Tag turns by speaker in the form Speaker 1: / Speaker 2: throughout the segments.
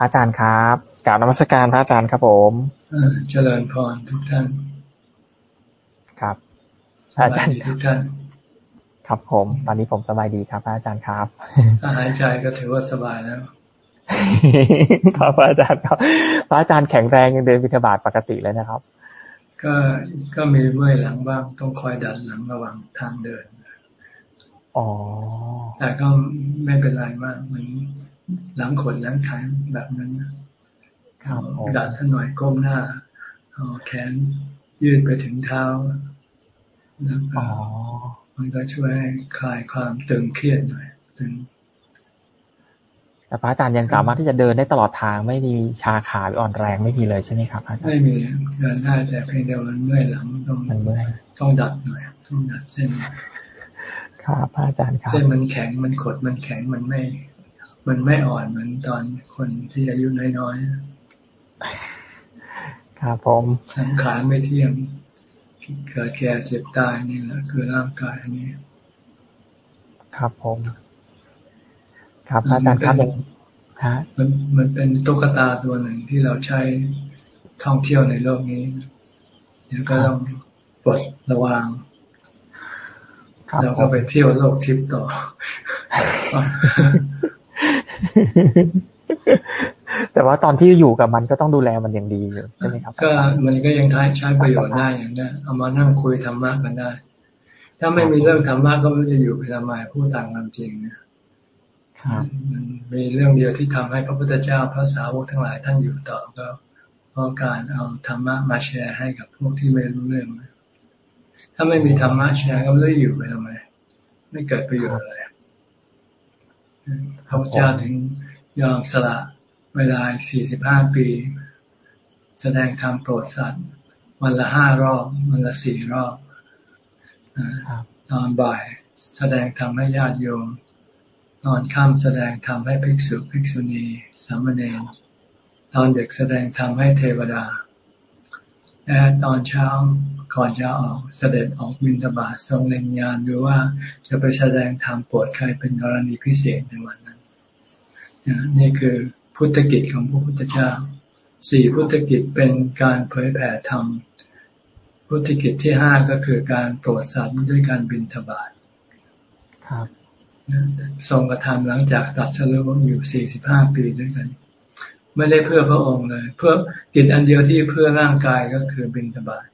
Speaker 1: ระอาจารย์ครับกล่าวนมัสการพระอาจารย์ครับผม
Speaker 2: เจริญพรทุกท่าน
Speaker 1: ครับพระอาจารย์
Speaker 2: ทุกท่าน
Speaker 1: ครับผม ตอนนี้ผมสบายดีครับพระอาจารย์ครับ
Speaker 2: ถ้าหายใจก็ถือว่าสบายแล้ว
Speaker 1: ครับพระอาจารย์ครับพระอาจารย์แข็งแรงยังเดินวิทบาทปกติเลยนะครับ
Speaker 2: ก็ก็มีเมื่อยหลังบ้างต้องคอยดันหลังระหว่างทางเดิน
Speaker 1: อ๋อ
Speaker 2: แต่ก็ไม่เป็นไรมากเหมือน หลังขนหลังขายแบบนั้น
Speaker 1: ครับ
Speaker 2: ดัดท่านหน่อยก้มหน้าเอาแขนยืดไปถึงเท้าแล้วก็มันก็ช่วยคลายความตึงเครียดหน่อยตึง
Speaker 1: แต่พระอาจารย์ยังสามารถที่จะเดินได้ตลอดทางไม่มีชาขาหรืออ่อนแรงไม่มีเลยใช่ไหมครับอาจารย์
Speaker 2: ไม่มีเดินได้แต่เพียงเดียวมันเมื่อยหลังต้อง
Speaker 1: มันเมื่อย
Speaker 2: ต้องดัดหน่อยต้องดัดเส้น
Speaker 1: ครับพระอาจารย์ครับ
Speaker 2: เส้นมันแข็งมันขดมันแข็งมันไม่ มันไม่อ่อนเหมือนตอนคนที่อายุน้อย
Speaker 1: ๆครับผม
Speaker 2: สังขารไม่เที่ยงเกิดแก่เจ็บตายนี่แหละคือร่างกายอันนี้
Speaker 1: ครับผม ครับอาจารย์ครับ
Speaker 2: ฮะมันมันเป็นตุ๊กตาตัวหนึ่งที่เราใช้ท่องเที่ยวในโลกนี้เดี๋ยวก็ต้องปลดระวางเราก็ไปเที่ยวโลกทิพย์ต่อ
Speaker 1: แต่ว่าตอนที่อยู่กับมันก็ต้องดูแลมันอย่างดีอยู่ใช่ไหมครับ
Speaker 2: ก็มันก็ยังใช้ประโยชน์ได้อย่างนี้เอามานั่งคุยธรรมะกันได้ ถ้าไม่มีเรื่องธรรมะก็ไม่รู้จะอยู่ไปทำไมพูดต่างกันจริงเนี่ยมันมีเรื่องเดียวที่ทำให้พระพุทธเจ้าพระสาวกทั้งหลายท่านอยู่ต่อก็เพราะการเอาธรรมะมาแชร์ให้กับพวกที่ไม่รู้เรื่อง ถ้าไม่มีธรรมะแชร์ก็ไม่ได้อยู่ไปทำไม ไม่เกิดประโยชน์อะไร พระพุทธเจ้าถึงยอมสละเวลาสี่สิบห้าปี แสดงธรรมโปรดสัตว์ วันละห้ารอบ วันละสี่รอบตอนบ่ายแสดงธรรมให้ญาติโยมตอนค่ำแสดงธรรมให้ภิกษุภิกษุณีสามเณรตอนเด็กแสดงธรรมให้เทวดาและตอนเช้า ก่อนจะออกเสด็จออกบินตบาททรงเล็งยานดูว่าจะไปแสดงธรรมโปรดใครเป็นกรณีพิเศษในวันนั้นนี่คือพุทธกิจของพระพุทธเจ้าสี่พุทธกิจเป็นการเผยแผ่ธรรมพุทธกิจที่ห้าก็คือการโปรดสัตว์ด้วยการบินทบาท
Speaker 1: ครับ
Speaker 2: ทรงกระทำหลังจากตัดสรุปอยู่สี่สิบห้าปีด้วยกัน ไม่ได้เพื่อพระองค์เลย เพื่อกิจอันเดียวที่เพื่อร่างกายก็คือบินทบาท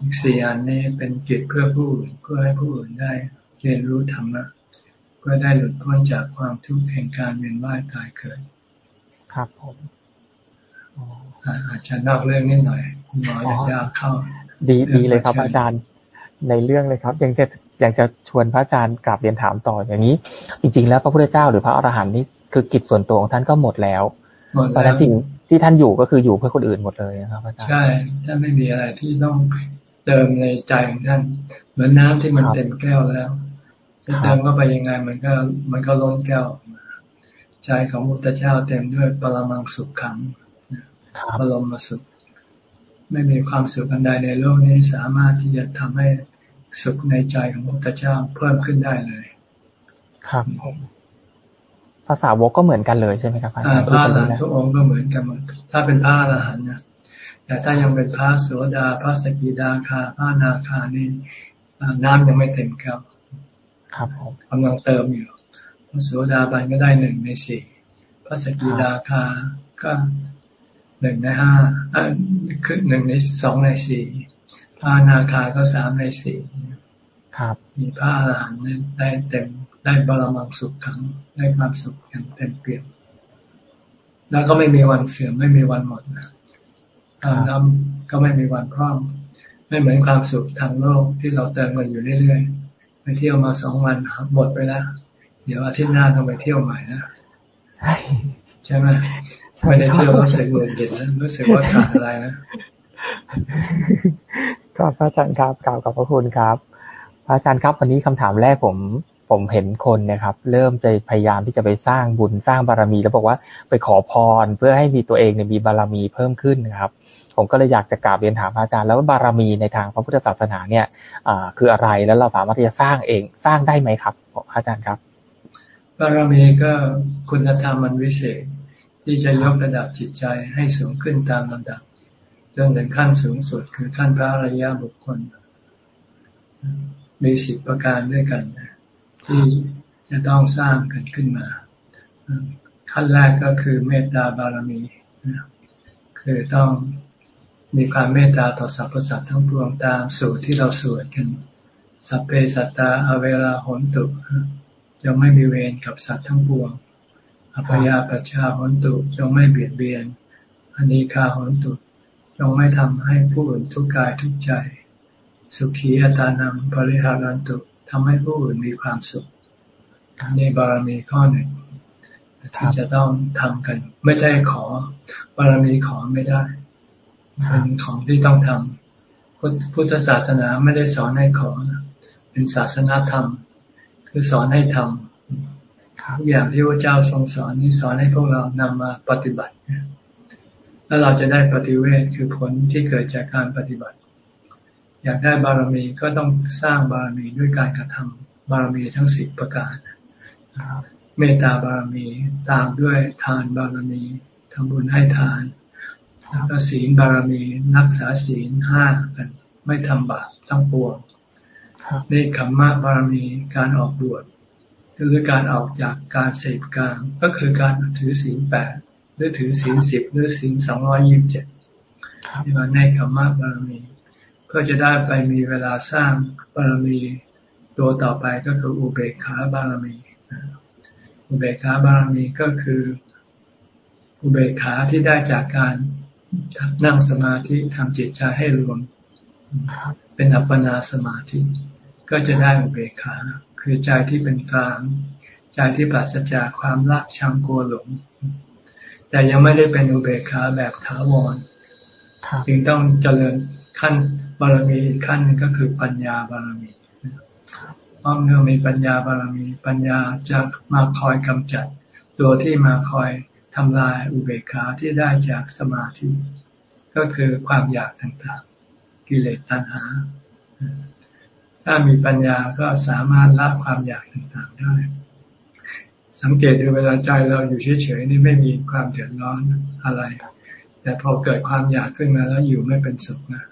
Speaker 2: อีกสี่อันนี้เป็นกิจเพื่อผู้อื่นเพื่อให้ผู้อื่นได้เรียนรู้ธรรมะเพื่อได้หลุดพ้นจากความทุกข์แห่งการเวียนว่ายตายเกิด
Speaker 1: ครับผม
Speaker 2: อาจจะนอกเรื่องนิดหน่อย คุณหมออยากจะเข้า
Speaker 1: ดีดีเลยครับอาจารย์ในเรื่องเลยครับ ยังจะอยากจะชวนพระอาจารย์กลับเรียนถามต่ออย่างนี้ จริง ๆ แล้วพระพุทธเจ้าหรือพระอรหันต์นี่คือกิจส่วนตัวของท่านก็หมดแล้วเพราะฉะนั้นสิ่งที่ท่านอยู่ก็คืออยู่เพื่อคนอื่นหมดเลยนะครับอาจารย์
Speaker 2: ใช่ท่านไม่มีอะไรที่ต้อง เติมในใจของท่าน เหมือนน้ำที่มันเต็มแก้วแล้วจะเติมเข้าไปยังไงมันก็มันก็ล้นแก้วใจของพุทธเจ้าเต็มด้วยปรมังสุขขังปรมสุข ไม่มีความสุขอันใดในโลกนี้สามารถที่จะทำให้สุขในใจของพุทธเจ้าเพิ่มขึ้นได้เลย
Speaker 1: ครับผมภาษาวกก็เหมือนกันเลยใช่ไหมครับพระอ
Speaker 2: รหันต์ทุกองค์ก็เหมือนกันหมดถ้าเป็นพระอรหันต์นะ แต่ถ้ายังเป็นพระโสดาพระสกิดาคาพระนาคานี่น้ำยังไม่เต็มครับ
Speaker 1: ครับผม
Speaker 2: กำลังเติมอยู่พระโสดาบันก็ได้หนึ่งในสี่พระสกิดาคาก็หนึ่งในห้าคือหนึ่งในสองในสี่พระนาคาก็สามในสี่
Speaker 1: ครับ
Speaker 2: มีพระอรหันต์ได้เต็มได้บารมังสุขขังได้ความสุขอย่างเต็มเปี่ยมแล้วก็ไม่มีวันเสื่อมไม่มีวันหมดนะ ความน้ำก็ไม่มีวันพร่องไม่เหมือนความสุขทางโลกที่เราเติมกันอยู่เรื่อยๆ ไปเที่ยวมาสองวันหมดไปแล้ว เดี๋ยวอาทิตย์หน้าต้องไปเที่ยวใหม่นะใช่ไหมไม่ได้เที่ยวรู้สึกเหนื่อยเด็ดนะรู้สึกว่าขาดอะไรนะ
Speaker 1: ก็พระอาจารย์ครับกล่าวกับพระคุณครับ พระอาจารย์ครับวันนี้คำถามแรกผมผมเห็นคนนะครับ เริ่มจะพยายามที่จะไปสร้างบุญสร้างบารมี แล้วบอกว่าไปขอพรเพื่อให้มีตัวเองเนี่ยมีบารมีเพิ่มขึ้นนะครับ ผมก็เลยอยากจะกราบเรียนถามพระอาจารย์แล้วว่าบารมีในทางพระพุทธศาสนาเนี่ยคืออะไรแล้วเราสามารถที่จะสร้างเองสร้างได้ไหมครับอาจารย์ครับ
Speaker 2: บารมีก็คุณธรรมมันวิเศษทที่จะยกระดับจิตใจให้สูงขึ้นตามลำดับจนถึงขั้นสูงสุดคือขั้นพระอริยบุคคล มีสิบประการด้วยกันที่จะต้องสร้างกันขึ้นมา ขั้นแรกก็คือเมตตาบารมีคือต้อง มีความเมตตาต่อสรรพสัตว์ทั้งปวงตามสูตรที่เราสวดกัน สัพเพสัตตาอเวลาหนตุจะไม่มีเวรกับสัตว์ทั้งปวง อภยาปชาหนตุจงไม่เบียดเบียนอนีคาหนตุจงไม่ทำให้ผู้อื่นทุกข์กายทุกใจ สุขีอัตานังปริหารันตุทำให้ผู้อื่นมีความสุขในบารมีข้อหนึ่งที่จะต้องทำกัน ไม่ได้ขอบารมีขอไม่ได้ เป็นของที่ต้องทำพุทธศาสนาไม่ได้สอนให้ขอเป็นศาสนาธรรม คือสอนให้ทำทุกอย่างที่พระเจ้าทรงสอนนี้สอนให้พวกเรานำมาปฏิบัติแล้วเราจะได้ปฏิเวทคือผลที่เกิดจากการปฏิบัติ อยากได้บารมีก็ต้องสร้างบารมีด้วยการกระทำบารมีทั้งสิบประการเมตตาบารมีตามด้วยทานบารมีทำบุญให้ทาน แล้วก็ศีลบารมีนักษาศีลห้ากันไม่ทำบาปทั้งปวงเนคขมมะบารมีการออกบวชคือการออกจากการเสพกามก็คือการถือศีลแปดหรือถือศีลสิบหรือศีลสองร้อยยี่สิบเจ็ดที่มาในขมมะบารมี เพื่อจะได้ไปมีเวลาสร้างบารมีตัวต่อไปก็คืออุเบกขาบารมี อุเบกขาบารมีก็คือ อุเบกขาที่ได้จากการ นั่งสมาธิทำจิตใจให้รวม เป็นอัปปนาสมาธิ ก็จะได้อุเบกขา คือใจที่เป็นกลาง ใจที่ปราศจากความรักชังกลัวหลง แต่ยังไม่ได้เป็นอุเบกขาแบบถาวรจึงต้องเจริญขั้นบารมีอีกขั้นนึงก็คือปัญญาบารมีเพราะเมื่อมีปัญญาบารมีปัญญาจะมาคอยกำจัด ตัวที่มาคอย ทำลายอุเบกขาที่ได้จากสมาธิ ก็คือความอยากต่างๆ กิเลสตัณหา ถ้ามีปัญญาก็สามารถละความอยากต่างๆได้ สังเกตดูเวลาใจเราอยู่เฉยๆนี่ไม่มีความเดือดร้อนอะไร แต่พอเกิดความอยากขึ้นมาแล้วอยู่ไม่เป็นสุขนะ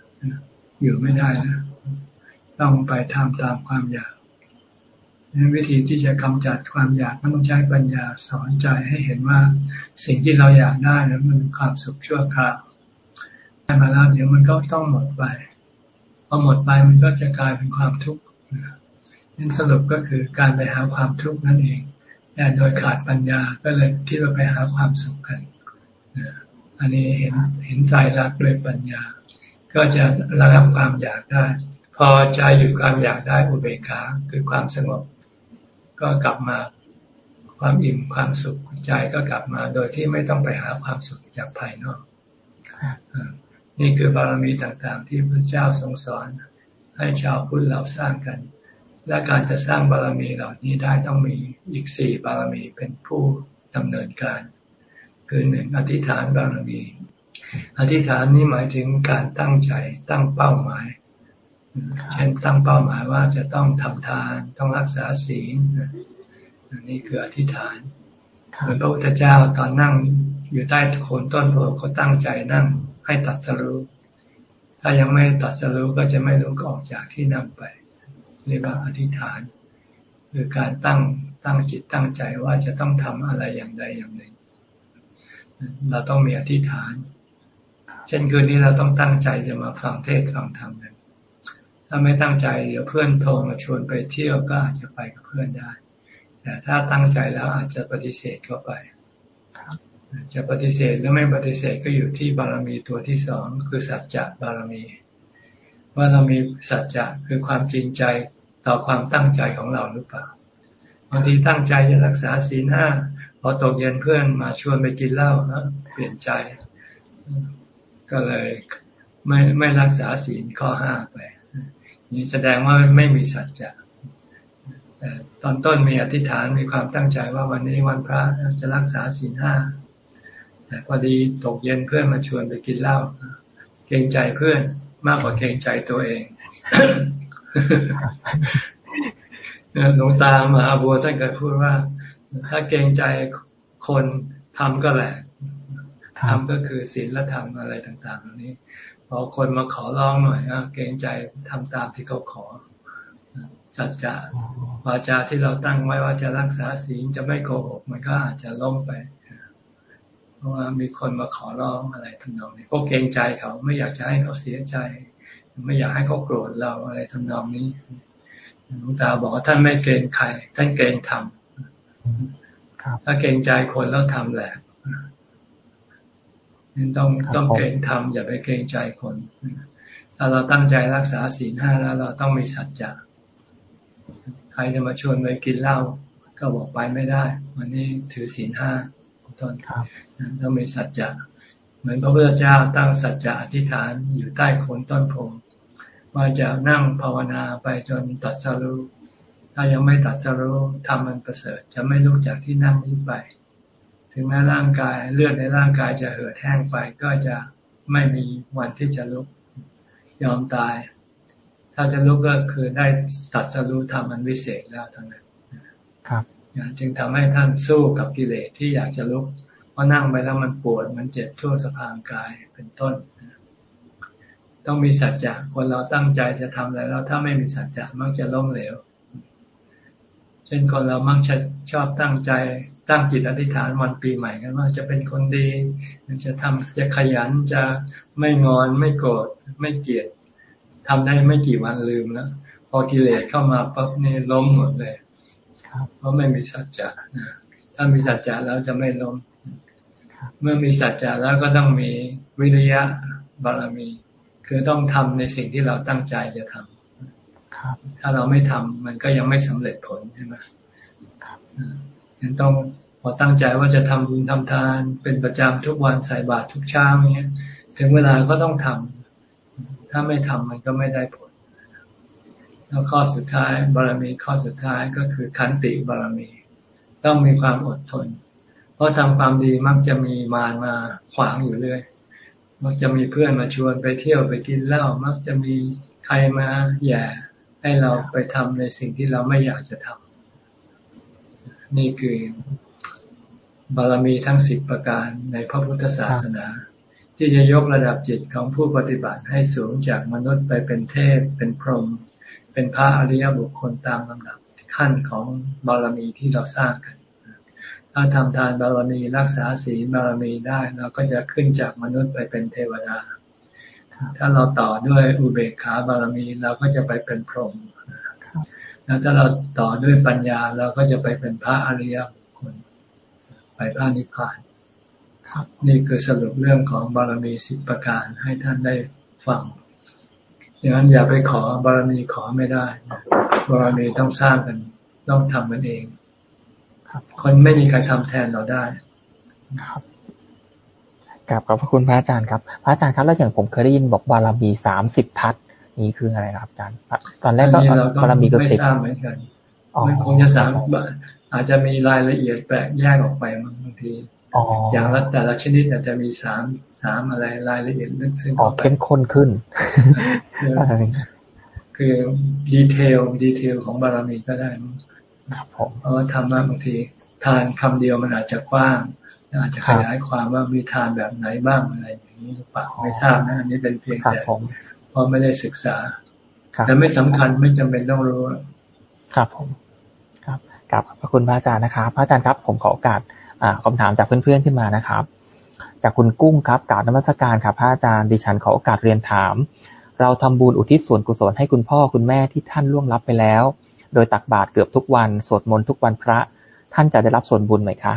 Speaker 2: อยู่ไม่ได้นะ ต้องไปทำตามความอยาก วิธีที่จะกำจัดความอยากมันต้องใช้ปัญญาสอนใจให้เห็นว่าสิ่งที่เราอยากได้นั้นมันความสุขชั่วคราวได้มาแล้วเดี๋ยวมันก็ต้องหมดไปพอหมดไปมันก็จะกลายเป็นความทุกข์นั่นสรุปก็คือการไปหาความทุกข์นั่นเองแต่โดยขาดปัญญาก็เลยคิดว่าไปหาความสุขกันอันนี้เห็นเห็นใจรักด้วยปัญญา ก็จะระงับความอยากได้ พอใจหยุดความอยากได้อุเบกขาคือความสงบ ก็กลับมาความอิ่มความสุขใจก็กลับมา โดยที่ไม่ต้องไปหาความสุขจากภายนอกนี่คือบารมีต่างๆ ที่พระเจ้าทรงสอน ให้ชาวพุทธเราสร้างกัน และการจะสร้างบารมีเหล่านี้ได้ต้องมีอีกสี่บารมีเป็นผู้ดำเนินการ คือหนึ่งอธิษฐานบารมีอธิษฐานนี้หมายถึงการตั้งใจตั้งเป้าหมาย เช่นตั้งเป้าหมายว่าจะต้องทำทาน ต้องรักษาศีลนี่คืออธิษฐานเหมือนพระพุทธเจ้าตอนนั่งอยู่ใต้โคนต้นโพเขาตั้งใจนั่งให้ตัดสรู้ถ้ายังไม่ตัดสรู้ก็จะไม่ลุกออกจากที่นั่งไปเรียกว่าอธิษฐานคือการตั้งตั้งจิตตั้งใจว่าจะต้องทำอะไรอย่างใดอย่างหนึ่ง เราต้องมีอธิษฐาน เช่นคืนนี้เราต้องตั้งใจจะมาฟังเทศฟังธรรมกัน ถ้าไม่ตั้งใจเดี๋ยวเพื่อนโทรมาชวนไปเที่ยวก็อาจจะไปกับเพื่อนได้ แต่ถ้าตั้งใจแล้วอาจจะปฏิเสธเข้าไปจะปฏิเสธหรือไม่ปฏิเสธก็อยู่ที่บารมีตัวที่สองคือสัจจะบารมี ว่าเรามีสัจจะคือความจริงใจต่อความตั้งใจของเราหรือเปล่าบางทีตั้งใจจะรักษาศีลห้าพอตกเย็นเพื่อนมาชวนไปกินเหล้านะเปลี่ยนใจ ก็เลยไม่ไม่รักษาศีลข้อห้าไป นี่แสดงว่าไม่มีสัจจะแต่ตอนต้นมีอธิษฐานมีความตั้งใจว่าวันนี้วันพระจะรักษาศีลห้าแต่พอดีตกเย็นเพื่อนมาชวนไปกินเหล้าเกรงใจเพื่อนมากกว่าเกรงใจตัวเองหลวงตามหาบัวท่านเคยพูดว่า ถ้าเกรงใจคนทำก็แหละธรรมก็คือศีลธรรมอะไรต่างๆเหล่านี้ พอคนมาขอร้องหน่อยเกรงใจทำตามที่เขาขอ สัจจะวาจาที่เราตั้งไว้ว่าจะรักษาศีลจะไม่โกหกมันก็อาจจะล้มไป เพราะว่ามีคนมาขอร้องอะไรทำนองนี้ก็เกรงใจเขาไม่อยากจะให้เขาเสียใจ ไม่อยากให้เขาโกรธเราอะไรทำนองนี้หลวงตาบอกว่าท่านไม่เกรงใครท่านเกรงธรรมถ้าเกรงใจคนแล้วทำแหละ นั่นต้องต้องเกรงธรรมอย่าไปเกรงใจคน ถ้าเราตั้งใจรักษาศีลห้าแล้วเราต้องมีสัจจะใครจะมาชวนไปกินเหล้าก็บอกไปไม่ได้ วันนี้ถือศีลห้าต้นต้องมีสัจจะเหมือนพระพุทธเจ้าตั้งสัจจะอธิษฐานอยู่ใต้โคนต้นโพว่าจะนั่งภาวนาไปจนตัดสรุถ้ายังไม่ตัดสรุทำมันประเสริฐ จะไม่ลุกจากที่นั่งนี้ไป ถึงแม้ร่างกายเลือดในร่างกายจะเหือดแห้งไปก็จะไม่มีวันที่จะลุกยอมตาย ถ้าจะลุกก็คือได้ตัดสรุทำมันวิเศษแล้วทั้งนั้น
Speaker 1: ครับ
Speaker 2: จึงทำให้ท่านสู้กับกิเลสที่อยากจะลุกเพราะนั่งไปแล้วมันปวดมันเจ็บทั่วสะพานกายเป็นต้น ต้องมีสัจจะคนเราตั้งใจจะทำอะไรแล้วถ้าไม่มีสัจจะมักจะล้มเหลว เช่นคนเรามักจะชอบตั้งใจ ตั้งจิตอธิษฐานวันปีใหม่กันว่าจะเป็นคนดีจะทำจะขยันจะไม่งอนไม่โกรธไม่เกลียดทำได้ไม่กี่วันลืมแล้วพอกิเลสเข้ามาปั๊บนี่ล้มหมดเลยเพราะไม่มีสัจจะนะถ้ามีสัจจะแล้วจะไม่ล้มเมื่อมีสัจจะแล้วก็ต้องมีวิริยะบารมี คือต้องทำในสิ่งที่เราตั้งใจจะทำถ้าเราไม่ทำมันก็ยังไม่สำเร็จผลใช่ไหม ยังต้องพอตั้งใจว่าจะทำบุญทำทานเป็นประจำทุกวันใส่บาตรทุกเช้าเนี้ย ถึงเวลาก็ต้องทำถ้าไม่ทำมันก็ไม่ได้ผล แล้วข้อสุดท้ายบารมีข้อสุดท้ายก็คือขันติบารมี ต้องมีความอดทน เพราะทำความดีมักจะมีมารมาขวางอยู่เรื่อยมักจะมีเพื่อนมาชวนไปเที่ยวไปกินเหล้ามักจะมีใครมาแย่ให้เราไปทำในสิ่งที่เราไม่อยากจะทำ นี่คือบารมีทั้งสิบประการในพระพุทธศาสนา ที่จะยกระดับจิตของผู้ปฏิบัติให้สูงจากมนุษย์ไปเป็นเทพ เป็นพรหมเป็นพระอริยบุคคลตามลำดับขั้นของบารมีที่เราสร้างกัน ถ้าทำทานบารมีรักษาศีลบารมีได้เราก็จะขึ้นจากมนุษย์ไปเป็นเทวดา ถ้าเราต่อด้วยอุเบกขาบารมีเราก็จะไปเป็นพรหม แล้วถ้าเราต่อด้วยปัญญาเราก็จะไปเป็นพระอริยบุคคลไปพระนิพพานนี่คือสรุปเรื่องของบารมีสิบประการให้ท่านได้ฟังอย่างนั้นอย่าไปขอบารมีขอไม่ได้บารมีต้องสร้างกันต้องทำกันเองคนไม่มีใครทำแทนเราได้
Speaker 1: ครับกลับขอบพระคุณพระอาจารย์ครับ พระอาจารย์ครับแล้วอย่างผมเคยได้ยินบอกบารมีสามสิบทัศ นี่คืออะไรครับอาจารย์ตอนแรกก็บารมีก็สิบไม่ทราบเหมือนกัน
Speaker 2: มันคงจะสามอาจจะมีรายละเอียดแปลกแยกออกไปบางทีอย่างละแต่ละชนิดอาจจะมีสามสามอะไรรายละเอียดลึกซึ้ง
Speaker 1: ออกเข้มข้นขึ้น
Speaker 2: คือ detail detail ของบารมีก็ได้เพราะว่าธรรมะบางที ทานคำเดียวมันอาจจะกว้างอาจจะขยายความว่ามีทานแบบไหนบ้างอะไรอย่างนี้หรือเปล่าไม่ทราบนะอันนี้เป็นเพียงแต่เพ ราะไม่ได้ศึกษาแต่ไม่สำคัญไม่จำเป็นต้องรู้
Speaker 1: ครับผม ครับกราบขอบคุณพระอาจารย์นะครับ พระอาจารย์ครับผมขอโอกาสคำถามจากเพื่อนๆขึ้นมานะครับ จากคุณกุ้งครับกราบนมัสการครับพระอาจารย์ดิฉันขอโอกาสเรียนถาม เราทำบุญอุทิศส่วนกุศลให้คุณพ่อคุณแม่ที่ท่านล่วงลับไปแล้ว โดยตักบาตรเกือบทุกวันสวดมนต์ทุกวันพระ ท่านจะได้รับส่วนบุญไหมคะ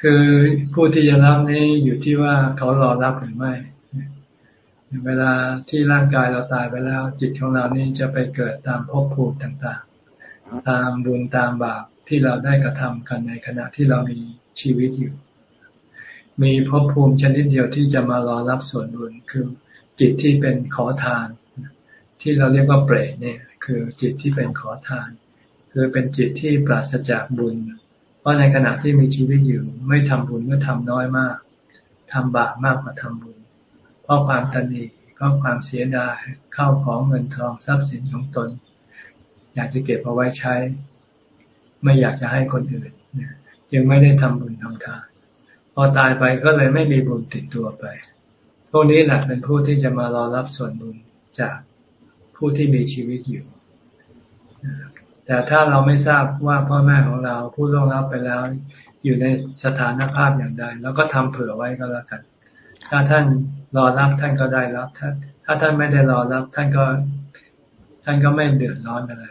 Speaker 2: คือผู้ที่จะรับนี้อยู่ที่ว่าเขารอรับหรือไม่ เวลาที่ร่างกายเราตายไปแล้ว จิตของเรานี่จะไปเกิดตามภพภูมิต่างๆ ตามบุญตามบาปที่เราได้กระทำกันในขณะที่เรามีชีวิตอยู่ มีภพภูมิชนิดเดียวที่จะมารอรับส่วนบุญคือจิตที่เป็นขอทาน ที่เราเรียกว่าเปรตเนี่ย คือจิตที่เป็นขอทาน คือเป็นจิตที่ปราศจากบุญ เพราะในขณะที่มีชีวิตอยู่ ไม่ทำบุญก็ทำน้อยมากทำบาปมากกว่าทำบุญ ราะความตันอีเพราะความเสียดายเข้าของเงินทองทรัพย์สินของตน อยากจะเก็บเอาไว้ใช้ ไม่อยากจะให้คนอื่นจึงไม่ได้ทำบุญทำทานพอตายไปก็เลยไม่มีบุญติดตัวไป พวกนี้แหละเป็นผู้ที่จะมารอรับส่วนบุญจากผู้ที่มีชีวิตอยู่ แต่ถ้าเราไม่ทราบว่าพ่อแม่ของเราผู้ล่วงลับไปแล้ว อยู่ในสถานภาพอย่างใดแล้วก็ทำเผื่อไว้ก็แล้วกัน ถ้าท่าน รอรับท่านก็ได้รับถ้านถ้าท่านไม่ได้รอรับท่านก็ ท่านก็ไม่เดือดร้อนอะไร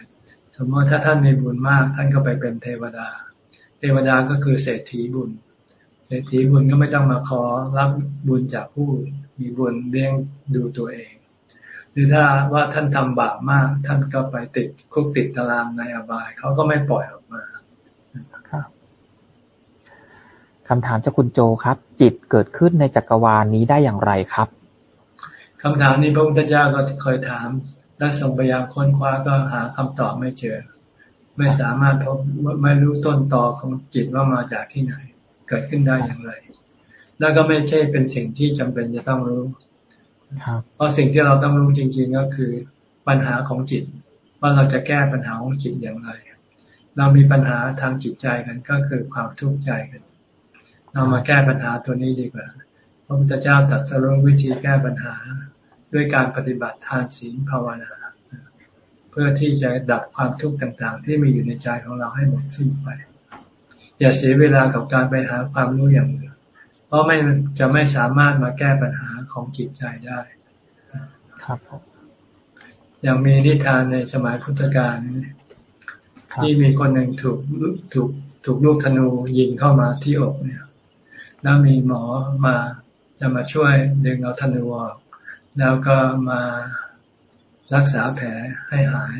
Speaker 2: สมมติถ้าท่านมีบุญมาก ท่านก็ไปเป็นเทวดา เทวดาก็คือเศรษฐีบุญ เศรษฐีบุญก็ไม่ต้องมาขอรับบุญจากผู้มีบุญเลี้ยงดูตัวเอง หรือถ้าว่าท่านทำบาปมาก ท่านก็ไปติดคุกติดตารางในอบายเขาก็ไม่ปล่อยออกมา
Speaker 1: ครับ คำถามจากคุณโจครับ จิตเกิดขึ้นในจักรวาลนี้ได้อย่างไรครับ
Speaker 2: คำถามนี้พระพุทธเจ้าก็เคยถาม และส่งไปยังค้นคว้าก็หาคำตอบไม่เจอ ไม่สามารถพบไม่รู้ต้นตอของจิตว่ามาจากที่ไหน เกิดขึ้นได้อย่างไร แล้วก็ไม่ใช่เป็นสิ่งที่จำเป็นจะต้องรู้เพราะสิ่งที่เราต้องรู้จริง ๆ ก็คือปัญหาของจิต ว่าเราจะแก้ปัญหาของจิตอย่างไร เรามีปัญหาทางจิตใจกันก็คือความทุกข์ใจกัน เรามาแก้ปัญหาตัวนี้ดีกว่า พระพุทธเจ้าตรัสรู้วิธีแก้ปัญหาด้วยการปฏิบัติทานศีลภาวนา เพื่อที่จะดับความทุกข์ต่างๆ ที่มีอยู่ในใจของเราให้หมดสิ้นไป อย่าเสียเวลากับการไปหาความรู้อย่างอื่นเพราะไม่จะไม่สามารถมาแก้ปัญหาของจิตใจได้
Speaker 1: ครับ
Speaker 2: อย่างมีนิทานในสมัยพุทธกาลที่มีคนหนึ่งถูกถูกถูกลูกธนูยิงเข้ามาที่อกเนี่ย แล้วมีหมอมาจะมาช่วยดึงเอาธนูออก แล้วก็มารักษาแผลให้หาย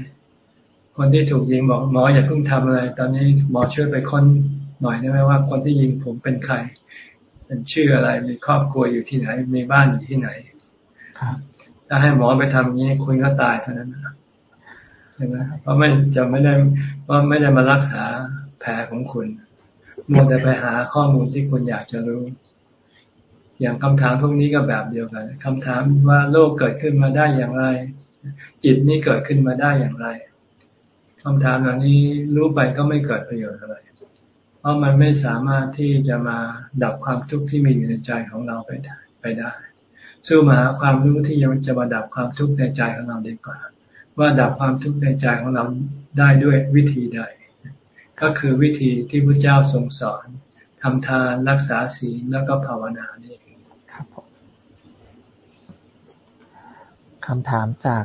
Speaker 2: คนที่ถูกยิงบอกหมออย่าเพิ่งทำอะไร ตอนนี้หมอช่วยไปค้นหน่อยได้ไหมว่า คนที่ยิงผมเป็นใคร เป็นชื่ออะไรมีครอบครัวอยู่ที่ไหน มีบ้านอยู่ที่ไหนถ้าให้หมอไปทำอย่างนี้คุณก็ตายเท่านั้นใช่ไหมเพราะไม่จะไม่ได้เพราะไม่ได้มารักษาแผลของคุณ มัวแต่ไปหาข้อมูลที่คุณอยากจะรู้ อย่างคำถามพวกนี้ก็แบบเดียวกันคำถามว่าโลกเกิดขึ้นมาได้อย่างไร จิตนี้เกิดขึ้นมาได้อย่างไรคำถามเหล่านี้รู้ไปก็ไม่เกิดประโยชน์อะไร เพราะมันไม่สามารถที่จะมาดับความทุกข์ที่มีอยู่ในใจของเราไปได้ไปได้สู้มาหาความรู้ที่ยังจะมาดับความทุกข์ในใจของเราดีกว่า ว่าดับความทุกข์ในใจของเราได้ด้วยวิธีใด ก็คือวิธีที่พระเจ้าทรงสอนทำทานรักษาศีลแล้วก็ภาวนานี่
Speaker 1: คำถามจาก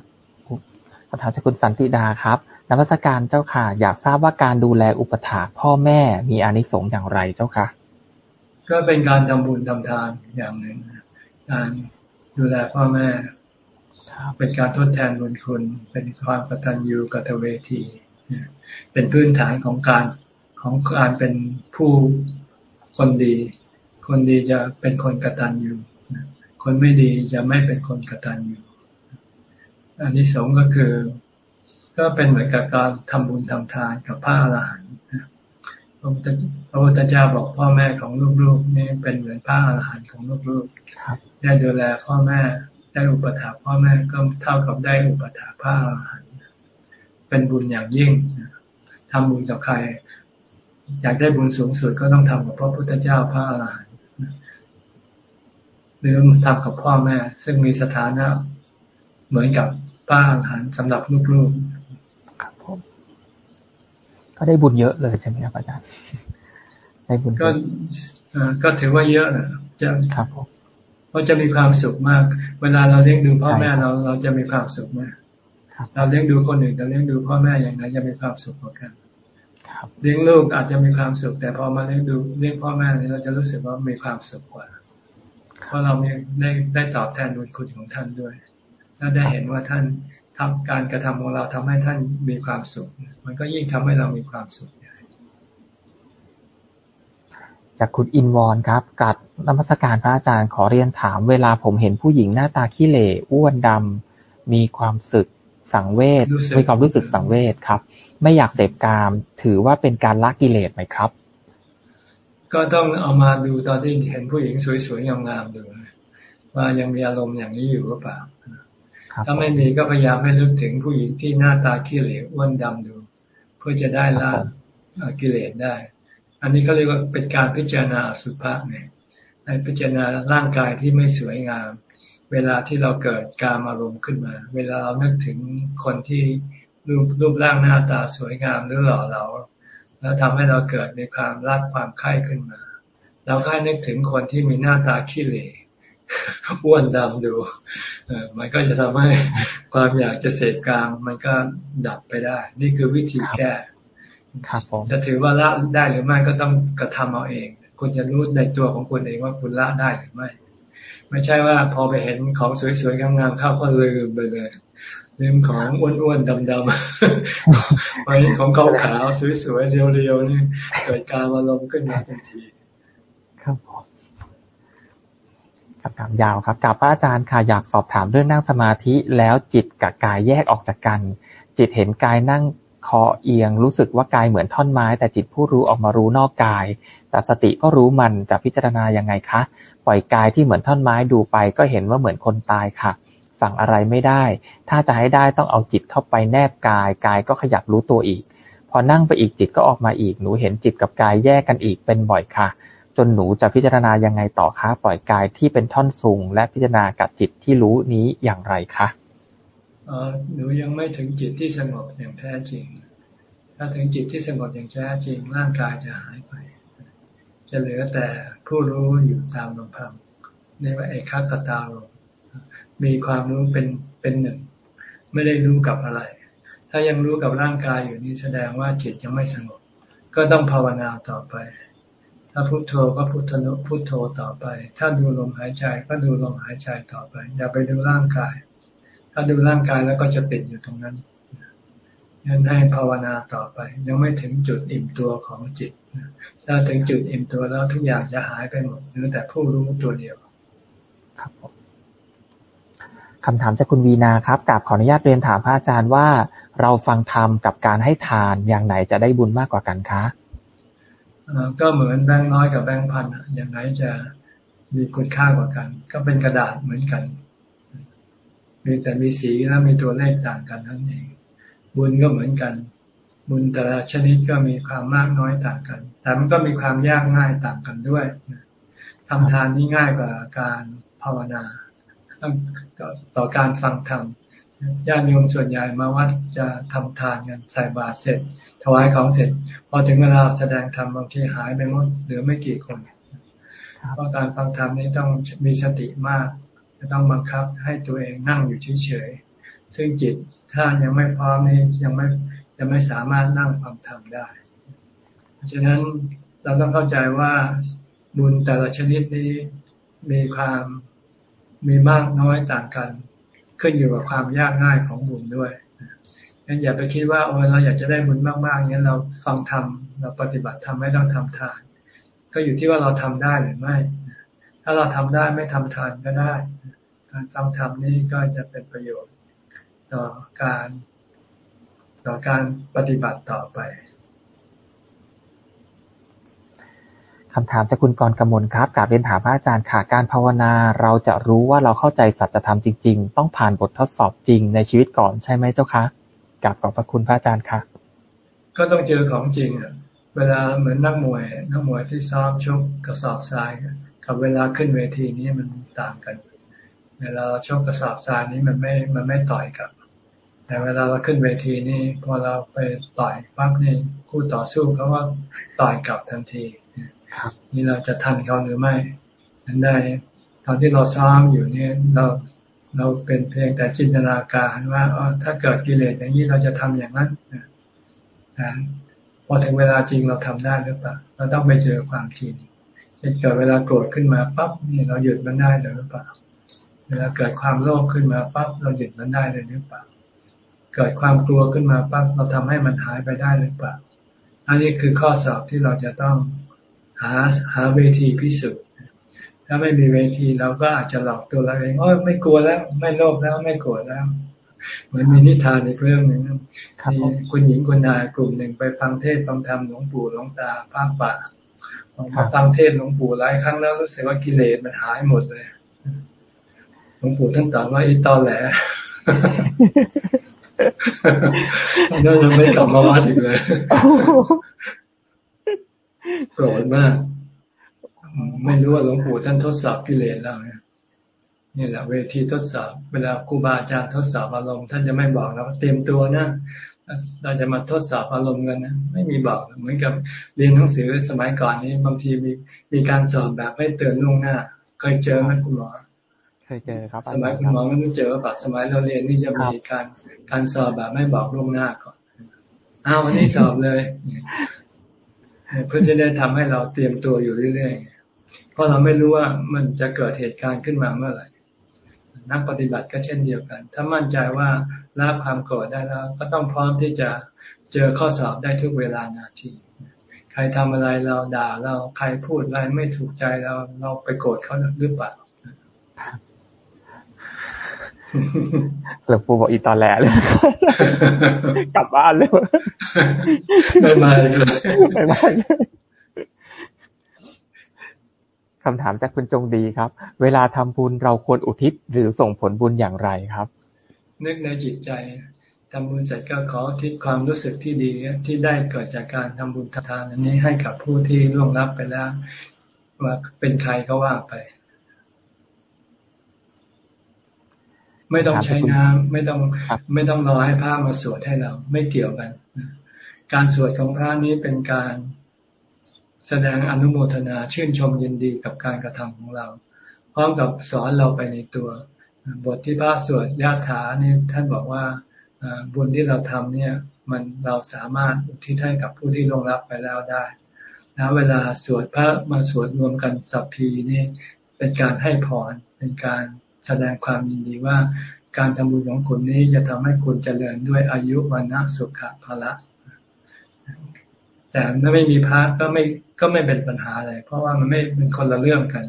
Speaker 1: คำถามจากคุณสันติดาครับนักวิชาการเจ้าค่ะ อยากทราบว่าการดูแลอุปถาพ่อแม่มีอานิสงส์อย่างไรเจ้าค่ะ
Speaker 2: ก็เป็นการทำบุญทำทานอย่างหนึ่งการดูแลพ่อแม่ เป็นการทดแทนบุญคุณ เป็นความกตัญญูกตเวที เป็นพื้นฐานของการของการเป็นผู้คนดี คนดีจะเป็นคนกตัญญูคนไม่ดีจะไม่เป็นคนกตัญญูอันนี้สงก็คือ ก็เป็นเหมือนกับการทำบุญทำทานกับพระอรหันต์พระพุทธเจ้าบอกพ่อแม่ของลูกๆนี่เป็นเหมือนพระอรหันต์ของลูกๆได้ดูแลพ่อแม่ได้อุปถัมภ์พ่อแม่ก็เท่ากับได้อุปถัมภ์พระอรหันต์ เป็นบุญอย่างยิ่งทำบุญกับใคร อยากได้บุญสูงสุดก็ต้องทำกับพระพุทธเจ้าพระอรหันต์หรือทำกับพ่อแม่ ซึ่งมีสถานะเหมือนกับป้าอาหารสำหรับลูกๆครับผม
Speaker 1: ก็ได้บุญเยอะเลยใช่ไหมครับอาจารย์ได้บุญ
Speaker 2: ก็ก็ถือว่าเยอะนะจะ
Speaker 1: ครับผม
Speaker 2: เพราะจะมีความสุขมาก เวลาเราเลี้ยงดูพ่อแม่เราเราจะมีความสุขมาก เราเลี้ยงดูคนอื่นเราเลี้ยงดูพ่อแม่อย่างไรจะมีความสุขกว่ากันเลี้ยงลูกอาจจะมีความสุข แต่พอมาเลี้ยงดูเลี้ยงพ่อแม่นี่เราจะรู้สึกว่ามีความสุขกว่า เพราะเรามีได้ได้ตอบแทนบุญคุณของท่านด้วยถ้าได้เห็นว่าท่านทำการกระทำของเราทำให้ท่านมีความสุข มันก็ยิ่งทำให้เรามีความสุขใหญ่
Speaker 1: จากคุณอินวอนครับกัดนมัสการพระอาจารย์ขอเรียนถาม เวลาผมเห็นผู้หญิงหน้าตาขี้เหร่อ้วนดำมีความสึก สังเวชมีความรู้สึกสังเวชครับ ไม่อยากเสพกาม ถือว่าเป็นการละกิเลสไหมครับ
Speaker 2: ก็ต้องเอามาดูตอนที่เห็นผู้หญิงสวยๆงามๆดูว่ายังมีอารมณ์อย่างนี้อยู่หรือเปล่าถ้าไม่มีก็พยายามให้ลึกถึงผู้หญิงที่หน้าตาขี้เหร่อ้วนดำดู เพื่อจะได้ละกิเลสได้ อันนี้เขาเรียกว่าเป็นการพิจารณาสุภาพเนี่ยให้พิจารณาร่างกายที่ไม่สวยงาม เวลาที่เราเกิดการอารมณ์ขึ้นมา เวลาเรานึกถึงคนที่รูปรูปร่างหน้าตาสวยงามหรือหล่อเรา แล้วทำให้เราเกิดในความรักความใคร่ขึ้นมา เราก็นึกถึงคนที่มีหน้าตาขี้เหร่อ้วนดำดูมันก็จะทำให้ความอยากจะเสพกามมันก็ดับไปได้ นี่คือวิธีแก้
Speaker 1: ครับผม
Speaker 2: จะถือว่าละได้หรือไม่ก็ต้องกระทำเอาเอง คุณจะรู้ในตัวของคุณเองว่าคุณละได้หรือไม่ ไม่ใช่ว่าพอไปเห็นของสวยๆงามๆเข้าก็ลืมไปเลยลืมของอ้วนๆดำๆไปของขาวๆสวยๆเรียวๆนี่เกิดการอารมณ์ขึ้นมาทันที
Speaker 1: ครับผมคำถามยาวครับกับพระอาจารย์ค่ะอยากสอบถามเรื่องนั่งสมาธิแล้วจิตกับกายแยกออกจากกัน จิตเห็นกายนั่งคอเอียง รู้สึกว่ากายเหมือนท่อนไม้ แต่จิตผู้รู้ออกมารู้นอกกาย แต่สติก็รู้มันจะพิจารณายังไงคะ ปล่อยกายที่เหมือนท่อนไม้ดูไป ก็เห็นว่าเหมือนคนตายค่ะ สั่งอะไรไม่ได้ ถ้าจะให้ได้ต้องเอาจิตเข้าไปแนบกาย กายก็ขยับรู้ตัวอีก พอนั่งไปอีกจิตก็ออกมาอีก หนูเห็นจิตกับกายแยกกันอีกเป็นบ่อยค่ะ จนหนูจะพิจารณายังไงต่อคะ ปล่อยกายที่เป็นท่อนสูงและพิจารณากับจิตที่รู้นี้อย่างไรคะ
Speaker 2: หนูยังไม่ถึงจิตที่สงบอย่างแท้จริง ถ้าถึงจิตที่สงบอย่างแท้จริงร่างกายจะหายไป จะเหลือแต่ผู้รู้อยู่ตามลำพังในว่าเอกคตาโรมีความรู้เป็นเป็นหนึ่ง ไม่ได้รู้กับอะไร ถ้ายังรู้กับร่างกายอยู่นี่แสดงว่าจิตยังไม่สงบ ก็ต้องภาวนาต่อไป ถ้าพุโทโธก็พุทโธพุทโธต่อไป ถ้าดูลมหายใจก็ดูลมหายใจต่อไป อย่าไปดูร่างกาย ถ้าดูร่างกายแล้วก็จะติดอยู่ตรงนั้น ยันให้ภาวนาต่อไป ยังไม่ถึงจุดอิ่มตัวของจิตถ้าถึงจุดอิ่มตัวแล้วทุกอย่างจะหายไปหมดเหลือแต่ผู้รู้ตัวเดียว
Speaker 1: ครับคำถามจากคุณวีนาครับกราบขออนุญาตเรียนถามพระอาจารย์ว่า เราฟังธรรมกับการให้ทานอย่างไหนจะได้บุญมากกว่ากันคะ
Speaker 2: ก็เหมือนแบงค์น้อยกับแบงค์พันอย่างไหนจะมีคุณค่ากว่ากัน ก็เป็นกระดาษเหมือนกันมีแต่มีสีและมีตัวเลขต่างกันทั้งเอง บุญก็เหมือนกัน บุญแต่ละชนิดก็มีความมากน้อยต่างกัน แต่มันก็มีความยากง่ายต่างกันด้วยทำทานนี่ง่ายกว่าการภาวนาต่อการฟังธรรมญาติโยมส่วนใหญ่มาวัดจะทำทานกันใส่บาตรเสร็จ ถวายของเสร็จ พอถึงเวลาแสดงธรรมบางทีหายไปหมดเหลือไม่กี่คนเพราะการฟังธรรมนี้ต้องมีสติมาก จะต้องบังคับให้ตัวเองนั่งอยู่เฉย ซึ่งจิตถ้ายังไม่พร้อมนี้ยังไม่ยังไม่สามารถนั่งฟังธรรมได้ เพราะฉะนั้นเราต้องเข้าใจว่าบุญแต่ละชนิดนี้มีความมีมากน้อยต่างกัน ขึ้นอยู่กับความยากง่ายของบุญด้วยงั้นอย่าไปคิดว่าโอ้เราอยากจะได้บุญมากๆงั้นเราฟังทำเราปฏิบัติทำไม่ต้องทำทาน ก็อยู่ที่ว่าเราทำได้หรือไม่ ถ้าเราทำได้ไม่ทำทานก็ได้ การฟังธรรมนี่ก็จะเป็นประโยชน์ ต่อการต่อการปฏิบัติต่อไป
Speaker 1: คำถามจากคุณกรกมลครับกาบเรียนถามพระอาจารย์ค่ะการภาวนา เราจะรู้ว่าเราเข้าใจสัจธรรมจริง ๆ ต้องผ่านบททดสอบจริงในชีวิตก่อนใช่ไหมเจ้าคะกราบขอบพระคุณพระอาจารย์ค่ะ
Speaker 2: ก็ต้องเจอของจริงอะเวลาเหมือนนักมวยนักมวยที่ซ้อมชกกระสอบทรายกับเวลาขึ้นเวทีนี้มันต่างกัน เวลาเราชกกระสอบทรายนี้มันไม่มันไม่ต่อยกับ แต่เวลาเราขึ้นเวทีนี้พอเราไปต่อยปั๊บนี่คู่ต่อสู้เขาว่าต่อยกลับทันทีนี่เราจะทันเขาหรือไม่นั้นได้ตอนที่เราซ้อมอยู่เนี่ยเราเราเป็นเพียงแต่จินตนาการว่าถ้าเกิดกิเลสอย่างนี้เราจะทำอย่างนั้นนะพอถึงเวลาจริงเราทำได้หรือเปล่าเราต้องไปเจอความจริงเกิดเวลาโกรธขึ้นมาปั๊บนี่เราหยุดมันได้หรือเปล่า เวลาเกิดความโลภขึ้นมาปั๊บเราหยุดมันได้เลยหรือเปล่า เกิดความกลัวขึ้นมาปั๊บเราทำให้มันหายไปได้หรือเปล่า อันนี้คือข้อสอบที่เราจะต้องหาหาเวทีพิสูจน์ถ้าไม่มีเวทีเราก็อาจจะหลอกตัวเราเองโอ้ไม่กลัวแล้ว ไม่โลภแล้วไม่โกรธแล้ว เหมือนมีนิทานอีกเรื่องหนึ่งมีคุณหญิงคุณนายกลุ่มหนึ่งไปฟังเทศฟังธรรมหลวงปู่หลวงตาภาคป่ามาฟังเทศหลวงปู่หลายครั้งแล้วรู้สึกว่ากิเลสมันหายหมดเลยหลวงปู่ท่านตอบว่าอีตอแหล น่าจะไม่กลับมาวัดอีกเลยโกรธมาก ไม่รู้ว่าหลวงปู่ท่านทดสอบกิเลสเราเนี่ยนี่แหละเวทีทดสอบ เวลาครูบาอาจารย์ทดสอบอารมณ์ท่านจะไม่บอกเราเตรียมตัวนะเราจะมาทดสอบอารมณ์กันนะไม่มีบอกเหมือนกับเรียนหนังสือสมัยก่อนนี้ บางทีมีมีการสอบแบบไม่เตือนล่วงหน้า เคยเจอไหมคุณหมอ
Speaker 1: เคยเจอครับ
Speaker 2: สมัยคุณหมอไม่รู้เจอป่ะสมัยเราเรียนนี่จะมีการการสอบแบบไม่บอกล่วงหน้าก่อนอ้าววันนี้สอบเลยเพื่อจะได้ทำให้เราเตรียมตัวอยู่เรื่อยๆเพราะเราไม่รู้ว่ามันจะเกิดเหตุการณ์ขึ้นมาเมื่อไหร่นักปฏิบัติก็เช่นเดียวกัน ถ้ามั่นใจว่าละความโกรธได้แล้ว ก็ต้องพร้อมที่จะเจอข้อสอบได้ทุกเวลานาที ใครทำอะไรเราด่าเราใครพูดอะไรไม่ถูกใจเราเราไปโกรธเขาหรือเปล่า
Speaker 1: หลวงปู่บอกอีตอนแหลเลยกลับบ้านเลย
Speaker 2: ไม่มาเลย
Speaker 1: ไม่มาคำถามจากคุณจงดีครับ เวลาทำบุญเราควรอุทิศหรือส่งผลบุญอย่างไรครับ
Speaker 2: นึกในจิตใจทำบุญเสร็จก็ขอทิศความรู้สึกที่ดีที่ได้เกิดจากการทำบุญทานอันนี้ให้กับผู้ที่ล่วงลับไปแล้ว ว่าเป็นใครก็ว่าไป ไม่ต้องใช้น้ำไม่ต้องไม่ต้องรอให้พระมาสวดให้เรา ไม่เกี่ยวกัน การสวดของพระนี้เป็นการแสดงอนุโมทนาชื่นชมยินดีกับการกระทำของเรา พร้อมกับสอนเราไปในตัว บทที่พระสวดญาถานี่ท่านบอกว่าบุญที่เราทำเนี่ย มันเราสามารถอุทิศให้กับผู้ที่ลงรับไปแล้วได้นะเวลาสวดพระมาสวดรวมกันสัพพีนี่เป็นการให้พรเป็นการ แสดงความยินดีว่าการทำบุญของคุณนี้จะทำให้คุณเจริญด้วยอายุวันนะสุขะภละ แต่ถ้าไม่มีพระก็ไม่ก็ไม่เป็นปัญหาอะไร เพราะว่ามันไม่เป็นคนละเรื่องกัน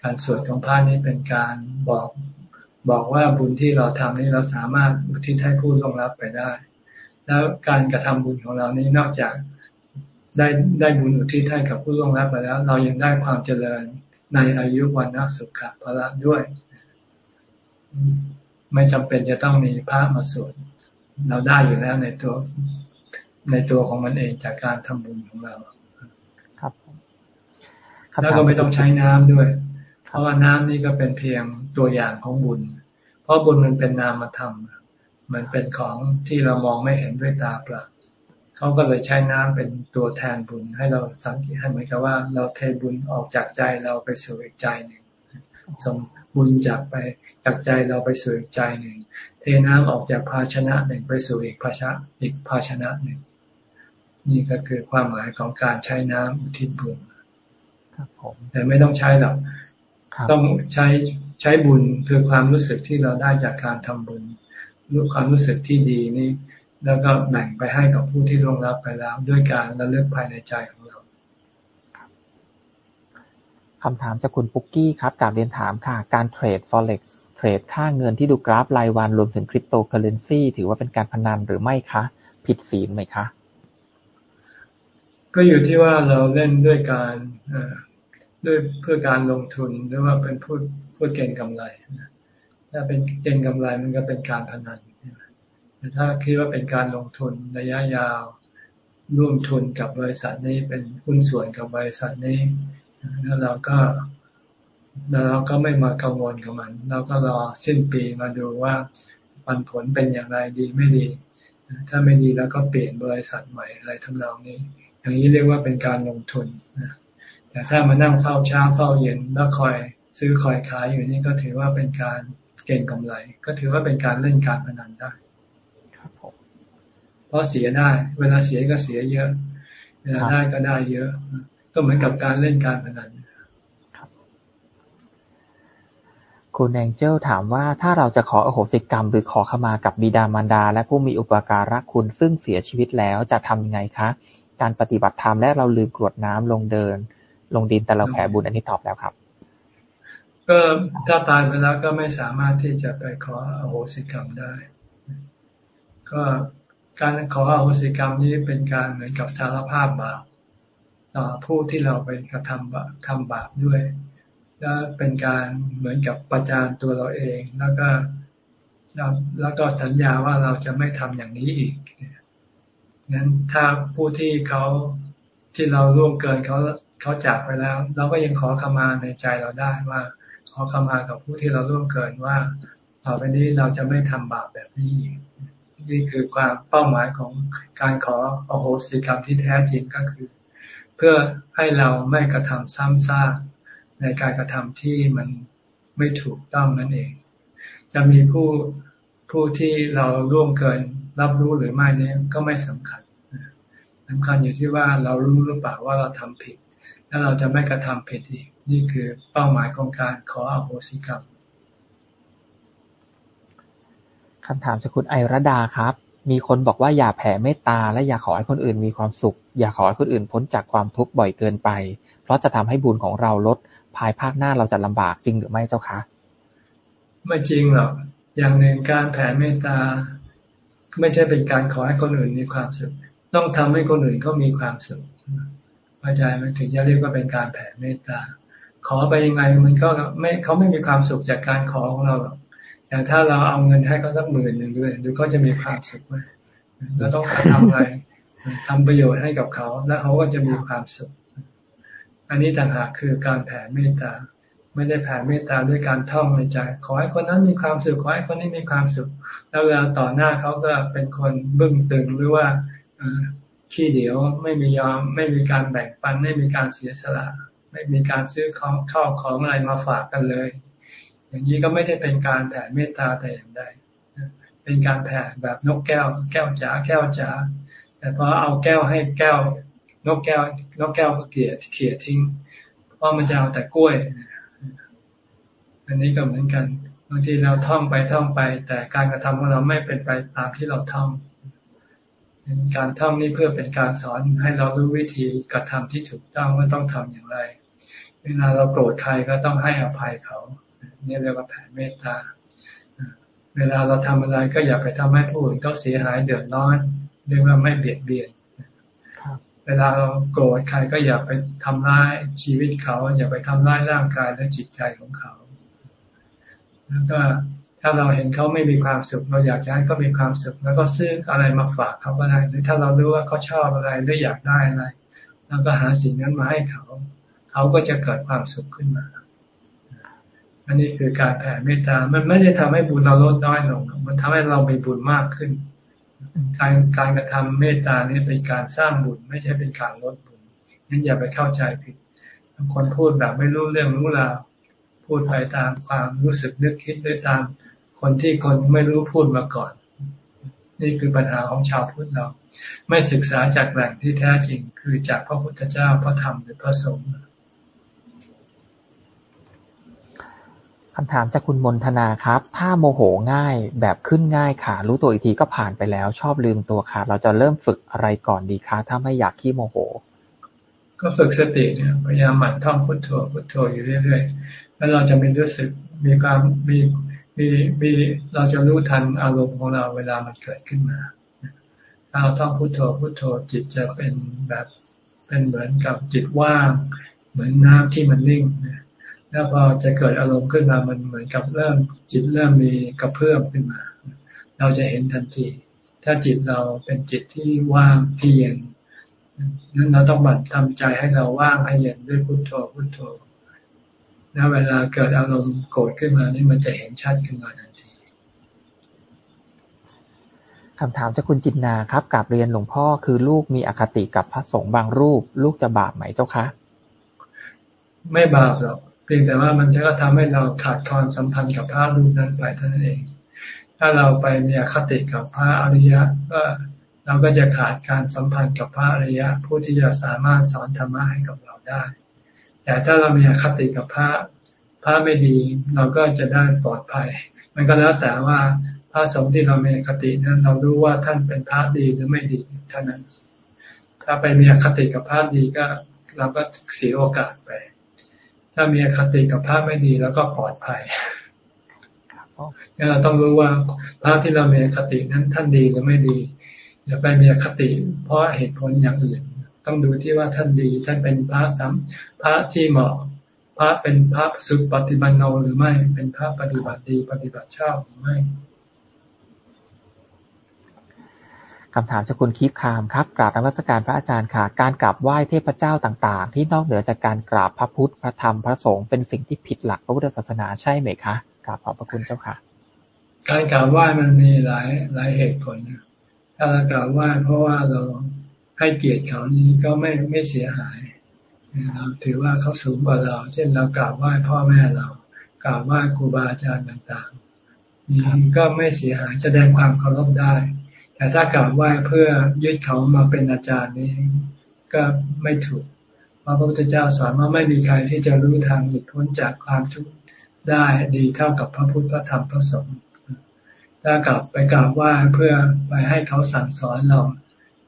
Speaker 2: การสวดของพระนี่เป็นการบอกบอกว่าบุญที่เราทำนี้เราสามารถอุทิศให้ผู้ร่วงรับไปได้ แล้วการกระทำบุญของเรานี้นอกจากได้ได้บุญอุทิศให้กับผู้ร่วงรับไปแล้ว เรายังได้ความเจริญในอายุวันนัสุขะพละด้วย ไม่จำเป็นจะต้องมีพระมาสวดเราได้อยู่แล้วในตัวในตัวของมันเองจากการทำบุญของเรา
Speaker 1: ครับ
Speaker 2: แล้วก็ไม่ต้องใช้น้ำด้วย เพราะว่าน้ำนี่ก็เป็นเพียงตัวอย่างของบุญ เพราะบุญมันเป็นนามธรรมมันเป็นของที่เรามองไม่เห็นด้วยตาเปล่าเขาก็เลยใช้น้ำเป็นตัวแทนบุญ ให้เราสังเกตให้เหมือนกับว่า เราเทบุญออกจากใจเราไปสู่อีกใจหนึ่งส่ง บุญจากไปจากใจเราไปสู่อีกใจหนึ่ง เทน้ำออกจากภาชนะหนึ่งไปสู่อีกภาชนะอีกภาชนะหนึ่ง นี่ก็คือความหมายของการใช้น้ำอุทิศบุญแต่ไม่ต้องใช้หรอกต้องใช้ใช้บุญคือความรู้สึกที่เราได้จากการทำบุญรู้ความรู้สึกที่ดีนี่ แล้วก็แบ่งไปให้กับผู้ที่ร่วงรับไปแล้ว ด้วยการระลึกภายในใจของเรา
Speaker 1: คำถามจากคุณปุ๊กกี้ครับกาบเรียนถามค่ะ การเทรด forex เทรดค่าเงินที่ดูกราฟรายวันรวมถึงคริปโตเคอเรนซีถือว่าเป็นการพนันหรือไม่คะ ผิดศีลไหมคะ
Speaker 2: ก็อยู่ที่ว่าเราเล่นด้วยการด้วยเพื่อการลงทุนหรือว่าเป็นพูดพูดเก่งกำไรถ้าเป็นเก่งกำไรมันก็เป็นการพนันแต่ถ้าคิดว่าเป็นการลงทุนระยะยาวร่วมทุนกับบริษัทนี้เป็นหุ้นส่วนกับบริษัทนี้ แล้วเราก็แล้วเราก็ไม่มากังวลกับมัน เราก็รอสิ้นปีมาดูว่าปันผลเป็นอย่างไรดีไม่ดี ถ้าไม่ดีแล้วก็เปลี่ยนบริษัทใหม่อะไรทำนองนี้ อย่างนี้เรียกว่าเป็นการลงทุนนะแต่ถ้ามานั่งเฝ้าเช้าเฝ้าเย็นแล้วคอยซื้อคอยขายอยู่นี่ก็ถือว่าเป็นการเก่งกำไร ก็ถือว่าเป็นการเล่นการพนันได้เพราะเสียได้ เวลาเสียก็เสียเยอะ เวลาได้ก็ได้เยอะ ก็เหมือนกับการเล่นการพนัน
Speaker 1: คุณแองเจลถามว่าถ้าเราจะขออโหสิกรรม หรือขอขมากับบิดามารดา และผู้มีอุปการะคุณซึ่งเสียชีวิตแล้วจะทำยังไงคะ การปฏิบัติธรรมและเราลืมกรวดน้ำลงเดิน ลงดินแต่เราแผ่บุญอันนี้ตอบแล้วครับ
Speaker 2: ก็ถ้าตายไปแล้วก็ไม่สามารถที่จะไปขออโหสิกรรมได้ ก็การขออโหสิกรรมนี้เป็นการเหมือนกับสารภาพบาป ต่อผู้ที่เราไปกระทำบาปทำบาปด้วย และเป็นการเหมือนกับประจานตัวเราเอง แล้วก็แล้วก็สัญญาว่าเราจะไม่ทำอย่างนี้อีกงั้นถ้าผู้ที่เขาที่เราร่วงเกินเขาเขาจากไปแล้ว เราก็ยังขอขมาในใจเราได้ว่า ขอขมากับผู้ที่เราร่วมเกินว่าต่อไปนี้เราจะไม่ทำบาปแบบนี้ นี่คือความเป้าหมายของการขออโหสิกรรมที่แท้จริงก็คือ พื่อให้เราไม่กระทำซ้ำซากในการกระทำที่มันไม่ถูกต้องนั่นเอง จะมีผู้ผู้ที่เราร่วมเกินรับรู้หรือไม่นี้ก็ไม่สำคัญสำคัญอยู่ที่ว่าเรารู้หรือเปล่าว่าเราทำผิด แล้วเราจะไม่กระทำผิดอีก นี่คือเป้าหมายของการขออโหสิกรรม
Speaker 1: คำถามจากคุณไอรดาครับ มีคนบอกว่าอย่าแผ่เมตตา และอย่าขอให้คนอื่นมีความสุข อย่าขอให้คนอื่นพ้นจากความทุกข์บ่อยเกินไป เพราะจะทำให้บุญของเราลด ภายภาคหน้าเราจะลำบากจริงหรือไม่เจ้าคะ
Speaker 2: ไม่จริงหรอก อย่างหนึ่งการแผ่เมตตา ไม่ใช่เป็นการขอให้คนอื่นมีความสุข ต้องทำให้คนอื่นเขามีความสุขเข้าใจมันถึงจะเรียกว่าเป็นการแผ่เมตตา ขอไปยังไงมันก็ไม่เขาไม่มีความสุขจากการขอของเราหรอก อย่างถ้าเราเอาเงินให้เขาสักหมื่นหนึ่งด้วยดูเขาจะมีความสุขไหมเราต้องการทำอะไรทำประโยชน์ให้กับเขา แล้วเขาก็จะมีความสุข อันนี้ต่างหากคือการแผ่เมตตา ไม่ได้แผ่เมตตาด้วยการท่องในใจ ขอให้คนนั้นมีความสุข ขอให้คนนี้มีความสุข แล้วเวลาต่อหน้าเขาก็เป็นคนบึ้งตึงหรือว่าขี้เดียวไม่มียอม ไม่มีการแบ่งปัน ไม่มีการเสียสละ ไม่มีการซื้อของข้าวของอะไรมาฝากกันเลย อย่างนี้ก็ไม่ได้เป็นการแผ่เมตตาแต่อย่างใดเป็นการแผ่แบบนกแก้ว แก้วจ๋าแก้วจ๋าแต่พอเอาแก้วให้แก้วนกแก้วนกแก้วก็เกลี่ยเขี่ยทิ้งเพราะมันจะเอาแต่กล้วย อันนี้ก็เหมือนกันบางทีเราท่องไปท่องไป แต่การกระทำของเราไม่เป็นไปตามที่เราท่องการท่องนี่เพื่อเป็นการสอนให้เรารู้วิธีกระทำที่ถูกต้องว่าต้องทำอย่างไร เวลาเราโกรธใครก็ต้องให้อภัยเขา นี่เรียกว่าแผ่เมตตา เวลาเราทำอะไรก็อย่าไปทำให้ผู้อื่นเขาเสียหายเดือดร้อนเรียกว่าไม่เบียดเบียนเวลาเราโกรธใครก็อย่าไปทำร้ายชีวิตเขา อย่าไปทำร้ายร่างกายและจิตใจของเขา แล้วก็ถ้าเราเห็นเขาไม่มีความสุข เราอยากจะให้เขามีความสุข แล้วก็ซื้ออะไรมาฝากเขาก็ได้หรือถ้าเรารู้ว่าเขาชอบอะไรหรืออยากได้อะไรเราก็หาสิ่งนั้นมาให้เขา เขาก็จะเกิดความสุขขึ้นมา อันนี้คือการแผ่เมตตา มันไม่ได้ทำให้บุญเราลดน้อยลง มันทำให้เรามีบุญมากขึ้น การการกระทำเมตตานี่เป็นการสร้างบุญไม่ใช่เป็นการลดบุญงั้นอย่าไปเข้าใจผิดคนพูดแบบไม่รู้เรื่องรู้ราวพูดไปตามความรู้สึกนึกคิดด้วยตามคนที่คนไม่รู้พูดมาก่อน นี่คือปัญหาของชาวพุทธเรา ไม่ศึกษาจากแหล่งที่แท้จริง คือจากพระพุทธเจ้าพระธรรมหรือพระสงฆ์ำ
Speaker 1: ถามจากคุณมนทนาครับ ถ้าโมโหง่ายแบบขึ้นง่ายค่ะ รู้ตัวอีกทีก็ผ่านไปแล้ว ชอบลืมตัวค่ะ เราจะเริ่มฝึกอะไรก่อนดีคะ ถ้าไม่อยากขี้โมโห
Speaker 2: ก็ฝึกสติเนี่ยพยายามหมั่นท่องพุทโธพุทโธอยู่เรื่อยๆ แล้วเราจะมีรู้สึกมีความมีมีมีเราจะรู้ทันอารมณ์ของเราเวลามันเกิดขึ้นมา ถ้าเราท่องพุทโธพุทโธจิตจะเป็นแบบเป็นเหมือนกับจิตว่าง เหมือนน้ำที่มันนิ่งนะ แล้วพอจะเกิดอารมณ์ขึ้นมามันเหมือนกับเริ่มจิตเริ่มมีกระเพื่อมขึ้นมา เราจะเห็นทันที ถ้าจิตเราเป็นจิตที่ว่างที่เย็นนั้นเราต้องบัดทำใจให้เราว่างให้เย็นด้วยพุโทโธพุโทโธแล้วเวลาเกิดอารมณ์โกรธขึ้นมานี่มันจะเห็นชัดขึ้นมาทันที
Speaker 1: คำถามจากคุณจินนาครับกับเรียนหลวงพ่อคือลูกมีอคติกับพระสงฆ์บางรูป ลูกจะบาปไหมเจ้าคะ
Speaker 2: ไม่บาปหรอก พียงแต่ว่ามันจะก็ทำให้เราขาดความสัมพันธ์กับพระรูปนั้นไปเท่านั้นเอง ถ้าเราไปมีอคติกับพระอริยะ ก็เราก็จะขาดการสัมพันธ์กับพระอริยะ ผู้ที่จะสามารถสอนธรรมะให้กับเราได้ แต่ถ้าเรามีอคติกับพระพระไม่ดีเราก็จะได้ปลอดภัย มันก็แล้วแต่ว่าพระสงฆ์ที่เรามีคตินั้น เรารู้ว่าท่านเป็นพระดีหรือไม่ดีเท่านั้น ถ้าไปมีอคติกับพระดีก็เราก็เสียโอกาสไป ถ้ามีอคติกับพระไม่ดีแล้วก็ปลอดภัยเราต้องรู้ว่าพระที่เรามีอคตินั้นท่านดีหรือไม่ดีอย่าไปมีอคติ เพราะเหตุผลอย่างอื่น ต้องดูที่ว่าท่านดี ท่านเป็นพระสัมพระที่เหมาะพระเป็นพระสุปฏิบันโนหรือไม่ เป็นพระปฏิบัติดี ปฏิบัติชอบหรือไม่
Speaker 1: คำถามจากคุณคีบคามครับ กราบนมัสการพระอาจารย์ค่ะ การกราบไหว้เทพเจ้าต่าง ๆ ที่นอกเหนือจากการกราบพระพุทธ พระธรรม พระสงฆ์เป็นสิ่งที่ผิดหลักพระพุทธศาสนาใช่ไหมคะ กราบขอบพระคุณเจ้าค่ะ
Speaker 2: การกราบไหว้มันมีหลายหลายเหตุผล ถ้าเรากราบไหว้เพราะว่าเราให้เกียรติเขานี้ก็ไม่ไม่เสียหาย เราถือว่าเขาสูงกว่าเรา เช่นเรากราบไหว้พ่อแม่เรา กราบไหว้ครูบาอาจารย์ต่างๆนี่ก็ไม่เสียหายแสดงความเคารพได้ แต่ถ้ากราบไหว้เพื่อยึดเขามาเป็นอาจารย์นี้ก็ไม่ถูก เพราะพระพุทธเจ้าสอนว่าไม่มีใครที่จะรู้ทางหลุดพ้นจากความทุกข์ได้ดีเท่ากับพระพุทธพระธรรมพระสงฆ์ถ้ากลับไปกราบไหว้เพื่อไปให้เขาสั่งสอนเรา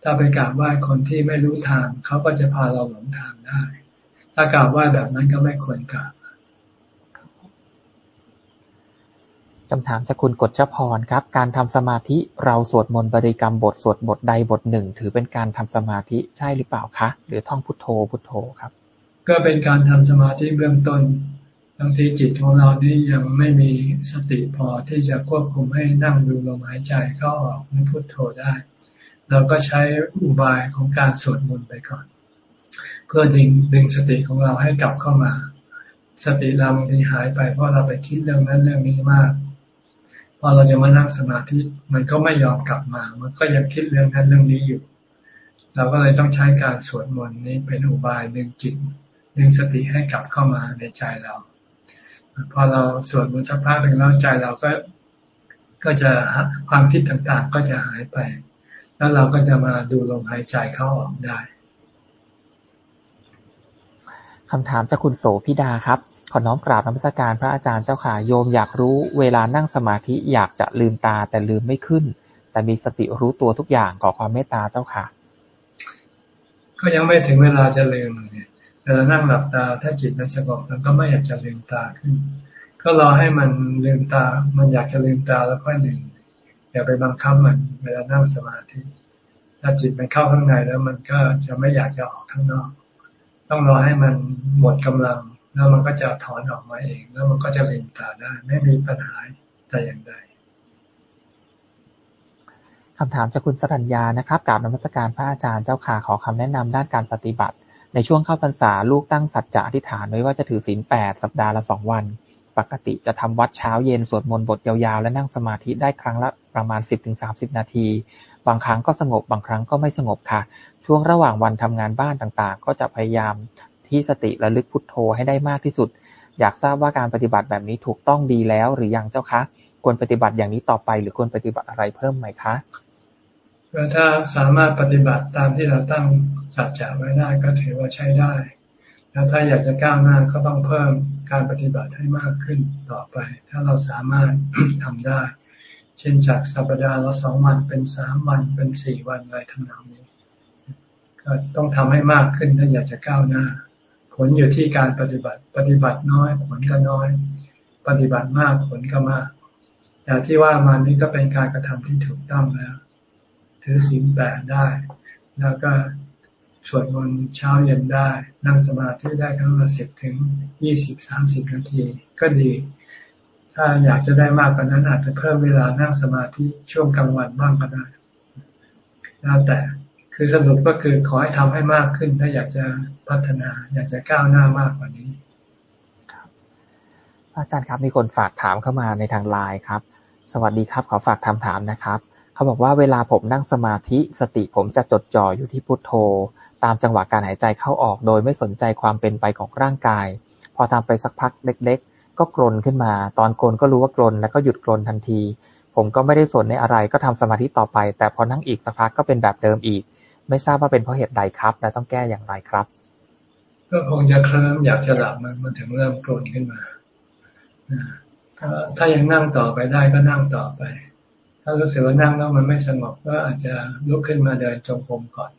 Speaker 2: ถ้าไปกราบไหว้คนที่ไม่รู้ทาง เขาก็จะพาเราหลงทางได้ ถ้ากราบไหว้แบบนั้นก็ไม่ควรกราบ
Speaker 1: คำถามจากคุณกฎชพรครับ การทำสมาธิเราสวดมนต์บริกรรมบทสวดบทใดบทหนึ่ง ถือเป็นการทำสมาธิใช่หรือเปล่าคะ หรือท่องพุทโธพุทโธครับ
Speaker 2: ก็เป็นการทำสมาธิเบื้องต้นบางทีจิตของเรานี่ยังไม่มีสติพอที่จะควบคุมให้นั่งดูลมหายใจเข้าออกในพุทโธได้ เราก็ใช้อุบายของการสวดมนต์ไปก่อน เพื่อดึงดึงสติของเราให้กลับเข้ามา สติเราบางทีหายไปเพราะเราไปคิดเรื่องนั้นเรื่องนี้มาก พอเราจะมานั่งสมาธิมันก็ไม่ยอมกลับมา มันก็ยังคิดเรื่องนั้นเรื่องนี้อยู่ เราก็เลยต้องใช้การสวดมนต์นี้เป็นอุบายดึงจิตดึงสติให้กลับเข้ามาในใจเรา พอเราสวดมนต์สักพักหนึ่งแล้วใจเราก็ก็จะความคิดต่างๆก็จะหายไป แล้วเราก็จะมาดูลมหายใจเข้าออกได้
Speaker 1: คำถามจากคุณโสพิดาครับ ขอน้อมกราบนมัสการพระอาจารย์เจ้าค่ะ โยมอยากรู้เวลานั่งสมาธิอยากจะลืมตาแต่ลืมไม่ขึ้น แต่มีสติรู้ตัวทุกอย่างขอความเมตตาเจ้าค่ะ
Speaker 2: ก็ยังไม่ถึงเวลาจะลืมเนี่ยเวลานั่งหลับตาถ้าจิตมันสงบมันก็ไม่อยากจะลืมตาขึ้น ก็รอให้มันลืมตา มันอยากจะลืมตาแล้วค่อยลืมอย่าไปบังคับมัน เวลานั่งสมาธิถ้าจิตมันเข้าข้างในแล้วมันก็จะไม่อยากจะออกข้างนอก ต้องรอให้มันหมดกำลัง แล้วมันก็จะถอนออกมาเอง แล้วมันก็จะลืมตาได้ ไม่มีปัญหาแต่อย่างใด
Speaker 1: คำถามจากคุณสรัญญานะครับกราบนมัสการพระอาจารย์เจ้าขาขอคำแนะนำด้านการปฏิบัติ ในช่วงเข้าพรรษาลูกตั้งสัจจะอธิษฐานไว้ว่าจะถือศีลแปดสัปดาห์ละสองวัน ปกติจะทำวัดเช้าเย็นสวดมนต์บทยาวๆ และนั่งสมาธิได้ครั้งละประมาณ 10-30 นาที บางครั้งก็สงบบางครั้งก็ไม่สงบค่ะ ช่วงระหว่างวันทำงานบ้านต่างๆ ก็จะพยายาม ที่สติระลึกพุทโธให้ได้มากที่สุด อยากทราบว่าการปฏิบัติแบบนี้ถูกต้องดีแล้วหรือยังเจ้าคะ ควรปฏิบัติอย่างนี้ต่อไป หรือควรปฏิบัติอะไรเพิ่มไหมคะ
Speaker 2: ถ้าสามารถปฏิบัติตามที่เราตั้งสัจจะไว้ได้ก็ถือว่าใช้ได้ แล้วถ้าอยากจะก้าวหน้าก็ต้องเพิ่มการปฏิบัติให้มากขึ้นต่อไป ถ้าเราสามารถทำได้ เช่นจากสัปดาห์ละสองวันเป็นสามวันเป็นสี่วันอะไรทำนองนี้ ก็ต้องทำให้มากขึ้นถ้าอยากจะก้าวหน้า ผลอยู่ที่การปฏิบัติ ปฏิบัติน้อย ผลก็น้อย ปฏิบัติมากผลก็มาก แต่ที่ว่ามานี้ก็เป็นการกระทำที่ถูกต้องแล้ว ถือศีลแปดได้ แล้วก็สวดมนต์เช้าเย็นได้ นั่งสมาธิได้ครั้งละสิบถึงยี่สิบสามสิบนาทีก็ดี ถ้าอยากจะได้มากกว่านั้นอาจจะเพิ่มเวลานั่งสมาธิช่วงกลางวันบ้างก็ได้แล้วแต่ คือสรุปก็คือขอให้ทำให้มากขึ้น ถ้าอยากจะพัฒนา อยากจะก้าวหน้ามากกว่านี้
Speaker 1: อาจารย์ครับมีคนฝากถามเข้ามาในทางไลน์ครับ สวัสดีครับขอฝากคำถามนะครับเขาบอกว่าเวลาผมนั่งสมาธิสติผมจะจดจ่ออยู่ที่พุทโธ ตามจังหวะการหายใจเข้าออก โดยไม่สนใจความเป็นไปของร่างกาย พอทำไปสักพักเล็ก ๆ ก็กรนขึ้นมา ตอนกรนก็รู้ว่ากรนแล้วก็หยุดกรนทันที ผมก็ไม่ได้สนในอะไรก็ทำสมาธิต่อไป แต่พอนั่งอีกสักพักก็เป็นแบบเดิมอีก ไม่ทราบว่าเป็นเพราะเหตุใดครับ และต้องแก้อย่างไรครับ
Speaker 2: ก็คงจะเคลิ้มอยากจะหลับมันมันถึงเริ่มโกรนขึ้นมาถ้ายังนั่งต่อไปได้ก็นั่งต่อไป ถ้ารู้สึกว่านั่งแล้วมันไม่สงบก็อาจจะลุกขึ้นมาเดินจงกรมก่อน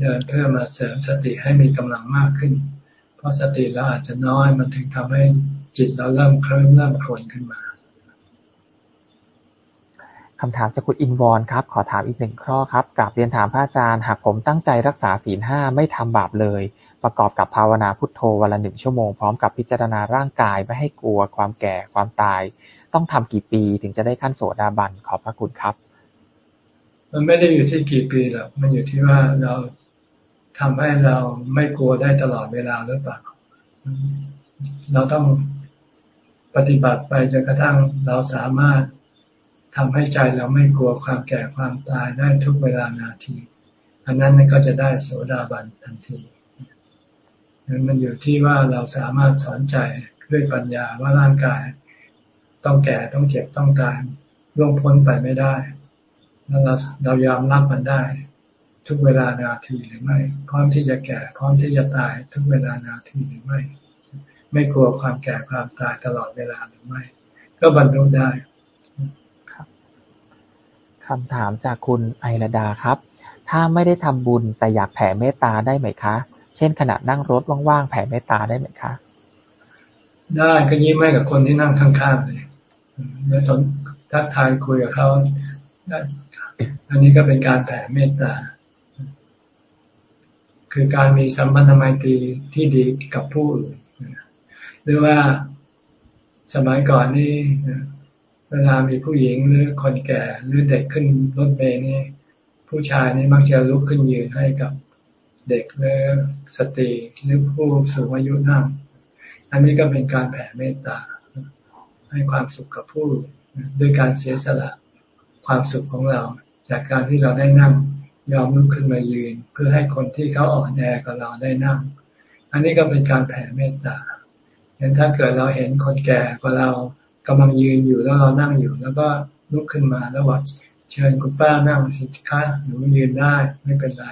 Speaker 2: เดินเพื่อมาเสริมสติให้มีกำลังมากขึ้น เพราะสติเราอาจจะน้อยมันถึงทำให้จิตเราเริ่มเคลิ้มเริ่มโกรนขึ้นมา
Speaker 1: คำถามจากคุณอินวอนครับ ขอถามอีกหนึ่งข้อครับกราบเรียนถามพระอาจารย์ หากผมตั้งใจรักษาศีลห้าไม่ทำบาปเลย ประกอบกับภาวนาพุทโธวันละหนึ่งชั่วโมง พร้อมกับพิจารณาร่างกายไม่ให้กลัวความแก่ความตาย ต้องทำกี่ปีถึงจะได้ขั้นโสดาบันขอบพระคุณครับ
Speaker 2: มันไม่ได้อยู่ที่กี่ปีหรอกมันอยู่ที่ว่าเราทำให้เราไม่กลัวได้ตลอดเวลาหรือเปล่า เราต้องปฏิบัติไปจนกระทั่งเราสามารถ ทำให้ใจเราไม่กลัวความแก่ความตายได้ทุกเวลานาที อันนั้นก็จะได้โสดาบันทันทีนั้นมันอยู่ที่ว่าเราสามารถสอนใจด้วยปัญญาว่าร่างกาย ต้องแก่ต้องเจ็บต้องตายล่วงพ้นไปไม่ได้แล้วเราเรายอมรับมันได้ ทุกเวลานาทีหรือไม่ พร้อมที่จะแก่พร้อมที่จะตายทุกเวลานาทีหรือไม่ ไม่กลัวความแก่ความตายตลอดเวลาหรือไม่ ก็บรรลุได้
Speaker 1: คำถามจากคุณไอระดาครับ ถ้าไม่ได้ทำบุญแต่อยากแผ่เมตตาได้ไหมคะ เช่นขณะนั่งรถว่างๆแผ่เมตตาได้ไหมคะ
Speaker 2: ได้ก็ยิ้มให้กับคนที่นั่งข้างๆเลยแล้วสนทักทายคุยกับเขาอันนี้ก็เป็นการแผ่เมตตา คือการมีสัมพันธไมตรีที่ดีกับผู้อื่นหรือว่าสมัยก่อนนี่ เวลามีผู้หญิงหรือคนแก่หรือเด็กขึ้นรถเมล์นี่ผู้ชายนี่มักจะลุกขึ้นยืนให้กับเด็กหรือสตรีหรือผู้สูงอายุนั่ง อันนี้ก็เป็นการแผ่เมตตา ให้ความสุขกับผู้ด้วยการเสียสละความสุขของเรา จากการที่เราได้นั่งยอมลุกขึ้นมายืน เพื่อให้คนที่เขาอ่อนแอกับเราได้นั่ง อันนี้ก็เป็นการแผ่เมตตาเห็นถ้าเกิดเราเห็นคนแก่กว่าเรา กำลังยืนอยู่แล้วเรานั่งอยู่ แล้วก็ลุกขึ้นมาแล้วว่าเชิญคุณป้านั่งสิคะหนูยืนได้ไม่เป็นไร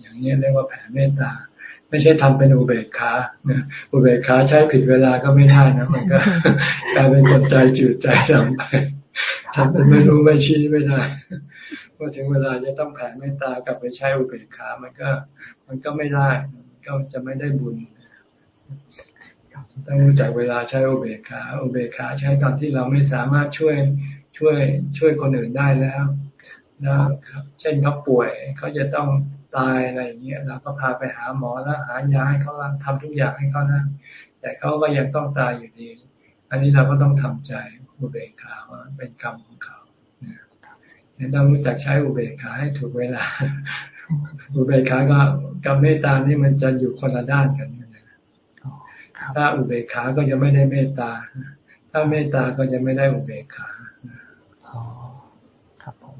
Speaker 2: อย่างนี้เรียกว่าแผ่เมตตา ไม่ใช่ทำเป็นอุเบกขาอุเบกขาใช้ผิดเวลาก็ไม่ได้นะมันก็กลายเป็นคนใจจืดใจดำไปทำเป็นไม่รู้ไม่ชี้ไม่ได้พอถึงเวลาจะต้องแผ่เมตตากลับไปใช้อุเบกขา มันก็ มันก็ไม่ได้ ก็จะไม่ได้บุญ ต้องรู้จักเวลาใช้อุเบกขาอุเบกขาใช้ตอนที่เราไม่สามารถช่วยช่วยช่วยคนอื่นได้แล้วนะครับเช่นเขาป่วยเขาจะต้องตายอะไรอย่างเงี้ยเราก็พาไปหาหมอแล้วหายาให้เขาทำทุกอย่างให้เขานะแต่เขาก็ยังต้องตายอยู่ดี อันนี้เราก็ต้องทำใจอุเบกขาว่าเป็นกรรมของเขาเนี่ยต้องรู้จักใช้อุเบกขาให้ถูกเวลา อุเบกขาก็กับเมตตานี่มันจะอยู่คนละด้านกัน ถ้าอุเบกขา ก็จะไม่ได้เมตตา ถ้าเมตตา ก็จะไม่ได้อุเบกขา
Speaker 1: อ๋อครับผม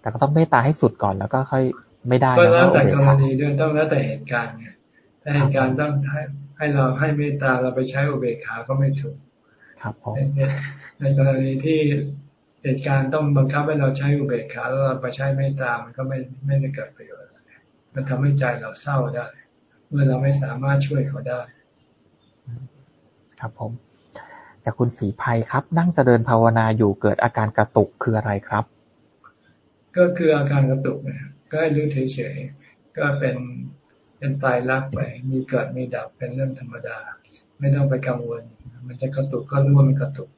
Speaker 1: แต่ก็ต้องเมตตาให้สุดก่อนแล้วก็ค่อยไม่ได้
Speaker 2: ก็แล้วแต่กรณีด้วยต้องแล้วแต่เหตุการณ์ไงถ้าเหตุการณ์ต้องให้ให้เราให้เมตตาเราไปใช้อุเบกขาก็ไม่ถูก
Speaker 1: ครับผม
Speaker 2: ในกรณีที่เหตุการณ์ต้องบังคับให้เราใช้อุเบกขาแล้วเราไปใช้เมตตามันก็ไม่ไม่ได้เกิดประโยชน์มันทำให้ใจเราเศร้าได้ เมื่อเราไม่สามารถช่วยเขาได้
Speaker 1: ครับผม จากคุณสีภัยครับ นั่งเจริญภาวนาอยู่เกิดอาการกระตุกคืออะไรครับ
Speaker 2: ก็คืออาการกระตุกนะก็ให้รู้เฉยๆก็เป็นเป็นตายรักไปมีเกิดมีดับเป็นเรื่องธรรมดา ไม่ต้องไปกังวล มันจะกระตุกก็รู้ว่ามันกระตุก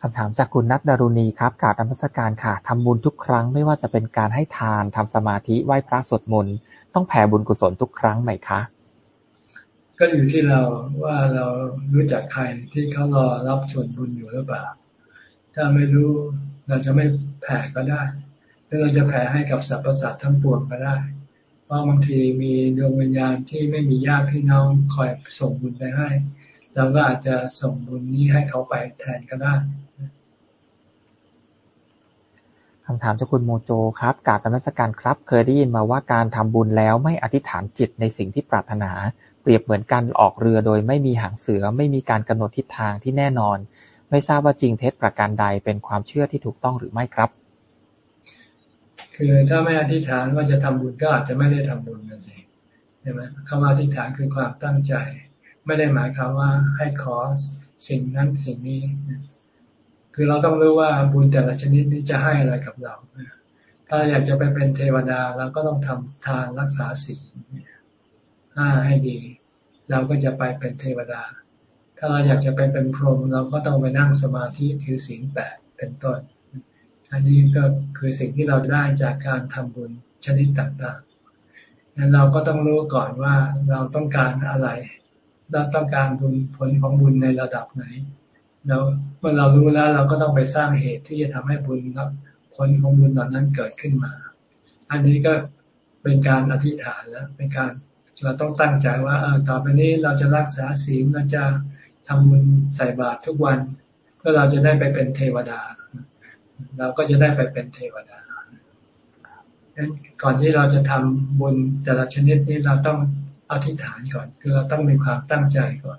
Speaker 1: คำถามจากคุณนัทดารุณีครับกาดอัมพการค่ะทำบุญทุกครั้งไม่ว่าจะเป็นการให้ทานทำสมาธิไหว้พระสวดมนต์ต้องแผ่บุญกุศลทุกครั้งไหมคะ
Speaker 2: ก็อยู่ที่เราว่าเรารู้จักใครที่เขารอรับส่วนบุญอยู่หรือเปล่า ถ้าไม่รู้เราจะไม่แผ่ก็ได้หรือเราจะแผ่ให้กับสรรพสัตว์ทั้งปวงก็ได้ เพราะบางทีมีดวงวิญญาณที่ไม่มีญาติพี่น้องคอยส่งบุญไปให้ เราก็อาจจะส่งบุญนี้ให้เขาไปแทนก็ได้
Speaker 1: คำถามจากคุณโมโจครับกาบรรมสการครับ เคยได้ยินมาว่าการทำบุญแล้วไม่อธิษฐานจิตในสิ่งที่ปรารถนา เปรียบเหมือนการออกเรือโดยไม่มีหางเสือ ไม่มีการกำหนดทิศทางที่แน่นอน ไม่ทราบว่าจริงเท็จประการใดเป็นความเชื่อที่ถูกต้องหรือไม่ครับ
Speaker 2: คือถ้าไม่อธิษฐานว่าจะทำบุญก็อาจจะไม่ได้ทำบุญกันสิใช่ไหมคำว่าอธิษฐานคือความตั้งใจ ไม่ได้หมายความว่าให้ขอสิ่งนั้นสิ่งนี้ คือเราต้องรู้ว่าบุญแต่ละชนิดนี้จะให้อะไรกับเรา ถ้าอยากจะไปเป็นเทวดาเราก็ต้องทำทานรักษาศีล ห้าให้ดี เราก็จะไปเป็นเทวดา ถ้าเราอยากจะไปเป็นพรหมเราก็ต้องไปนั่งสมาธิถือศีลแปดเป็นต้น อันนี้ก็คือสิ่งที่เราได้จากการทำบุญชนิดต่างๆนั้นเราก็ต้องรู้ก่อนว่าเราต้องการอะไร เราต้องการบุญผลของบุญในระดับไหนเราเมื่อเรารู้แล้วเราก็ต้องไปสร้างเหตุที่จะทำให้บุญผลของบุญเหล่านั้นเกิดขึ้นมา อันนี้ก็เป็นการอธิษฐานแล้วเป็นการ เราต้องตั้งใจว่าต่อไปนี้เราจะรักษาศีลเราจะทำบุญใส่บาตรทุกวัน เพื่อเราจะได้ไปเป็นเทวดา เราก็จะได้ไปเป็นเทวดาดังนั้นก่อนที่เราจะทำบุญแต่ละชนิดนี้เราต้องอธิษฐานก่อน คือเราต้องมีความตั้งใจก่อน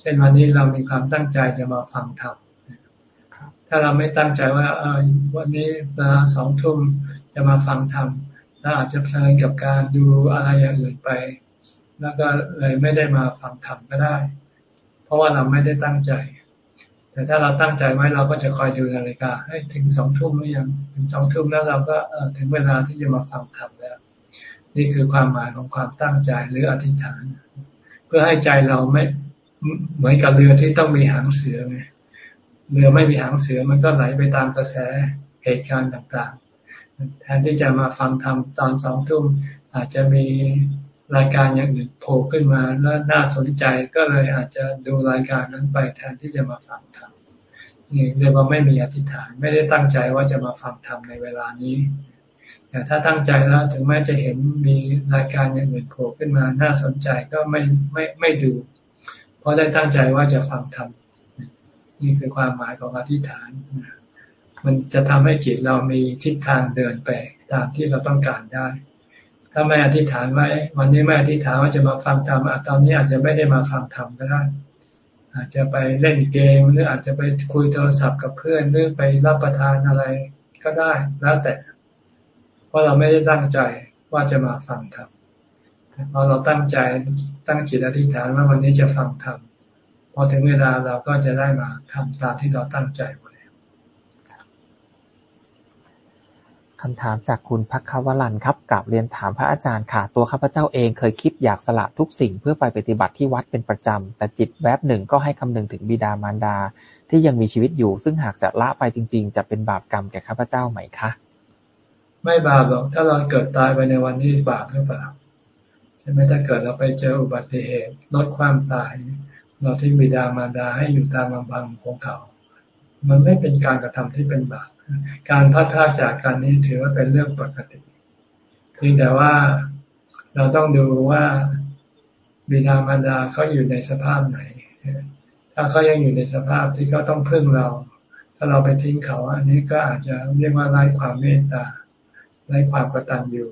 Speaker 2: เช่นวันนี้เรามีความตั้งใจจะมาฟังธรรมถ้าเราไม่ตั้งใจว่าเออวันนี้เวลาสองทุ่มจะมาฟังธรรมเราอาจจะเพลินกับการดูอะไรอย่างอื่นไป แล้วก็เลยไม่ได้มาฟังธรรมก็ได้ เพราะว่าเราไม่ได้ตั้งใจ แต่ถ้าเราตั้งใจไว้เราก็จะคอยดูนาฬิกาให้ถึงสองทุ่มหรือยังถึงสองทุ่มแล้วเราก็ถึงเวลาที่จะมาฟังธรรมแล้ว นี่คือความหมายของความตั้งใจหรืออธิษฐาน เพื่อให้ใจเราไม่เหมือนกับเรือที่ต้องมีหางเสือไงเรือไม่มีหางเสือมันก็ไหลไปตามกระแสเหตุการณ์ต่างๆ แทนที่จะมาฟังธรรมตอนสองทุ่มอาจจะมี รายการอย่างอื่นโผล่ขึ้นมาแล้วน่าสนใจก็เลยอาจจะดูรายการนั้นไปแทนที่จะมาฟังธรรมนี่เรียกว่าไม่มีอธิษฐาน ไม่ได้ตั้งใจว่าจะมาฟังธรรมในเวลานี้แต่ถ้าตั้งใจแล้วถึงแม้จะเห็นมีรายการอย่างอื่นโผล่ขึ้นมาน่าสนใจก็ไม่ไม่ไม่ดู เพราะได้ตั้งใจว่าจะฟังธรรมนี่คือความหมายของอธิษฐาน มันจะทำให้จิตเรามีทิศทางเดินไปตามที่เราต้องการได้ ถ้าไม่อธิษฐานไว้ วันนี้ไม่อธิษฐานว่าจะมาฟังธรรมตอนนี้อาจจะไม่ได้มาฟังธรรมก็ได้ อาจจะไปเล่นเกมหรืออาจจะไปคุยโทรศัพท์กับเพื่อนหรือไปรับประทานอะไรก็ได้แล้วแต่เพราะเราไม่ได้ตั้งใจว่าจะมาฟังธรรมพอเราตั้งใจตั้งจิตอธิษฐานว่าวันนี้จะฟังธรรมพอถึงเวลาเราก็จะได้มาทำตามที่เราตั้งใจไว้
Speaker 1: คำถามจากคุณพักควลันครับกลับเรียนถามพระอาจารย์ค่ะ ตัวข้าพเจ้าเองเคยคิดอยากสละทุกสิ่งเพื่อไปปฏิบัติที่วัดเป็นประจำ แต่จิตแวบหนึ่งก็ให้คำนึงถึงบิดามารดา ที่ยังมีชีวิตอยู่ ซึ่งหากจะละไปจริง ๆ จะเป็นบาปกรรมแก่ข้าพเจ้าไหมคะ
Speaker 2: ไม่บาปหรอกถ้าเราเกิดตายไปในวันนี้บาปหรือเปล่าใช่ไหมถ้าเกิดเราไปเจออุบัติเหตุลดความตาย เราทิ้งบิดามารดาให้อยู่ตามลำพังของเขา มันไม่เป็นการกระทำที่เป็นบาป การพัดพาจากกันนี้ถือว่าเป็นเรื่องปกติเพียงแต่ว่าเราต้องดูว่าบิดามารดาเขาอยู่ในสภาพไหน ถ้าเขายังอยู่ในสภาพที่เขาต้องพึ่งเรา ถ้าเราไปทิ้งเขา อันนี้ก็อาจจะเรียกว่าไร้ความเมตตาไร้ความกตัญญู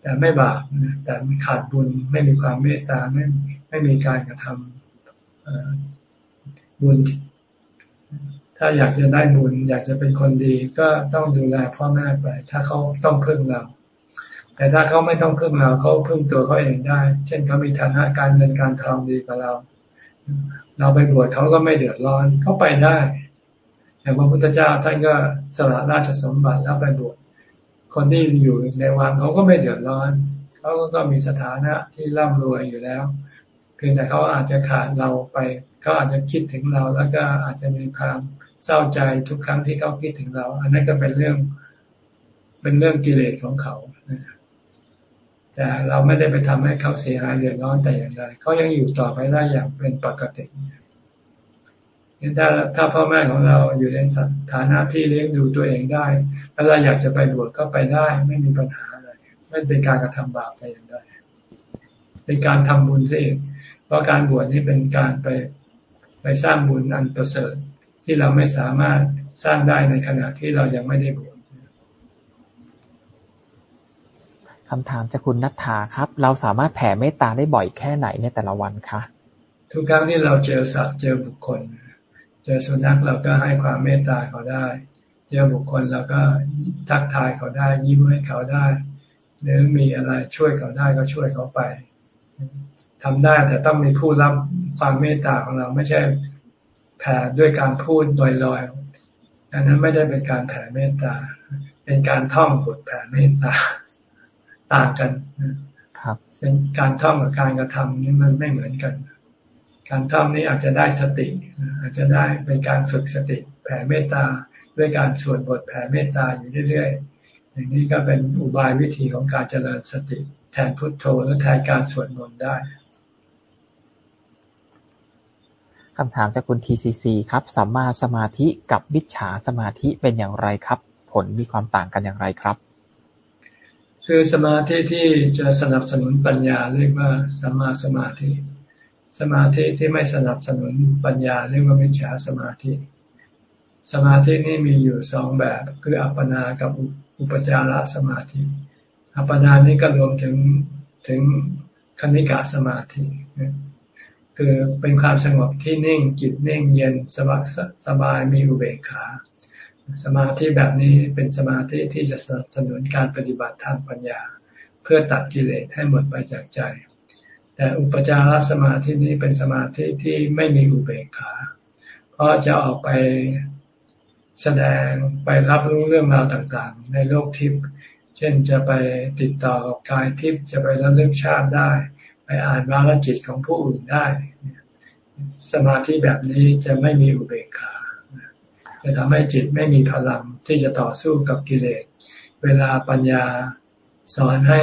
Speaker 2: แต่ไม่บาปแต่ขาดบุญไม่มีความเมตตาไม่ไม่มีการกระทำบุญ ถ้าอยากจะได้บุญอยากจะเป็นคนดีก็ต้องดูแลพ่อแม่ไป ถ้าเขาต้องพึ่งเรา แต่ถ้าเขาไม่ต้องพึ่งเราเขาพึ่งตัวเขาเองได้ เช่นเขามีฐานะการเงินการทองดีกว่าเรา เราไปบวชเขาก็ไม่เดือดร้อนเขาไปได้อย่างพระพุทธเจ้าท่านก็สละราชสมบัติแล้วไปบวชคนที่อยู่ในวังเขาก็ไม่เดือดร้อนเขาก็มีสถานะที่ร่ำรวยอยู่แล้ว เพียงแต่เขาอาจจะขาดเราไปเขาอาจจะคิดถึงเราแล้วก็อาจจะมีความ เศร้าใจทุกครั้งที่เขาคิดถึงเรา อันนั้นก็เป็นเรื่อง เป็นเรื่องกิเลสของเขาแต่เราไม่ได้ไปทำให้เขาเสียหายเดือดร้อนแต่อย่างใดเขายังอยู่ต่อไปได้อย่างเป็นปกติถ้าถ้าพ่อแม่ของเราอยู่ในฐานะที่เลี้ยงดูตัวเองได้ถ้าเราอยากจะไปบวชก็ไปได้ ไม่มีปัญหาอะไรไม่เป็นการกระทำบาปแต่อย่างใดเป็นการทำบุญเองเพราะการบวชนี่เป็นการไปไปสร้างบุญอันประเสริฐ ที่เราไม่สามารถสร้างได้ในขณะที่เรายังไม่ได้บวช
Speaker 1: คำถามจากคุณนัทธาครับ เราสามารถแผ่เมตตาได้บ่อยแค่ไหนในแต่ละวันคะ
Speaker 2: ทุกครั้งที่เราเจอสัตว์เจอบุคคล เจอสุนัขเราก็ให้ความเมตตาเขาได้ เจอบุคคลแล้วก็ทักทายเขาได้ ยิ้มให้เขาได้หรือมีอะไรช่วยเขาได้ก็ช่วยเขาไปทำได้แต่ต้องมีผู้รับความเมตตาของเราไม่ใช่ แผ่ด้วยการพูดลอยๆอันนั้นไม่ได้เป็นการแผ่เมตตา เป็นการท่องบทแผ่เมตตาต่างกัน
Speaker 1: ครับ
Speaker 2: เป็นการท่องกับการกระทำนี่มันไม่เหมือนกัน การท่องนี้อาจจะได้สติ อาจจะได้เป็นการฝึกสติแผ่เมตตาด้วยการสวดบทแผ่เมตตาอยู่เรื่อยๆอย่างนี้ก็เป็นอุบายวิธีของการเจริญสติ แทนพุทโธและแทนการสวดมนต์ได้
Speaker 1: คำถามจากคุณ TCC ครับ สัมมาสมาธิกับวิชาสมาธิเป็นอย่างไรครับ ผลมีความต่างกันอย่างไรครับ
Speaker 2: คือสมาธิที่จะสนับสนุนปัญญาเรียกว่าสัมมาสมาธิ สมาธิที่ไม่สนับสนุนปัญญาเรียกว่าวิชาสมาธิ สมาธินี่มีอยู่สองแบบ คืออัปปนากับอุปจารสมาธิ อัปปนานี่ก็รวมถึงถึงคณิกาสมาธิ คือเป็นความสงบที่นิ่งจิตนิ่งเย็นสบายสบายมีอุเบกขา สมาธิแบบนี้เป็นสมาธิที่จะสนับสนุนการปฏิบัติทางปัญญา เพื่อตัดกิเลสให้หมดไปจากใจ แต่อุปจารสมาธินี้เป็นสมาธิที่ไม่มีอุเบกขา เพราะจะออกไปแสดงไปรับรู้เรื่องราวต่างๆ ในโลกทิพย์ เช่นจะไปติดต่อกับกายทิพย์จะไประลึกชาติได้ อ่านวาลจิตของผู้อื่นได้ สมาธิแบบนี้จะไม่มีอุเบกขาจะทำให้จิตไม่มีพลังที่จะต่อสู้กับกิเลส เวลาปัญญาสอนให้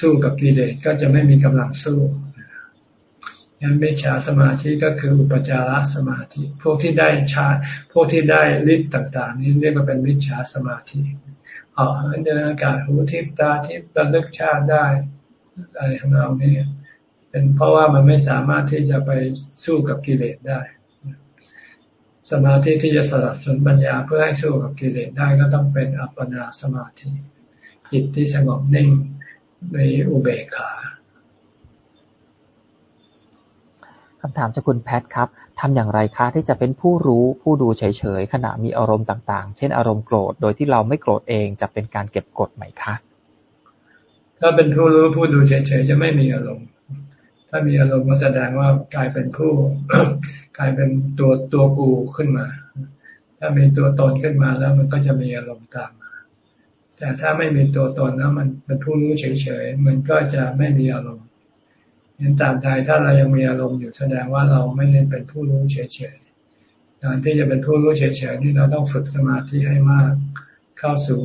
Speaker 2: สู้กับกิเลสก็จะไม่มีกำลังสู้ยันเมชาสมาธิก็คืออุปจารสมาธิ พวกที่ได้ชาพวกที่ได้ฤทธิ์ต่าง ๆ นี่เรียกว่าเป็นมิจฉาสมาธิเออเดินอากาศหูทิพตาทิพระลึกชาติได้ อะไรของเราเนี่ยเป็นเพราะว่ามันไม่สามารถที่จะไปสู้กับกิเลสได้ สมาธิที่จะสลับสนปัญญาเพื่อให้สู้กับกิเลสได้ก็ต้องเป็นอัปปนาสมาธิ จิตที่สงบนิ่งในอุเบกขา
Speaker 1: คำถามจากคุณแพทครับทำอย่างไรคะที่จะเป็นผู้รู้ผู้ดูเฉยๆขณะมีอารมณ์ต่างๆ เช่นอารมณ์โกรธ โดยที่เราไม่โกรธเองจะเป็นการเก็บกดไหมคะ
Speaker 2: ถ้าเป็นผู้รู้ผู้ดูเฉยๆจะไม่มีอารมณ์ ถ้ามีอารมณ์ก็แสดงว่ากลายเป็นผู้กลายเป็นตัวตัวกูขึ้นมา ถ้ามีตัวตนขึ้นมาแล้วมันก็จะมีอารมณ์ตามมา แต่ถ้าไม่มีตัวตนแล้วมันเป็นผู้รู้เฉยๆมันก็จะไม่มีอารมณ์เห็นตามใจถ้าเรายังมีอารมณ์อยู่แสดงว่าเราไม่ได้เป็นผู้รู้เฉยๆการที่จะเป็นผู้รู้เฉยๆนี่เราต้องฝึกสมาธิให้มาก เข้าสู่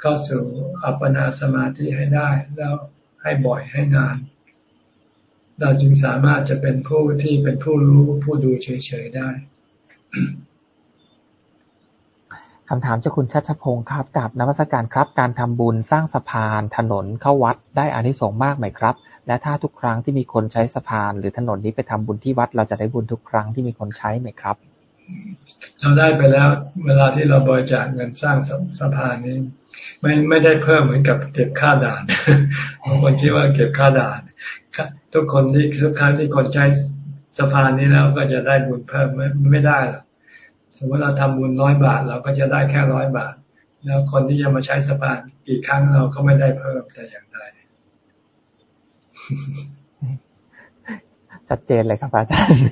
Speaker 2: เข้าสู่อัปปนาสมาธิให้ได้ แล้วให้บ่อยให้นาน เราจึงสามารถจะเป็นผู้ที่เป็นผู้รู้ผู้ดูเฉยๆได้
Speaker 1: คำถามจากคุณชัชพงศ์ครับกับนวัตการครับ การทำบุญสร้างสะพานถนนเข้าวัดได้อานิสงส์มากไหมครับ และถ้าทุกครั้งที่มีคนใช้สะพานหรือถนนนี้ไปทำบุญที่วัด เราจะได้บุญทุกครั้งที่มีคนใช้ไหมครับ
Speaker 2: เราได้ไปแล้ว เวลาที่เราบริจาคเงินสร้างสะพานนี้ ไม่ไม่ได้เพิ่มเหมือนกับเก็บค่าด่านบางคนคิดว่าเก็บค่าด่านทุกคนที่ทุกครั้งที่คนใช้สะพานนี้แล้วก็จะได้บุญเพิ่มไม่ไม่ได้หรอกสมมติเราทำบุญร้อยบาท เราก็จะได้แค่ร้อยบาท แล้วคนที่จะมาใช้สะพานกี่ครั้งเราก็ไม่ได้เพิ่มแต่อย่างใด
Speaker 1: ชัดเจนเลยครับอาจารย์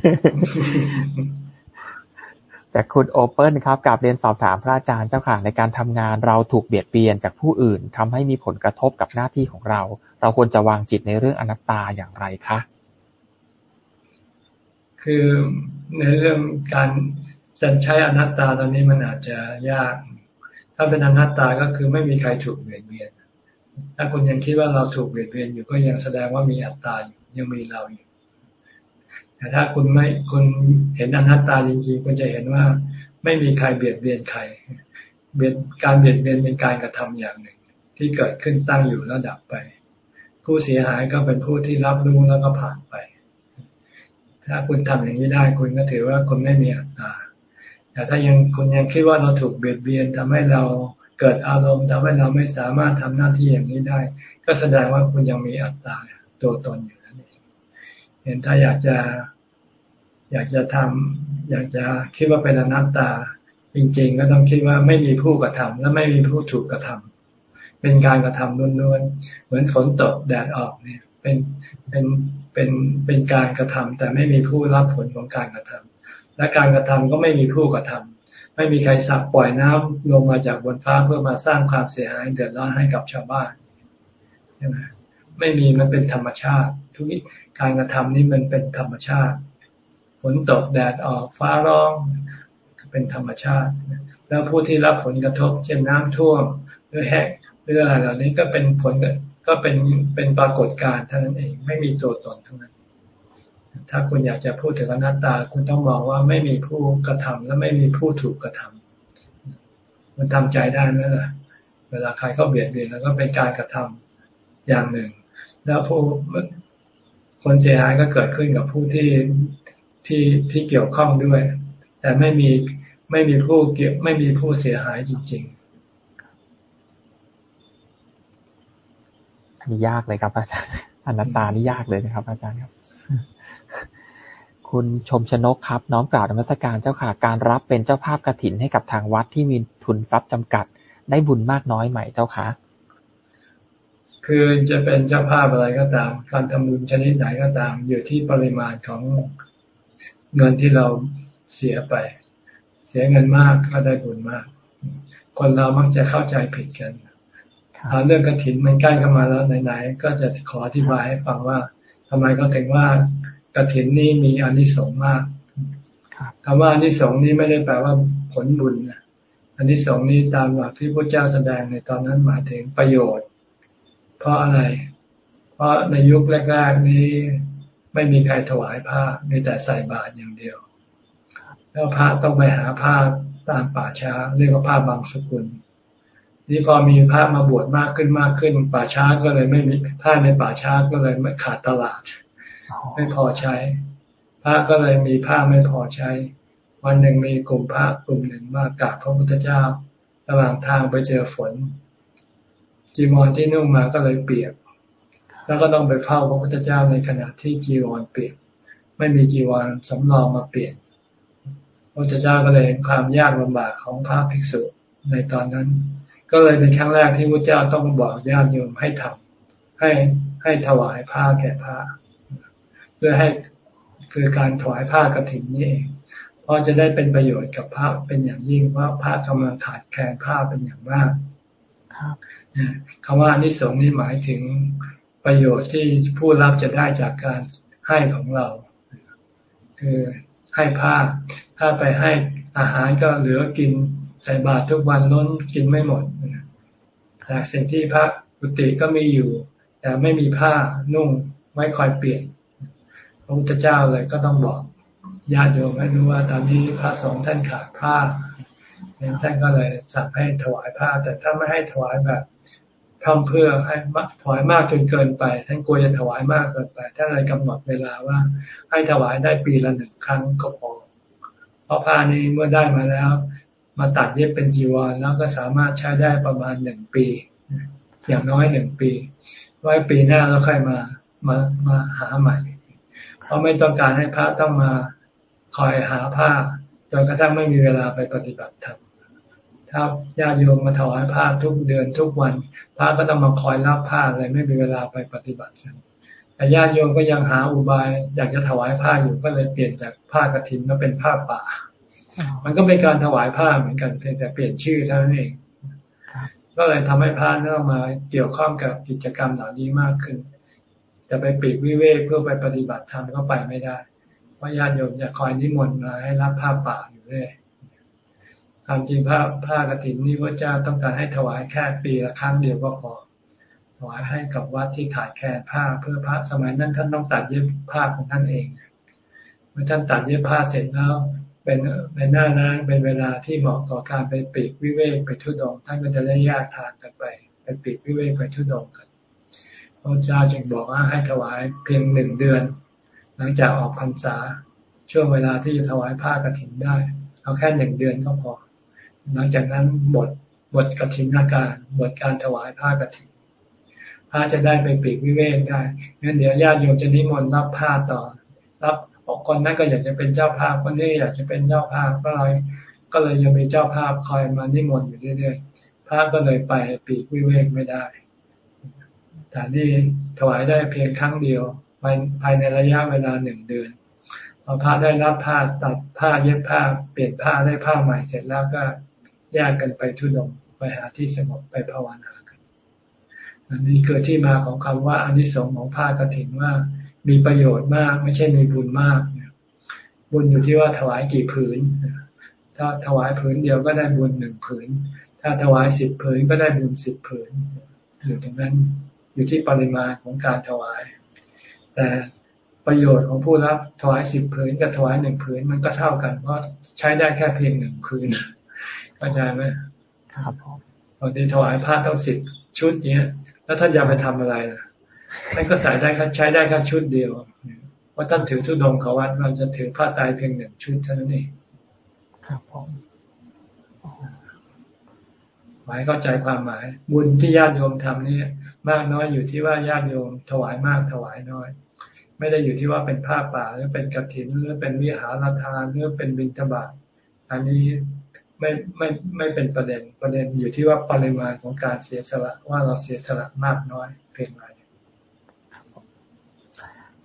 Speaker 1: จากคุณโอเปิลครับกับเรียนสอบถามพระอาจารย์เจ้าค่ะในการทำงานเราถูกเบียดเบียนจากผู้อื่นทำให้มีผลกระทบกับหน้าที่ของเรา เราควรจะวางจิตในเรื่องอนัตตาอย่างไรคะ
Speaker 2: คือในเรื่องการจะใช้อนัตตาตอนนี้มันอาจจะยาก ถ้าเป็นอนัตตาก็คือไม่มีใครถูกเบียดเบียน ถ้าคุณยังคิดว่าเราถูกเบียดเบียนอยู่ก็ยังแสดงว่ามีอัตตาอยู่ยังมีเราอยู่ แต่ถ้าคุณไม่คุณเห็นอนัตตาจริงๆคุณจะเห็นว่าไม่มีใครเบียดเบียนใครเบียดการเบียดเบียนเป็นการกระทำอย่างหนึ่ง ที่เกิดขึ้นตั้งอยู่แล้วดับไป ผู้เสียหายก็เป็นผู้ที่รับรู้แล้วก็ผ่านไป ถ้าคุณทำอย่างนี้ได้คุณก็ถือว่าคุณไม่มีอัตตาแต่ถ้ายังคุณยังคิดว่าเราถูกเบียดเบียนทำให้เราเกิดอารมณ์ทำให้เราไม่สามารถทำหน้าที่อย่างนี้ได้ ก็แสดงว่าคุณยังมีอัตตาตัวตนอยู่ เห็นถ้าอยากจะ อยากจะทำอยากจะคิดว่าเป็นอนัตตา จริง ๆ ก็ต้องคิดว่าไม่มีผู้กระทำและไม่มีผู้ถูกกระทำเป็นการกระทำล้วนๆเหมือนฝนตกแดดออกเนี่ย เป็นเป็นเป็นเป็นการกระทำแต่ไม่มีผู้รับผลของการกระทำและการกระทำก็ไม่มีผู้กระทำไม่มีใครสักปล่อยน้ำลงมาจากบนฟ้าเพื่อมาสร้างความเสียหายเดือดร้อนให้กับชาวบ้านใช่ไหมไม่มีมันเป็นธรรมชาติ ทุก การกระทำนี้มันเป็นธรรมชาติฝนตกแดดออกฟ้าร้องเป็นธรรมชาติ แล้วผู้ที่รับผลกระทบเช่นน้ำท่วมหรือแห้งหรืออะไรเหล่านี้ก็เป็นผลก็เป็นเป็นปรากฏการณ์เท่านั้นเองไม่มีตัวตนทั้งนั้น ถ้าคุณอยากจะพูดถึงอนัตตา คุณต้องมองว่าไม่มีผู้กระทำและไม่มีผู้ถูกกระทำมันทำใจได้ไหมล่ะ เวลาใครเขาเบียดเบียนแล้วก็เป็นการกระทำอย่างหนึ่ง แล้วผู้ คนเสียหายก็เกิดขึ้นกับผู้ที่ที่ที่เกี่ยวข้องด้วย แต่ไม่มีไม่มีผู้เกี่ยวไม่มีผู้เสียหายจริง ๆ
Speaker 1: อันนี้ยากเลยครับ อาจารย์อนัตตานี่ยากเลยนะครับ อาจารย์ครับ คุณชมชนกครับ น้อมกล่าวนมัสการเจ้าค่ะการรับเป็นเจ้าภาพกระถินให้กับทางวัดที่มีทุนทรัพย์จำกัด ได้บุญมากน้อยไหมเจ้าคะ
Speaker 2: คือจะเป็นเจ้าภาพอะไรก็ตาม การทำบุญชนิดไหนก็ตาม อยู่ที่ปริมาณของเงินที่เราเสียไป เสียเงินมากก็ได้บุญมาก คนเรามักจะเข้าใจผิดกันเรื่องกระถินมันใกล้เข้ามาแล้วไหนๆก็จะขออธิบายให้ฟังว่าทำไมก็ถึงว่ากระถินนี้มีอานิสงส์มากคำว่าอานิสงส์นี้ไม่ได้แปลว่าผลบุญนะอานิสงส์นี้ตามหลักที่พระเจ้าแสดงในตอนนั้นหมายถึงประโยชน์ เพราะอะไร เพราะในยุคแรกๆนี้ไม่มีใครถวายผ้ามีแต่ใส่บาตรอย่างเดียว แล้วพระต้องไปหาผ้าตามป่าช้า เรียกว่าผ้าบางสกุล นี่พอมีพระมาบวชมากขึ้นมากขึ้น ป่าช้าก็เลยไม่มีผ้าในป่าช้าก็เลยไม่ขาดตลาด ไม่พอใช้พระก็เลยมีผ้าไม่พอใช้ วันหนึ่งมีกลุ่มพระกลุ่มหนึ่งมากราบพระพุทธเจ้าระหว่างทางไปเจอฝน จีวรที่นุ่งมาก็เลยเปียก แล้วก็ต้องไปเฝ้าพระพุทธเจ้าในขณะที่จีวรเปลี่ยนไม่มีจีวรสำรองมาเปลี่ยนพระพุทธเจ้าก็เลยเห็นความยากลำบากของพระภิกษุในตอนนั้น ก็เลยเป็นครั้งแรกที่พระเจ้าต้องบอกญาติโยมให้ทำให้ให้ถวายผ้าแก่พระเพื่อให้คือการถวายผ้ากรถิ่นนี่เองเพราะจะได้เป็นประโยชน์กับพระเป็นอย่างยิ่งว่าพระกำลังขาดแคลนผ้าเป็นอย่างมาก คำว่านิสงส์นี่หมายถึงประโยชน์ที่ผู้รับจะได้จากการให้ของเรา คือให้ผ้า ถ้าไปให้อาหารก็เหลือกินใส่บาตรทุกวันล้นกินไม่หมดแต่สิ่งที่พระกุฏิก็มีอยู่ แต่ไม่มีผ้านุ่งไว้คอยเปลี่ยนพระพุทธเจ้าเลยก็ต้องบอกญาติโยมให้รู้ว่าตอนนี้พระสงฆ์ท่านขาดผ้า ท่านก็เลยสั่งให้ถวายผ้า แต่ถ้าไม่ให้ถวายแบบทำเพื่อให้ถวายมากจนเกินไป ท่านกลัวจะถวายมากเกินไป ท่านเลยกำหนดเวลาว่าให้ถวายได้ปีละหนึ่งครั้งก็พอเพราะผ้านี้เมื่อได้มาแล้ว มาตัดเย็บเป็นจีวรแล้วก็สามารถใช้ได้ประมาณหนึ่งปี อย่างน้อยหนึ่งปี ไว้ปีหน้าแล้วค่อยมามามาหาใหม่ เพราะไม่ต้องการให้พระต้องมาคอยหาผ้า จนกระทั่งไม่มีเวลาไปปฏิบัติธรรมถ้าญาติโยมมาถวายผ้าทุกเดือนทุกวันพระก็ต้องมาคอยรับผ้าเลยไม่มีเวลาไปปฏิบัติกันแต่ญาติโยมก็ยังหาอุบาย อยากจะถวายผ้าอยู่ก็เลยเปลี่ยนจากผ้ากรถินมาเป็นผ้าป่า มันก็เป็นการถวายผ้าเหมือนกันเพียงแต่เปลี่ยนชื่อเท่านั้นเองก็เลยทำให้พระต้องมาเกี่ยวข้องกับกิจกรรมเหล่านี้มากขึ้น จะไปปิดวิเวกเพื่อไปปฏิบัติธรรมก็ไปไม่ได้ เพราะญาติโยมจะคอยนิมนต์มาให้รับผ้าป่าอยู่เรื่อยความจริงผ้าผ้ากรถินนี่พระเจ้าต้องการให้ถวายแค่ปีละครั้งเดียวก็พอ ถวายให้กับวัดที่ขาดแคลนผ้าเพื่อพระสมัยนั้นท่านต้องตัดเย็บผ้าของท่านเองเมื่อท่านตัดเย็บผ้าเสร็จแล้ว เป็นเป็นหน้าน้งเป็นเวลาที่เหมาะต่อการไปปีกวิเวกไปทุดงท่านก็จะได้แยกทางกันไปไปปีกวิเวกไปทุดงกันพระเจ้าจึงบอกว่าให้ถวายเพียงหนึ่งเดือน หลังจากออกพรรษาช่วงเวลาที่จะถวายผ้ากรถินได้ เอาแค่หนึ่งเดือนก็พอ หลังจากนั้นบทบทกฐินอาการบทการถวายผ้ากฐินพระจะได้ไปปีกวิเวกได้งั้นเดี๋ยวญาติโยมจะนิมนต์รับผ้าต่อ รับออกคนนั้นก็อยากจะเป็นเจ้าภาพคนนี้อยากจะเป็นเจ้าภาพก็เลยก็เลยยังมีเจ้าภาพคอยมานิมนต์อยู่เรื่อยๆพระก็เลยไปปีกวิเวกไม่ได้แต่นี่ถวายได้เพียงครั้งเดียว ภายในระยะเวลาหนึ่งเดือนพอพระได้รับผ้าตัดผ้าเย็บผ้า เปลี่ยนผ้าได้ผ้าใหม่เสร็จแล้วก็แยกกันไปทุดงไปหาที่สงบไปภาวนากันอันนี้เกิดที่มาของคำว่าอนิสงส์ของผ้ากรถินว่ามีประโยชน์มาก ไม่ใช่มีบุญมากบุญอยู่ที่ว่าถวายกี่ผืน ถ้าถวายผืนเดียวก็ได้บุญหนึ่งผืน ถ้าถวายสิบผืนก็ได้บุญสิบผืนอยู่ตรงนั้นอยู่ที่ปริมาณของการถวาย แต่ประโยชน์ของผู้รับถวายสิบผืนกับถวายหนึ่งผืนมันก็เท่ากัน เพราะใช้ได้แค่เพียงหนึ่งผืนเข้าใจไหม
Speaker 1: ครับ
Speaker 2: บางทีถวายผ้าต้องสิบชุดเนี้ย แล้วท่านจะไปทำอะไรล่ะท่านก็ใส่ได้แค่ใช้ได้แค่ชุดเดียวเพราะท่านถือทุดงเขาวัดเราจะถือผ้าตายเพียงหนึ่งชุดเท่านั้นเอง
Speaker 1: ครับผม
Speaker 2: หมายเข้าใจความหมาย บุญที่ญาติโยมทำนี่มากน้อยอยู่ที่ว่าญาติโยมถวายมากถวายน้อย ไม่ได้อยู่ที่ว่าเป็นผ้าป่าหรือเป็นกระถิน หรือเป็นวิหารทานหรือเป็นบิณฑบาตอันนี้ไม่ไม่ไม่เป็นประเด็นประเด็นอยู่ที่ว่าปริมาณของการเสียสละว่าเราเสียสละมากน้อยเพียงไร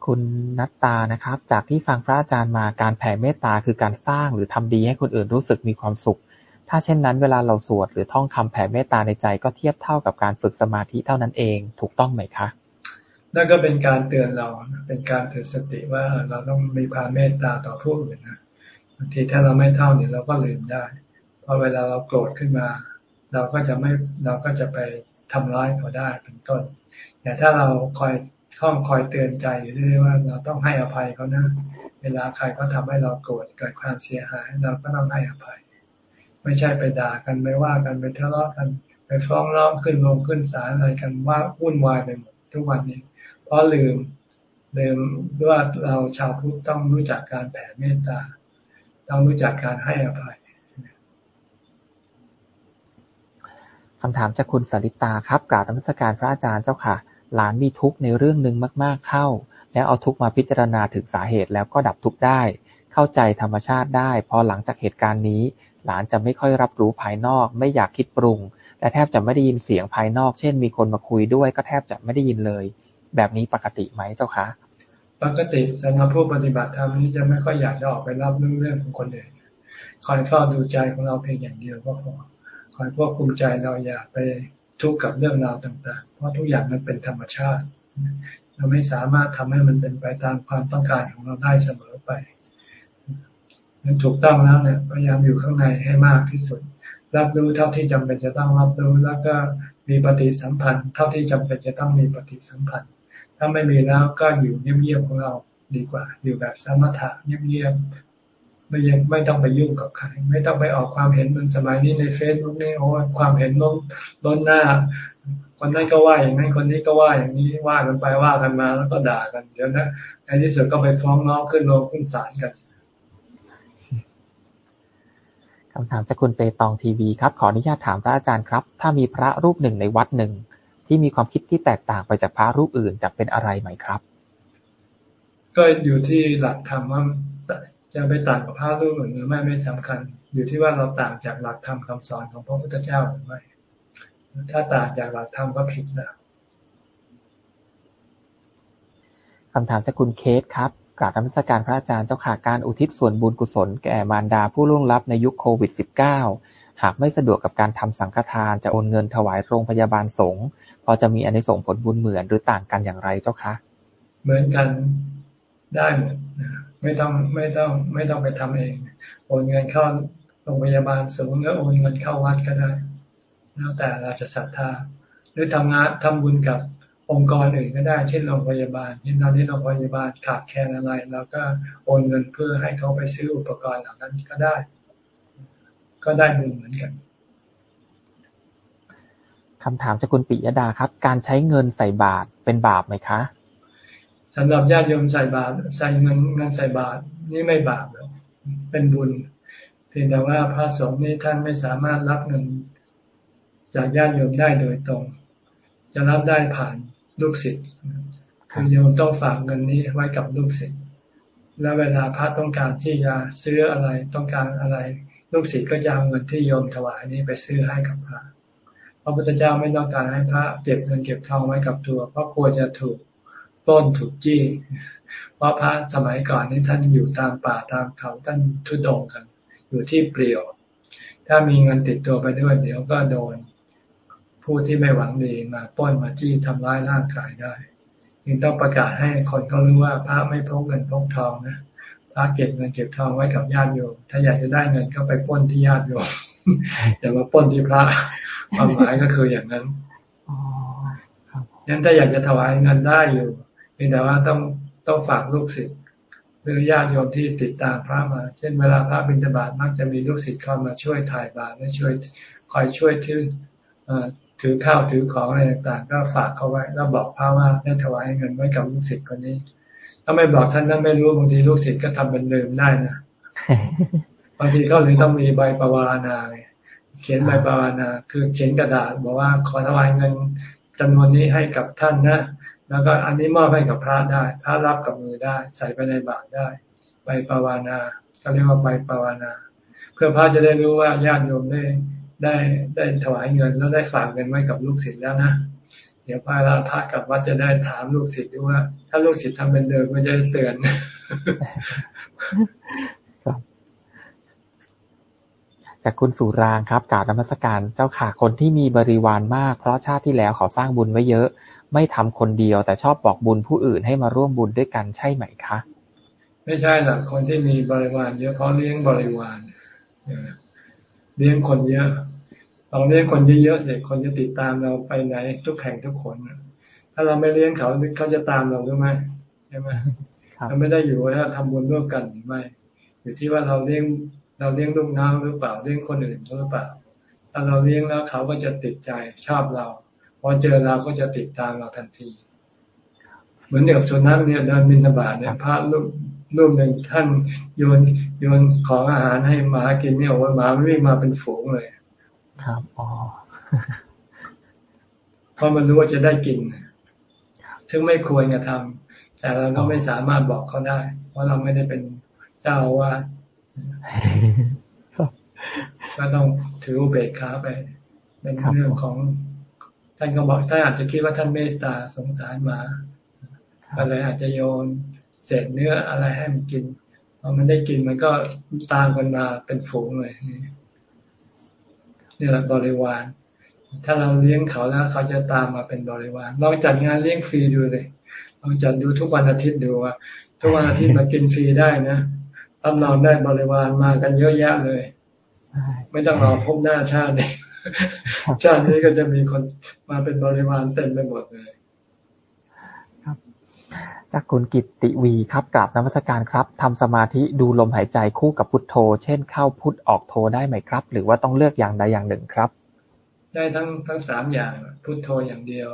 Speaker 1: คุณนัตตานะครับ จากที่ฟังพระอาจารย์มาการแผ่เมตตาคือการสร้างหรือทำดีให้คนอื่นรู้สึกมีความสุข ถ้าเช่นนั้น เวลาเราสวดหรือท่องคำแผ่เมตตาในใจก็เทียบเท่ากับการฝึกสมาธิเท่านั้นเอง ถูกต้องไหมคะ
Speaker 2: นั่นก็เป็นการเตือนเรา เป็นการเตือนสติว่าเราต้องมีความเมตตาต่อผู้อื่นนะบางทีถ้าเราไม่เท่าเนี่ยเราก็ลืมได้พอเวลาเราโกรธขึ้นมา เราก็จะไม่เราก็จะไปทำร้ายเขาได้เป็นต้น แต่ถ้าเราคอยท่องคอยเตือนใจอยู่เรื่อยว่าเราต้องให้อภัยเขานะเวลาใครเขาทาให้เราโกรธเกิดความเสียหาย เราก็ต้องให้อภัย ไม่ใช่ไปด่ากันไม่ว่ากันไปทะเลาะกัน ไปฟ้องร้องขึ้นลงขึ้นศาลอะไรกันว่าวุ่นวายไปหมดทุกวันนี้ ราะลืมลืมว่าเราชาวพุทธต้องรู้จักการแผ่เมตตา ต้องรู้จักการให้อภัย
Speaker 1: คำถามจากคุณสริตาครับกราบนมัสการพระอาจารย์เจ้าค่ะ หลานมีทุกข์ในเรื่องหนึ่งมาก ๆเข้า แล้วเอาทุกข์มาพิจารณาถึงสาเหตุแล้วก็ดับทุกข์ได้ เข้าใจธรรมชาติได้ พอหลังจากเหตุการณ์นี้ หลานจะไม่ค่อยรับรู้ภายนอก ไม่อยากคิดปรุง และแทบจะไม่ได้ยินเสียงภายนอก เช่น มีคนมาคุยด้วยก็แทบจะไม่ได้ยินเลย แบบนี้ปกติไหมเจ้าคะ
Speaker 2: ปกติสำหรับผู้ปฏิบัติธรรมนี้จะไม่ค่อยอยากจะออกไปรับรู้เรื่องของคนอื่นคอยเฝ้าดูใจของเราเพียงอย่างเดียวก็พอคอยควบคุมใจเราอย่าไปทุกข์กับเรื่องราวต่างๆ เพราะทุกอย่างมันเป็นธรรมชาติ เราไม่สามารถทำให้มันเป็นไปตามความต้องการของเราได้เสมอไปนั้นถูกต้องแล้วเนี่ยพยายามอยู่ข้างในให้มากที่สุด รับรู้เท่าที่จำเป็นจะต้องรับรู้ แล้วก็มีปฏิสัมพันธ์ เท่าที่จำเป็นจะต้องมีปฏิสัมพันธ์ ถ้าไม่มีแล้วก็อยู่เงียบๆของเราดีกว่า อยู่แบบสมถะเงียบๆไม่ยังไม่ต้องไปยุ่งกับใคร ไม่ต้องไปออกความเห็นมือนสมัยนี้ในเฟซบุ๊กนี่โอ้ความเห็นล้นล้นหน้า คนนั้นก็ว่าอย่างนั้นคนนี้ก็ว่าอย่างนี้ว่ากันไปว่ากันมาแล้วก็ด่ากันเดี๋ยวนะในที่สุดก็ไปฟ้องร้องขึ้นโรงขึ้นศาลกัน
Speaker 1: คำถามจากคุณเปตองทีวีครับ ขออนุญาตถามพระอาจารย์ครับ ถ้ามีพระรูปหนึ่งในวัดหนึ่ง ที่มีความคิดที่แตกต่างไปจากพระรูปอื่นจะเป็นอะไรไหมครับ
Speaker 2: ก็อยู่ที่หลักธรรมว่าจะไปต่างกับพระรูปอื่นหรือไม่ไม่สำคัญ อยู่ที่ว่าเราต่างจากหลักธรรมคาสอนของพระพุทธเจ้าหรือไม่ถ้าต่างจากหลักธรรมก็ผิดนะ
Speaker 1: คำถามจากคุณเคสครับกราบธรรมสการพระอาจารย์เจ้าขาการอุทิศส่วนบุญกุศลแก่มารดาผู้ล่วงลับในยุคโควิด -19 หากไม่สะดวกกับการทำสังฆทานจะโอนเงินถวายโรงพยาบาลสงฆ์ พอจะมีอันในส่งผลบุญเหมือนหรือต่างกันอย่างไรเจ้าคะ
Speaker 2: เหมือนกันได้หมดไม่ต้องไม่ต้องไม่ต้องไปทำเองโอนเงินเข้าโรงพยาบาลสูงหรือโอนเงินเข้าวัดก็ได้แล้วแต่เราจะศรัทธา หรือทำงานทำบุญกับองค์กรอื่นก็ได้ เช่นโรงพยาบาลที่ตอนนี้โรงพยาบาลขาดแคลนอะไรเราก็โอนเงินเพื่อให้เขาไปซื้ออุปกรณ์เหล่านั้นก็ได้ ก็ได้บุญเหมือนกัน
Speaker 1: คำถามจากคุณปิยดาครับ การใช้เงินใส่บาตรเป็นบาปไหมคะ
Speaker 2: สำหรับญาติโยมใส่บาตรใส่เงินเงินใส่บาตรนี่ไม่บาปหรอกเป็นบุญ เพียงแต่ว่าพระสงฆ์นี่ท่านไม่สามารถรับเงิน จากญาติโยมได้โดยตรง จะรับได้ผ่านลูกศิษย์คือโยมต้องฝากเงินนี้ไว้กับลูกศิษย์แล้วเวลาพระต้องการที่จะซื้ออะไรต้องการอะไร ลูกศิษย์ก็จะเอาเงินที่โยมถวายนี้ไปซื้อให้กับพระ พระพุทธเจ้าไม่ต้องการให้พระเก็บเงินเก็บทองไว้กับตัว เพราะกลัวจะถูกต้นถูกจี้เพราะพระสมัยก่อนนี้ท่านอยู่ตามป่าตามเขาท่านทุดงกัน อยู่ที่เปลี่ยว ถ้ามีเงินติดตัวไปด้วยเดี๋ยวก็โดน ผู้ที่ไม่หวังดีมาป้นมาจี้ทำร้ายร่างกายได้จึงต้องประกาศให้คนเขารู้ว่าพระไม่พกเงินพกทองนะพระเก็บเงินเก็บทองไว้กับญาติโยมถ้าอยากจะได้เงินก็ไปป้นที่ญาติโยม อย่ามาป้นที่พระความหมายก็คืออย่างนั้นงั้นถ้าอยากจะถวายเงินได้อยู่พียงแต่ว่าต้องต้องต้องฝากลูกศิษย์หรือญาติโยมที่ติดตามพระมา เช่นเวลาพระบิณฑบาตมักจะมีลูกศิษย์เข้ามาช่วยถ่ายบาตรและช่วยคอยช่วยถือถือข้าวถือของอะไรต่างๆ ก็ฝากเขาไว้แล้วบอกพระว่าได้ถวายเงินไว้กับลูกศิษย์คนนี้ถ้าไม่บอกท่านนั้นไม่รู้บางทีลูกศิษย์ก็ทำเป็นลืมได้นะ บางทีเขาเลยต้องมีใบปวารณาเขียนใบปวารณา คือเขียนกระดาษ บอกว่าขอถวายเงินจำนวนนี้ให้กับท่านนะ แล้วก็อันนี้มอบให้กับพระได้ พระรับกับมือได้ ใส่ไปในบาตรได้ ใบปวานาก็เรียกว่าใบปวานาเพื่อพระจะได้รู้ว่าญาติโยมได้ได้ได้ถวายเงินแล้วได้ฝากเงินไว้กับลูกศิษย์แล้วนะเดี๋ยวพระราพระกับวัดจะได้ถามลูกศิษย์ดูว่า ถ้าลูกศิษย์ทำเป็นเดิมก็จะเตือน
Speaker 1: จากคุณสุรางครับกราบนมัสการเจ้าขาคนที่มีบริวารมาก เพราะชาติที่แล้วเขาสร้างบุญไว้เยอะ ไม่ทำคนเดียว แต่ชอบบอกบุญผู้อื่นให้มาร่วมบุญด้วยกันใช่ไหมคะ
Speaker 2: ไม่ใช่หรอกคนที่มีบริวารเยอะเขาเลี้ยงบริวารเลี้ยงคนเยอะเราเลี้ยงคนเยอะๆเสร็จคนจะติดตามเราไปไหน ทุกแข่งทุกคนถ้าเราไม่เลี้ยงเขาเขาจะตามเราหรือไม่ใช่ไหมมันไม่ได้อยู่ว่าทำบุญร่วมกันหรือไม่อยู่ที่ว่าเราเลี้ยง เราเลี้ยงลูกน้องหรือเปล่าเลี้ยงคนอื่นหรือเปล่า ถ้าเราเลี้ยงแล้วเขาก็จะติดใจชอบเราพอเจอเราก็จะติดตามเราทันที เหมือนกับสุนัขเนี่ยเดินบินบาตเนี่ยพระรูปรูปหนึ่งท่านโยนโยนของอาหารให้หมากินเนี่ยโอ้หมาไม่วิ่งมาเป็นฝูงเลย
Speaker 1: ครับอ๋อ
Speaker 2: เพราะมันรู้ว่าจะได้กินซึ่งไม่ควรจะทำแต่เราก็ไม่สามารถบอกเขาได้ เพราะเราไม่ได้เป็นเจ้าว่า ก็ต้องถืออุเบกขาไป เป็นเรื่องของ ท่านก็บอกท่านอาจจะคิดว่าท่านเมตตาสงสารหมาก็เลยอาจจะโยนเศษเนื้ออะไรให้มันกินพอมันได้กินมันก็ตามกันมาเป็นฝูงเลยนี่แหละบริวาร ถ้าเราเลี้ยงเขาแล้ว เขาจะตามมาเป็นบริวารลองจัดงานเลี้ยงฟรีดูเลยลองจัดดูทุกวันอาทิตย์ดูว่าทุกวันอาทิตย์มากินฟรีได้นะ รับรองได้บริวารมากันเยอะแยะเลย ไม่ต้องรอพบหน้าชาติเลยชาตินี้ก็จะมีคนมาเป็นบริวารเต็มไปหมดเลย
Speaker 1: ครับ จากคุณกิตติวีครับกราบนมัสการครับทำสมาธิดูลมหายใจคู่กับพุทโธ เช่นเข้าพุทออกโธได้ไหมครับ หรือว่าต้องเลือกอย่างใดอย่างหนึ่งครับ
Speaker 2: ได้ทั้งทั้งสามอย่างพุทโธอย่างเดียว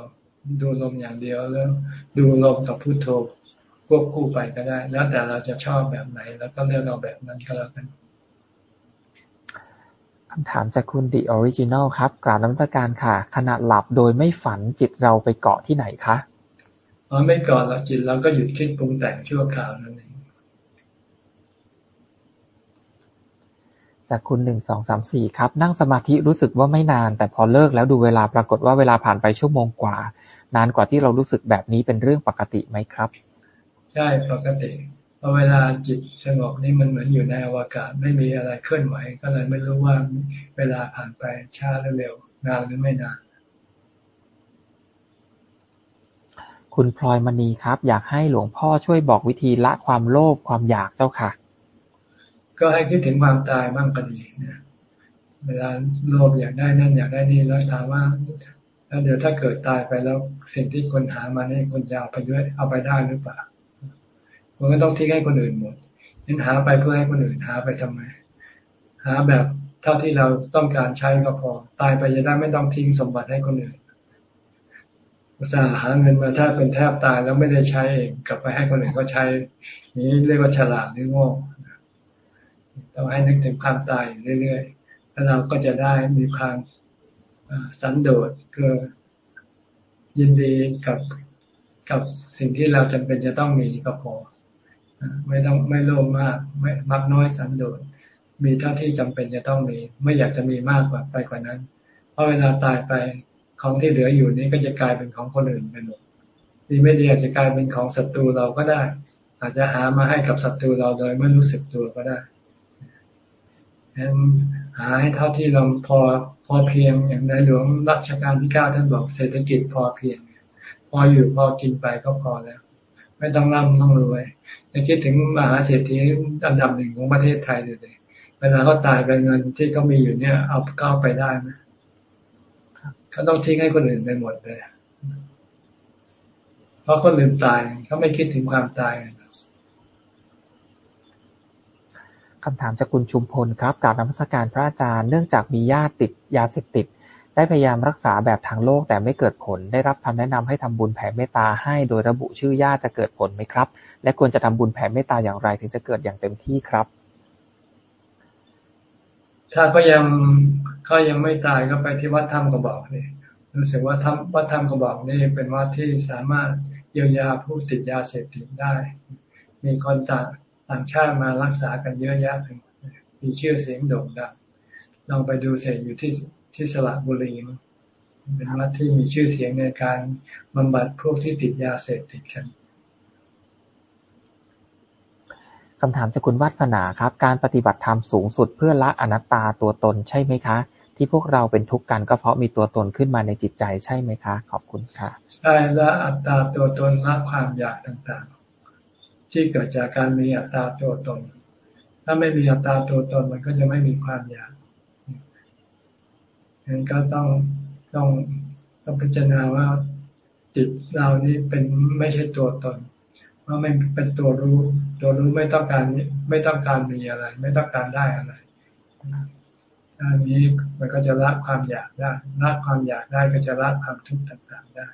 Speaker 2: ดูลมอย่างเดียวแล้ว ดูลมกับพุทโธ ควบคู่ไปก็ได้ แล้วแต่เราจะชอบแบบไหน แล้วก็เลือกเอาแบบนั้นก็แล้วกัน
Speaker 1: คำถามจากคุณ The Original ครับกราบนมัสการค่ะ ขณะหลับโดยไม่ฝันจิตเราไปเกาะที่ไหนคะ
Speaker 2: อ๋อไม่เกาะแล้วจิตเราก็หยุดคิดปรุงแต่งชั่วคราวนั่นเอง
Speaker 1: จากคุณหนึ่งสองสามสี่ครับ นั่งสมาธิรู้สึกว่าไม่นาน แต่พอเลิกแล้วดูเวลาปรากฏว่าเวลาผ่านไปชั่วโมงกว่า นานกว่าที่เรารู้สึกแบบนี้เป็นเรื่องปกติไหมครับ
Speaker 2: ใช่ปกติพอเวลาจิตสงบนี่มันเหมือนอยู่ในอวกาศไม่มีอะไรเคลื่อนไหว ก็เลยไม่รู้ว่าเวลาผ่านไปช้าหรือเร็วนานหรือไม่นาน
Speaker 1: คุณพลอยมณีครับ อยากให้หลวงพ่อช่วยบอกวิธีละความโลภความอยากเจ้าค่ะ
Speaker 2: ก็ให้คิดถึงความตายบ้างก็ดีนะเวลาโลภอยากได้นั่นอยากได้นี่แล้วถามว่าแล้วเดี๋ยวถ้าเกิดตายไปแล้วสิ่งที่คนหามานี่คนจะเอาไปด้วยเอาไปได้หรือเปล่า มันก็ต้องทิ้งให้คนอื่นหมดนั่นหาไปเพื่อให้คนอื่นหาไปทำไม หาแบบเท่าที่เราต้องการใช้ก็พอ ตายไปจะได้ไม่ต้องทิ้งสมบัติให้คนอื่นอุตส่าห์หาเงินมาถ้าเป็นแทบตายแล้วไม่ได้ใช้เองกลับไปให้คนอื่นก็ใช้ นี้เรียกว่าฉลาดหรือโง่ต้องให้นึกถึงความตายเรื่อยๆแล้วเราก็จะได้มีความสันโดษคือยินดีกับกับสิ่งที่เราจำเป็นจะต้องมีก็พอ ไม่ต้องไม่โลภมากไม่มักน้อยสันโดษมีเท่าที่จำเป็นจะต้องมี ไม่อยากจะมีมากกว่าไปกว่านั้น เพราะเวลาตายไปของที่เหลืออยู่นี้ก็จะกลายเป็นของคนอื่นไปหมดดีไม่ดีอาจจะกลายเป็นของศัตรูเราก็ได้ อาจจะหามาให้กับศัตรูเราโดยไม่รู้สึกตัวก็ได้ฉะนั้นหาให้เท่าที่เราพอพอเพียงอย่างในหลวงรัชกาลที่เก้าท่านบอกเศรษฐกิจพอเพียง พออยู่พอกินไปก็พอแล้ว ไม่ต้องร่ำต้องรวยอย่คิดถึงมหาเศรษฐีอันดับหนึ่งของประเทศไทยเลยเวลาเขาตายไปเงินที่เขามีอยู่เนี่ย เอาก้าไปได้ไหมเขาต้องทิ้งให้คนอื่นไปหมดเลย เพราะคนลืมตายเขาไม่คิดถึงความตาย
Speaker 1: คำถามจากคุณชุมพลครับกล่าวนำพิธการพระอาจารย์เนื่องจากมีญาติติดยาเสพติด ได้พยายามรักษาแบบทางโลกแต่ไม่เกิดผล ได้รับคำแนะนำให้ทำบุญแผ่เมตตาให้ โดยระบุชื่อญาติจะเกิดผลไหมครับ และควรจะทำบุญแผ่เมตตาอย่างไรถึงจะเกิดอย่างเต็มที่ครับ
Speaker 2: ถ้าก็ยังเขายังไม่ตายก็ไปที่วัดถ้ำกระบอกนี่รู้สึกว่าทำวัดถ้ำกระบอกนี่เป็นวัดที่สามารถเยียวยาผู้ติดยาเสพติดได้ มีคนต่างต่างชาติมารักษากันเยอะแยะมีชื่อเสียงโด่งดังลองไปดูเสร็จอยู่ที่ ที่สระบุรีเป็นวัดที่มีชื่อเสียงในการบำบัดพวกที่ติดยาเสพติดกัน
Speaker 1: คำถามจากคุณวัฒนาครับ การปฏิบัติธรรมสูงสุดเพื่อละอนัตตาตัวตนใช่ไหมคะ ที่พวกเราเป็นทุกข์กันก็เพราะมีตัวตนขึ้นมาในจิตใจใช่ไหมคะ ขอบคุณค่ะ
Speaker 2: ใช่ละอัตตาตัวตนละความอยากต่างๆ ที่เกิดจากการมีอัตตาตัวตน ถ้าไม่มีอัตตาตัวตนมันก็จะไม่มีความอยาก งั้นก็ต้องต้องต้องพิจารณาว่าจิตเรานี้เป็นไม่ใช่ตัวตนว่าไม่เป็นตัวรู้ ตัวรู้ไม่ต้องการไม่ต้องการมีอะไร ไม่ต้องการได้อะไรอันนี้มันก็จะละความอยากได้ละความอยากได้ก็จะละความทุกข์ต่างๆได้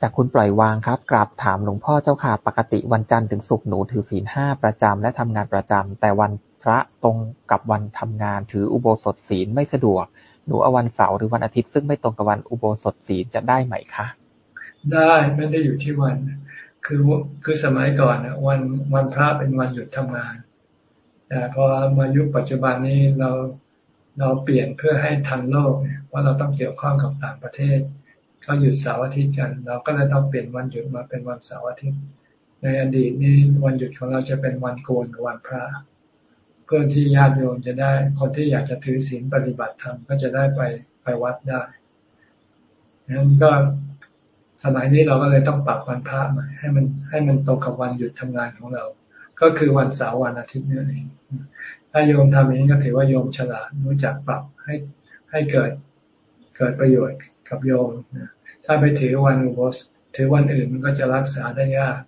Speaker 1: จากคุณปล่อยวางครับกราบถามหลวงพ่อเจ้าค่ะปกติวันจันทร์ถึงศุกร์หนูถือศีลห้าประจำและทำงานประจำแต่วัน ระตรงกับวันทำงาน ถืออุโบสถศีลไม่สะดวก หนูเอาวันเสาร์หรือวันอาทิตย์ซึ่งไม่ตรงกับวันอุโบสถศีลจะได้ไหมคะ
Speaker 2: ได้ไม่ได้อยู่ที่วัน คือคือสมัยก่อนวันวันพระเป็นวันหยุดทำงาน แต่พอมายุคปัจจุบันนี้เราเราเปลี่ยนเพื่อให้ทันโลกเนี่ยว่าเราต้องเกี่ยวข้องกับต่างประเทศเขาหยุดเสาร์อาทิตย์กัน เราก็เลยต้องเปลี่ยนวันหยุดมาเป็นวันเสาร์อาทิตย์ในอดีตนี้วันหยุดของเราจะเป็นวันโกนวันพระ เพื่อที่ญาติโยมจะได้ คนที่อยากจะถือศีลปฏิบัติธรรมก็จะได้ไปไปวัดได้นั้นก็สมัยนี้เราก็เลยต้องปรับวันพระใหม่ให้มันให้มันตรงกับวันหยุดทำงานของเรา ก็คือวันเสาร์วันอาทิตย์นั่นเอง ถ้าโยมทำอย่างนี้ก็ถือว่าโยมฉลาดรู้จักปรับให้ให้เกิดเกิดประโยชน์กับโยมถ้าไปถือวันอุโบสถือวันอื่นมันก็จะรักษาได้ยาก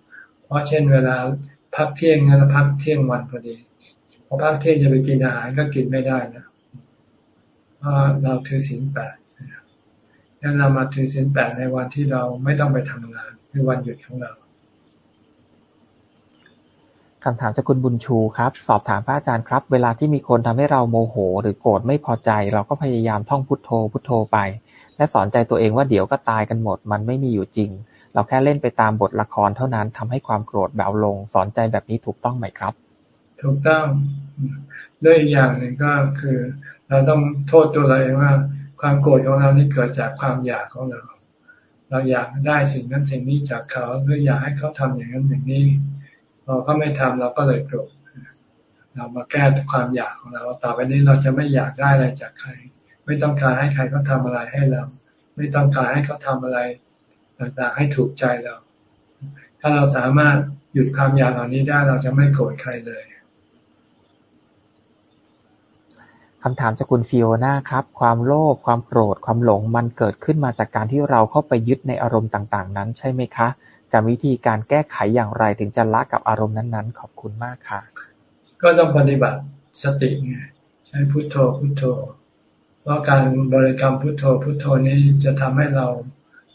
Speaker 2: เพราะเช่นเวลาพักเที่ยงงั้นพักเที่ยงวันพอดี พอพักเที่ยงจะไปกินอาหารก็กินไม่ได้นะเพราะเราถือศีลแปดงั้นเรามาถือศีลแปดในวันที่เราไม่ต้องไปทำงานคือวันหยุดของเรา
Speaker 1: คำถามจากคุณบุญชูครับ สอบถามพระอาจารย์ครับ เวลาที่มีคนทำให้เราโมโห หรือโกรธไม่พอใจ เราก็พยายามท่องพุทโธพุทโธไป และสอนใจตัวเองว่าเดี๋ยวก็ตายกันหมด มันไม่มีอยู่จริง เราแค่เล่นไปตามบทละครเท่านั้นทำให้ความโกรธเบาลง สอนใจแบบนี้ถูกต้องไหมครับ
Speaker 2: ถูกต้องด้วยอีกอย่างหนึ่งก็คือ เราต้องโทษตัวเราเองว่า ความโกรธของเรานี่เกิดจากความอยากของเรา เราอยากได้สิ่งนั้นสิ่งนี้จากเขาหรืออยากให้เขาทำอย่างนั้นอย่างนี้พอเขาไม่ทำเราก็เลยโกรธเรามาแก้ความอยากของเราต่อไปนี้เราจะไม่อยากได้อะไรจากใคร ไม่ต้องการให้ใครเขาทาอะไรให้เรา ไม่ต้องการให้เขาทาอะไรต่างๆให้ถูกใจเรา ถ้าเราสามารถหยุดความอยากเหล่านี้ได้เราจะไม่โกรธใครเลย
Speaker 1: คำถามจากคุณฟิโอนาครับ ความโลภ ความโกรธ ความหลง มันเกิดขึ้นมาจากการที่เราเข้าไปยึดในอารมณ์ต่าง ๆ นั้นใช่ไหมคะจะวิธีการแก้ไขอย่างไรถึงจะละกับอารมณ์นั้น ๆ ขอบคุณมากค่ะ
Speaker 2: ก็ต้องปฏิบัติสติไงใช้พุทโธพุทโธ เพราะการบริกรรมพุทโธพุทโธนี้จะทำให้เรา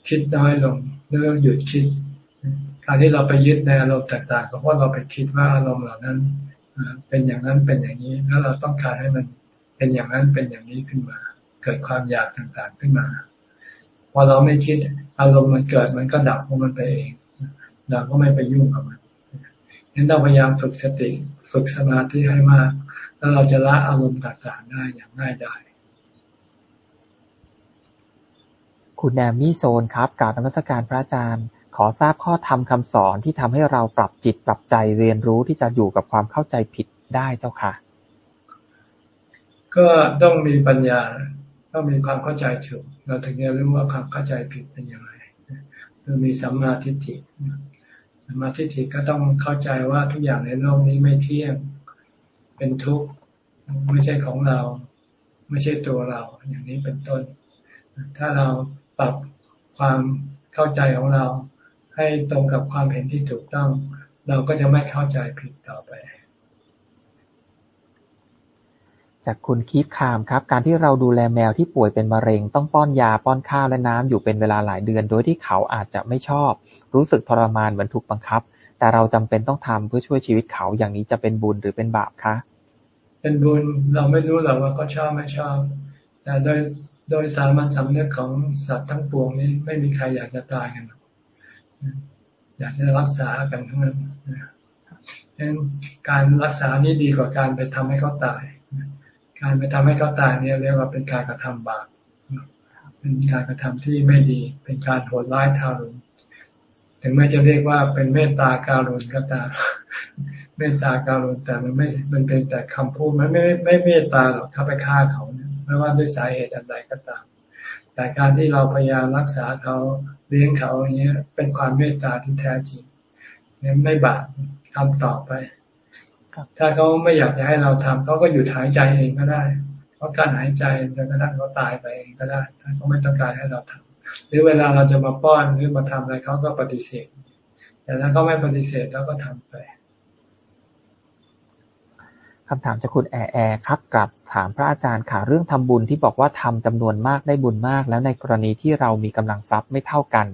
Speaker 2: คิดน้อยลงเรื่องหยุดคิด การที่เราไปยึดในอารมณ์ต่างๆก็เพราะเราไปคิดว่าอารมณ์เหล่านั้นเป็นอย่างนั้นเป็นอย่างนี้ แล้วเราต้องการให้มัน เป็นอย่างนั้นเป็นอย่างนี้ขึ้นมา เกิดความอยากต่างๆขึ้นมาพอเราไม่คิดอารมณ์มันเกิดมันก็ดับของมันไปเองเราก็ไม่ไปยุ่งกับมันงั้นเราพยายามฝึกสติฝึกสมาธิให้มาก แล้วเราจะละอารมณ์ต่างๆได้อย่างง่ายดาย
Speaker 1: คุณแนมมี่โซนครับกล่าวนมัสการพระอาจารย์ ขอทราบข้อธรรมคาสอนที่ทำให้เราปรับจิตปรับใจเรียนรู้ที่จะอยู่กับความเข้าใจผิดได้เจ้าค่ะ
Speaker 2: ก็ต้องมีปัญญา ต้องมีความเข้าใจถูก เราถึงจะรู้ว่าความเข้าใจผิดเป็นยังไงคือมีสัมมาทิฏฐิสัมมาทิฏฐิก็ต้องเข้าใจว่าทุกอย่างในโลกนี้ไม่เที่ยง เป็นทุกข์ ไม่ใช่ของเรา ไม่ใช่ตัวเรา อย่างนี้เป็นต้น ถ้าเราปรับความเข้าใจของเราให้ตรงกับความเห็นที่ถูกต้อง เราก็จะไม่เข้าใจผิดต่อไป
Speaker 1: จากคุณคีฟคามครับ การที่เราดูแลแมวที่ป่วยเป็นมะเร็ง ต้องป้อนยาป้อนข้าวและน้ำอยู่เป็นเวลาหลายเดือน โดยที่เขาอาจจะไม่ชอบ รู้สึกทรมานเหมือนถูกบังคับ แต่เราจำเป็นต้องทำเพื่อช่วยชีวิตเขาอย่างนี้จะเป็นบุญหรือเป็นบาปคะ
Speaker 2: เป็นบุญเราไม่รู้หรอกว่าเขาชอบไม่ชอบ แต่โดยโดยสามัญสำนึกของสัตว์ทั้งปวงนี้ไม่มีใครอยากจะตายกันอยากจะรักษากันทั้งนั้นดังนั้นการรักษานี่ดีกว่าการไปทำให้เขาตาย การไปทำให้เขาตายเนี่ยเรียกว่าเป็นการกระทำบาปเป็นการกระทำที่ไม่ดี เป็นการโหดร้ายทารุณถึงแม้จะเรียกว่าเป็นเมตตาการุณก็ตามเมตตาการุณแต่มันไม่ มันเป็นแต่คำพูดมันไม่ไม่เมตตาหรอกถ้าไปฆ่าเขาไม่ว่าด้วยสาเหตุอันใดก็ตาม แต่การที่เราพยายามรักษาเขาเลี้ยงเขาอย่างเงี้ย เป็นความเมตตาที่แท้จริงเนี่ยไม่บาปทำต่อไป ถ้าเขาไม่อยากจะให้เราทำเขาก็หยุดหายใจเองก็ได้เพราะการหายใจจนกระทั่งเขาตายไปเองก็ได้ ถ้าเขาไม่ต้องการให้เราทำหรือเวลาเราจะมาป้อนหรือมาทำอะไรเขาก็ปฏิเสธ แต่ถ้าเขาไม่ปฏิเสธเราก็ทำไป
Speaker 1: คำถามจากคุณแอแอครับกลับถามพระอาจารย์ค่ะเรื่องทำบุญที่บอกว่าทำจำนวนมากได้บุญมาก แล้วในกรณีที่เรามีกำลังทรัพย์ไม่เท่ากัน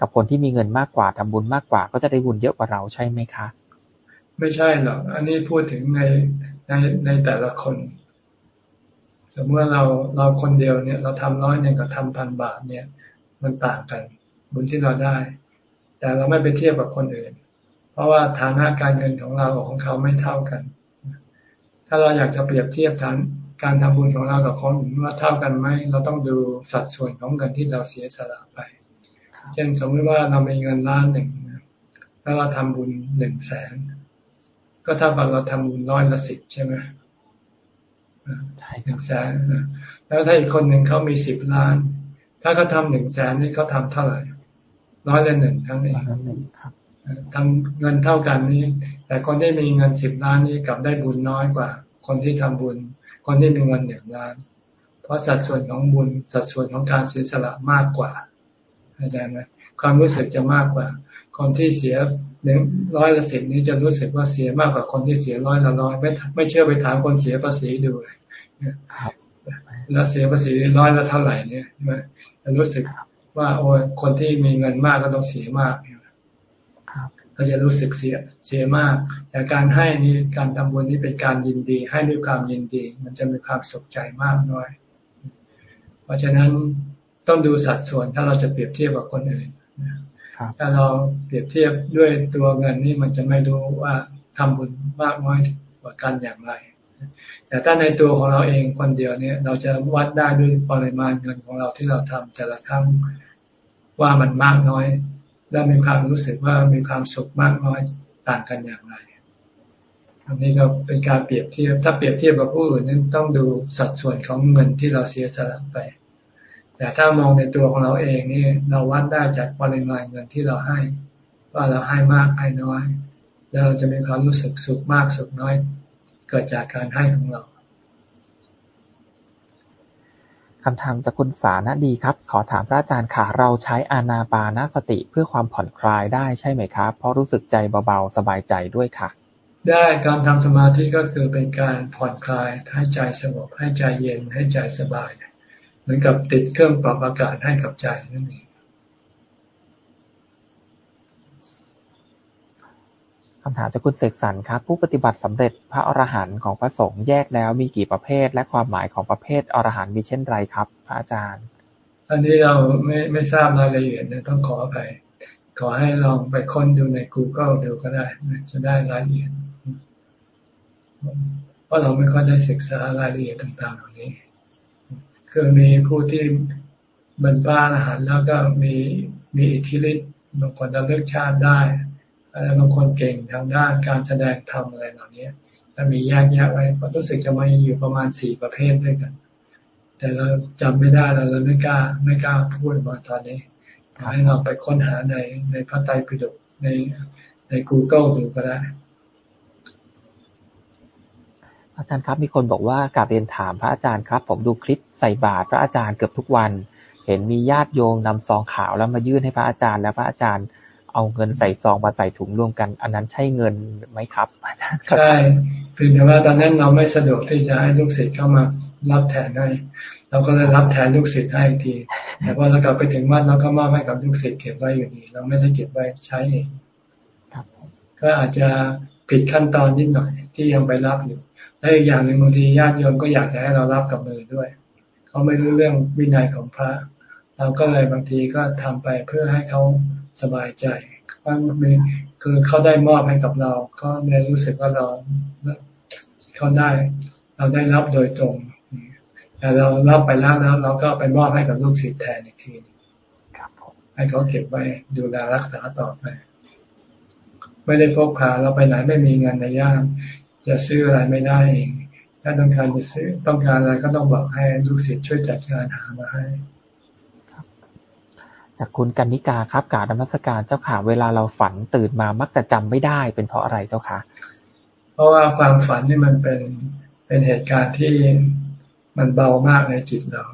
Speaker 1: กับคนที่มีเงินมากกว่าทำบุญมากกว่า ก็จะได้บุญเยอะกว่าเราใช่ไหมคะ
Speaker 2: ไม่ใช่หรอก อันนี้พูดถึงในในในแต่ละคน สมมติว่าเราเราคนเดียวเนี่ย เราทำร้อยหนึ่งกับทำพันบาทเนี่ย มันต่างกัน บุญที่เราได้ แต่เราไม่ไปเทียบกับคนอื่น เพราะว่าฐานะการเงินของเราของเขาไม่เท่ากัน ถ้าเราอยากจะเปรียบเทียบฐานการทำบุญของเรากับคนอื่นว่าเท่ากันไหมเราต้องดูสัดส่วนของเงินที่เราเสียสละไป เช่นสมมติว่าเรามีเงินล้านหนึ่งแล้วเราทำบุญหนึ่งแสน ก็เท่ากับเราทำบุญร้อยละสิบใช่ไหมหนึ่งแสนแล้วถ้าอีกคนหนึ่งเขามีสิบล้าน ถ้าเขาทำหนึ่งแสนนี่เขาทำเท่าไหร่ร้อยละหนึ่งทั้งนี้ทำเงินเท่ากันนี้ แต่คนที่มีเงินสิบล้านนี้กลับได้บุญน้อยกว่า คนที่ทำบุญ คนที่มีเงินหนึ่งล้าน เพราะสัดส่วนของบุญสัดส่วนของการเสียสละมากกว่าเข้าใจไหมความรู้สึกจะมากกว่า คนที่เสีย หนึ่งร้อยละสิบนี้จะรู้สึกว่าเสียมากกว่าคนที่เสียร้อยละร้อยไม่ไม่เชื่อไปถามคนเสียภาษีดูแล้วเสียภาษีร้อยละเท่าไหร่เนี่ยจะรู้สึกว่าโอ้คนที่มีเงินมากก็ต้องเสียมากเราจะรู้สึกเสียเสียมาก แต่การให้นี้การทำบุญนี้เป็นการยินดี ให้ด้วยความยินดี มันจะมีความสุขใจมากน้อย เพราะฉะนั้นต้องดูสัดส่วนถ้าเราจะเปรียบเทียบกับคนอื่น ถ้าเราเปรียบเทียบด้วยตัวเงินนี่มันจะไม่รู้ว่าทำบุญมากน้อยกว่ากันอย่างไร แต่ถ้าในตัวของเราเองคนเดียวเนี่ย เราจะวัดได้ด้วยปริมาณเงินของเราที่เราทำแต่ละครั้งว่ามันมากน้อย และมีความรู้สึกว่ามีความสุขมากน้อยต่างกันอย่างไรอันนี้ก็เป็นการเปรียบเทียบ ถ้าเปรียบเทียบกับผู้อื่นนั้นต้องดูสัดส่วนของเงินที่เราเสียสละไป แต่ถ้ามองในตัวของเราเองนี่เราวัดได้จากปริมาณเงินที่เราให้ ว่าเราให้มากให้น้อย แล้วเราจะมีความรู้สึกสุขมากสุขน้อย เกิดจากการให้ของเรา
Speaker 1: คำถามจากคุณสานะดีครับ ขอถามพระอาจารย์ค่ะ เราใช้อานาปานสติเพื่อความผ่อนคลายได้ใช่ไหมครับ เพราะรู้สึกใจเบาๆ สบายใจด้วยค่ะ
Speaker 2: ได้การทำสมาธิก็คือเป็นการผ่อนคลายให้ใจสงบให้ใจเย็นให้ใจสบาย เหมือนกับติดเครื่องปรับอากาศให้กับใจนั่นเอง
Speaker 1: คำถามจากคุณเสกสรรครับ ผู้ปฏิบัติสำเร็จพระอรหันต์ของพระสงฆ์แยกแล้วมีกี่ประเภท และความหมายของประเภทอรหันต์มีเช่นไรครับ พระอาจารย์
Speaker 2: อันนี้เราไม่ไม่ทราบรายละเอียดนะต้องขออภัยขอให้ลองไปค้นดูใน Google ดูก็ได้จะได้รายละเอียดเพราะเราไม่ค่อยได้ศึกษารายละเอียดต่างๆเหล่านี้ คือมีผู้ที่บรรป้าอาหารแล้วก็มีมีอิทธิฤทธิ์บางคนเราเลือกชาติได้บางคนเก่งทางด้านการแสดงธรรมอะไรเหล่านี้ถ้ามีแยกแยะไว้รู้สึกจะมาอยู่ประมาณสี่ประเภทด้วยกัน แต่เราจำไม่ได้เราเราไม่กล้าไม่กล้าพูดมาตอนนี้ให้เราไปค้นหาในในพระไตรปิฎกในใน Google ดูก็ได้
Speaker 1: อาจารย์ครับ มีคนบอกว่ากาบเรียนถามพระอาจารย์ครับ ผมดูคลิปใส่บาตรพระอาจารย์เกือบทุกวัน เห็นมีญาติโยมนำซองขาวแล้วมายื่นให้พระอาจารย์ แล้วพระอาจารย์เอาเงินใส่ซองมาใส่ถุงรวมกัน อันนั้นใช่เงินไหมครับ
Speaker 2: ใช่เพียงแต่ว่าตอนนั้นเราไม่สะดวกที่จะให้ลูกศิษย์เข้ามารับแทนให้เราก็เลยรับแทนลูกศิษย์ให้ที แต่พอเรากลับไปถึงวัดเราก็มอบให้กับลูกศิษย์เก็บไว้อยู่ดีเราไม่ได้เก็บไว้ใช้เองก็อาจจะผิดขั้นตอนนิดหน่อยที่ยังไปรับอยู่ และอีกอย่างหนึ่งบางทีญาติโยมก็อยากจะให้เรารับกับมือด้วย เขาไม่รู้เรื่องวินัยของพระ เราก็เลยบางทีก็ทำไปเพื่อให้เขาสบายใจว่ามีคือเขาได้มอบให้กับเราเขาได้รู้สึกว่าเราเขาได้ เราได้รับโดยตรงแต่เรารับไปแล้วแล้วเราก็ไปมอบให้กับลูกศิษย์แทนอีกทีให้เขาเก็บไว้ดูแลรักษาต่อไป ไม่ได้พกพาเราไปไหนไม่มีเงินในย่าม จะซื้ออะไรไม่ได้เอง ถ้าต้องการจะซื้อต้องการอะไรก็ต้องบอกให้ลูกศิษย์ช่วยจัดการหามาให้
Speaker 1: จากคุณกันนิกาครับกาดมัสการเจ้าค่ะ เวลาเราฝันตื่นมามักจะจำไม่ได้เป็นเพราะอะไรเจ้าค่ะ
Speaker 2: เพราะว่าความฝันนี่มันเป็นเป็นเหตุการณ์ที่มันเบามากในจิตเรา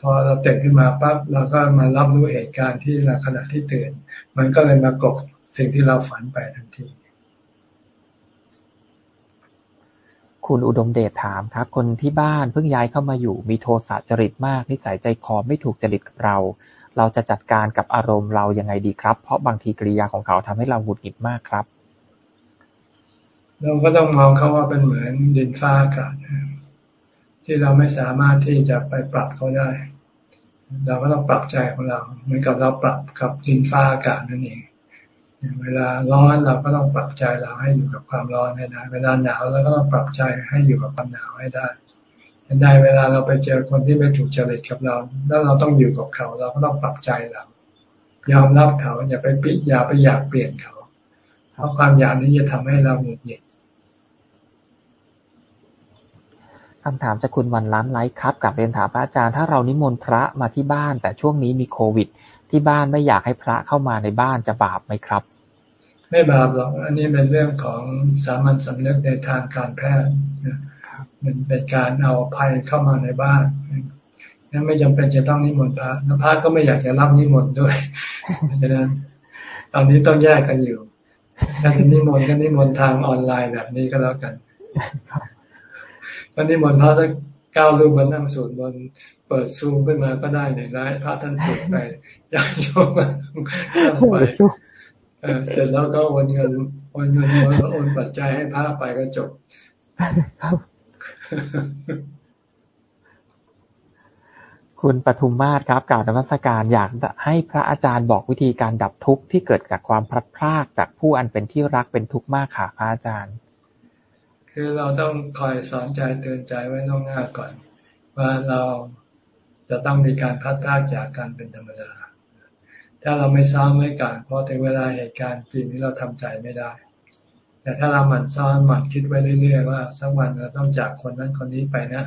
Speaker 2: พอเราตื่นขึ้นมาปั๊บเราก็มารับรู้เหตุการณ์ที่ขณะที่ตื่น มันก็เลยมากบสิ่งที่เราฝันไปทันที
Speaker 1: คุณอุดมเดชถามครับ คนที่บ้านเพิ่งย้ายเข้ามาอยู่ มีโทสะจริตมาก นิสัยใจคอไม่ถูกจริตกับเรา เราจะจัดการกับอารมณ์เรายังไงดีครับ เพราะบางทีกริยาของเขาทำให้เราหงุดหงิดมากครับ
Speaker 2: เราก็ต้องมองเขาว่าเป็นเหมือนดินฟ้าอากาศที่เราไม่สามารถที่จะไปปรับเขาได้ เราก็ต้องปรับใจของเราเหมือนกับเราปรับกับดินฟ้าอากาศนั่นเอง เวลาร้อนเราก็ต้องปรับใจเราให้อยู่กับความร้อนให้ได้ เวลาหนาวเราก็ต้องปรับใจให้อยู่กับความหนาวให้ได้ในเวลาเราไปเจอคนที่ไม่ถูกจริตกับเรา แล้วเราต้องอยู่กับเขา เราก็ต้องปรับใจเรายอมรับเขาอย่าไปปิอย่าไปอยากเปลี่ยนเขา เพราะความอยากนี้จะทำให้เราหงุดหงิด
Speaker 1: คำถามจากคุณวันล้านไลค์ครับกับเรียนถามพระอาจารย์ถ้าเรานิมนต์พระมาที่บ้าน แต่ช่วงนี้มีโควิด ที่บ้านไม่อยากให้พระเข้ามาในบ้านจะบาปไหมครับ
Speaker 2: ไม่บาปหรอก อันนี้เป็นเรื่องของสามัญสำนึกในทางการแพทย์มันเป็นการเอาภัยเข้ามาในบ้านนั้นไม่จำเป็นจะต้องนิมนต์พระพระก็ไม่อยากจะรับนิมนต์ด้วยฉะนั้น ตอนนี้ต้องแยกกันอยู่ ถ้าจะนิมนต์ก็นิมนต์ทางออนไลน์แบบนี้ก็แล้วกันก็นิมนต์พระถ้าก้าวรูปมานั่งสวดมนต์เปิดซูมขึ้นมาก็ได้ในไลฟ์พระท่านสวดไปอยากโยมมาไป เสร็จแล้วก็โอนเงินโอนเงินโอนปัจจัยให้พระไปก็จบครับ
Speaker 1: คุณปทุมมาศครับกล่าวนมัสการอยากให้พระอาจารย์บอกวิธีการดับทุกข์ที่เกิดจากความพลัดพรากจากผู้อันเป็นที่รักเป็นทุกข์มากค่ะพระอาจารย์
Speaker 2: คือเราต้องคอยสอนใจเตือนใจไว้ล่วงหน้าก่อน ว่าเราจะต้องมีการพัดพลาดจากการเป็นธรรมดา ถ้าเราไม่ซ้อมไว้ก่อนพอถึงเวลาเหตุการณ์จริงนี้เราทำใจไม่ได้ แต่ถ้าเราหมั่นซ้อมหมั่นคิดไว้เรื่อยๆว่าสักวันเราต้องจากคนนั้นคนนี้ไปนะ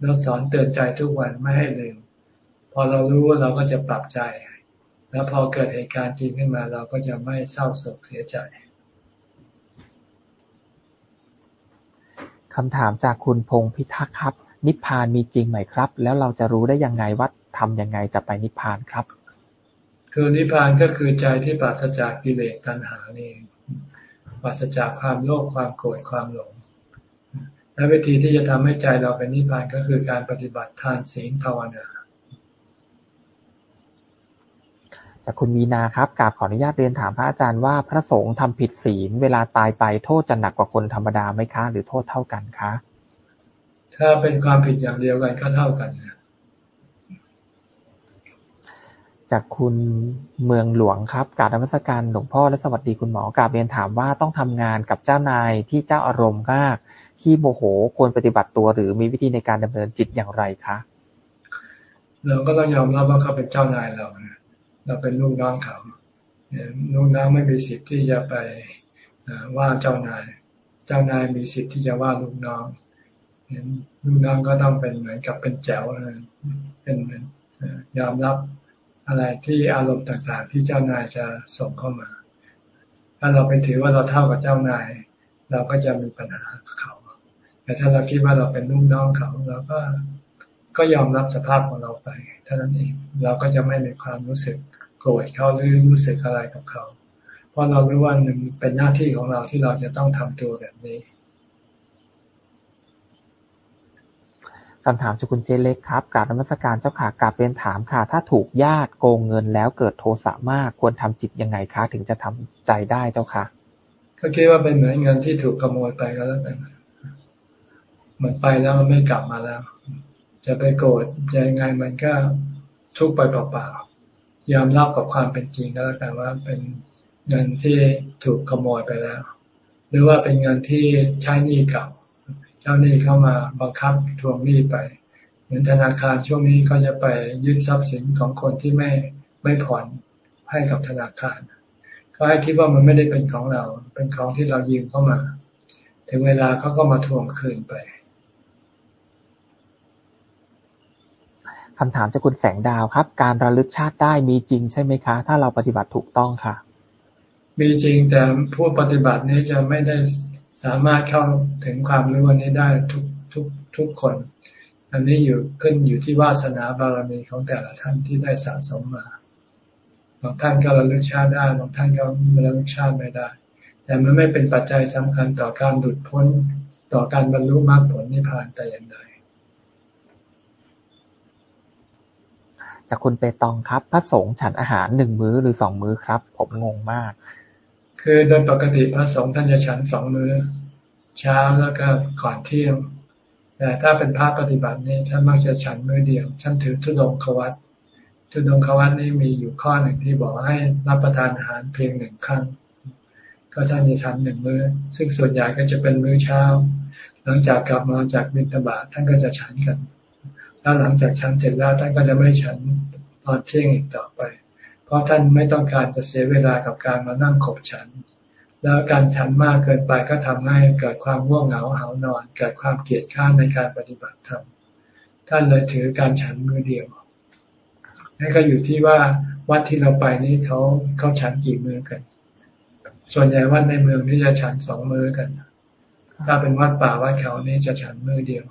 Speaker 2: เราสอนเตือนใจทุกวันไม่ให้ลืมพอเรารู้ว่าเราก็จะปรับใจ แล้วพอเกิดเหตุการณ์จริงขึ้นมา เราก็จะไม่เศร้าโศกเสียใจ
Speaker 1: คำถามจากคุณพงพิทักษ์ครับ นิพพานมีจริงไหมครับ แล้วเราจะรู้ได้ยังไงว่าทำยังไงจะไปนิพพานครับ
Speaker 2: คือนิพพานก็คือใจที่ปราศจากกิเลสตัณหานี่ปราศจากความโลภความโกรธความหลง และวิธีที่จะทำให้ใจเราเป็นนิพพานก็คือการปฏิบัติทานศีลภาวนา
Speaker 1: จากคุณมีนาครับกราบขออนุญาตเรียนถามพระอาจารย์ว่าพระสงฆ์ทำผิดศีลเวลาตายไปโทษจะหนักกว่าคนธรรมดาไหมคะ หรือโทษเท่ากันคะ
Speaker 2: ถ้าเป็นความผิดอย่างเดียวกันก็เท่ากันนะ
Speaker 1: จากคุณเมืองหลวงครับ กราบนมัสการหลวงพ่อและสวัสดีคุณหมอ กราบเรียนถามว่าต้องทำงานกับเจ้านายที่เจ้าอารมณ์มาก ที่โมโหควรปฏิบัติตัวหรือมีวิธีในการดำเนินจิตอย่างไรคะ
Speaker 2: เราก็ต้องยอมรับว่าเขาเป็นเจ้านายเราเราเป็นลูกน้องเขาลูกน้องไม่มีสิทธิ์ที่จะไปว่าเจ้านาย เจ้านายมีสิทธิ์ที่จะว่าลูกน้องลูกน้องก็ต้องเป็นเหมือนกับเป็นแจ๋วเป็นยอมรับ อะไรที่อารมณ์ต่างๆ ที่เจ้านายจะส่งเข้ามา ถ้าเราไปถือว่าเราเท่ากับเจ้านาย เราก็จะมีปัญหากับเขา แต่ถ้าเราคิดว่าเราเป็นลูกน้องเขาเราก็ก็ยอมรับสภาพของเราไปเท่านั้นเองเราก็จะไม่มีความรู้สึกโกรธเขาหรือรู้สึกอะไรกับเขา เพราะเรารู้ว่าหนึ่งเป็นหน้าที่ของเราที่เราจะต้องทำตัวแบบนี้
Speaker 1: คำถามจากคุณเจเล็กครับกราบนมัสการเจ้าค่ะกราบเรียนถามค่ะ ถ้าถูกญาติโกงเงินแล้วเกิดโทสะมากควรทำจิตยังไงคะ ถึงจะทำใจได้เจ้าค่ะ
Speaker 2: ก็คิดว่าเป็นเหมือนเงินที่ถูกขโมยไปก็แล้วกันมันไปแล้วมันไม่กลับมาแล้ว จะไปโกรธยังไงมันก็ทุกไปเปล่าๆยอมรับกับความเป็นจริงก็แล้วกันว่าเป็นเงินที่ถูกขโมยไปแล้ว หรือว่าเป็นเงินที่ใช้หนี้เก่า เจ้าหนี้เข้ามาบังคับทวงหนี้ไป เหมือนธนาคารช่วงนี้เขาจะไปยึดทรัพย์สินของคนที่ไม่ไม่ผ่อนให้กับธนาคาร ก็ให้คิดว่ามันไม่ได้เป็นของเรา เป็นของที่เรายืมเข้ามา ถึงเวลาเขาก็มาทวงคืนไป
Speaker 1: คำถามจากคุณแสงดาวครับ การระลึกชาติได้มีจริงใช่ไหมคะ ถ้าเราปฏิบัติถูกต้องค่ะ
Speaker 2: มีจริงแต่ผู้ปฏิบัตินี้จะไม่ได้ สามารถเข้าถึงความรู้อันนี้ได้ทุกทุกทุกคน อันนี้อยู่ขึ้นอยู่ที่วาสนาบารมีของแต่ละท่านที่ได้สะสมมา บางท่านก็ระลึกชาติได้ บางท่านก็ระลึกชาติไม่ได้ แต่มันไม่เป็นปัจจัยสำคัญต่อการหลุดพ้นต่อการบรรลุมรรคผลนิพพานแต่อย่างใด
Speaker 1: จากคุณเปตองครับ พระสงฆ์ฉันอาหารหนึ่งมื้อหรือสองมื้อครับ ผมงงมาก
Speaker 2: คือโดยปกติพระสงฆ์ท่านจะฉันสองมื้อ เช้าแล้วก็ก่อนเที่ยงแต่ถ้าเป็นพระปฏิบัตินี่ท่านมักจะฉันมื้อเดียวท่านถือทุดงควัตทุดงควัตนี่มีอยู่ข้อหนึ่งที่บอกให้รับประทานอาหารเพียงหนึ่งครั้งก็ท่านจะฉันหนึ่งมื้อ ซึ่งส่วนใหญ่ก็จะเป็นมื้อเช้า หลังจากกลับมาจากบิณฑบาตท่านก็จะฉันกัน แล้วหลังจากฉันเสร็จแล้วท่านก็จะไม่ฉันตอนเที่ยงอีกต่อไป เพราะท่านไม่ต้องการจะเสียเวลากับการมานั่งขบฉัน แล้วการฉันมากเกินไปก็ทำให้เกิดความง่วงเหงาหานอน เกิดความเกลียดข้านในการปฏิบัติธรรม ท่านเลยถือการฉันมือเดียวนั่นก็อยู่ที่ว่าวัดที่เราไปนี้เขาเขาฉันกี่มือกัน ส่วนใหญ่วัดในเมืองนี่จะฉันสองมือกัน ถ้าเป็นวัดป่าวัดเขานี่จะฉันมือเดียว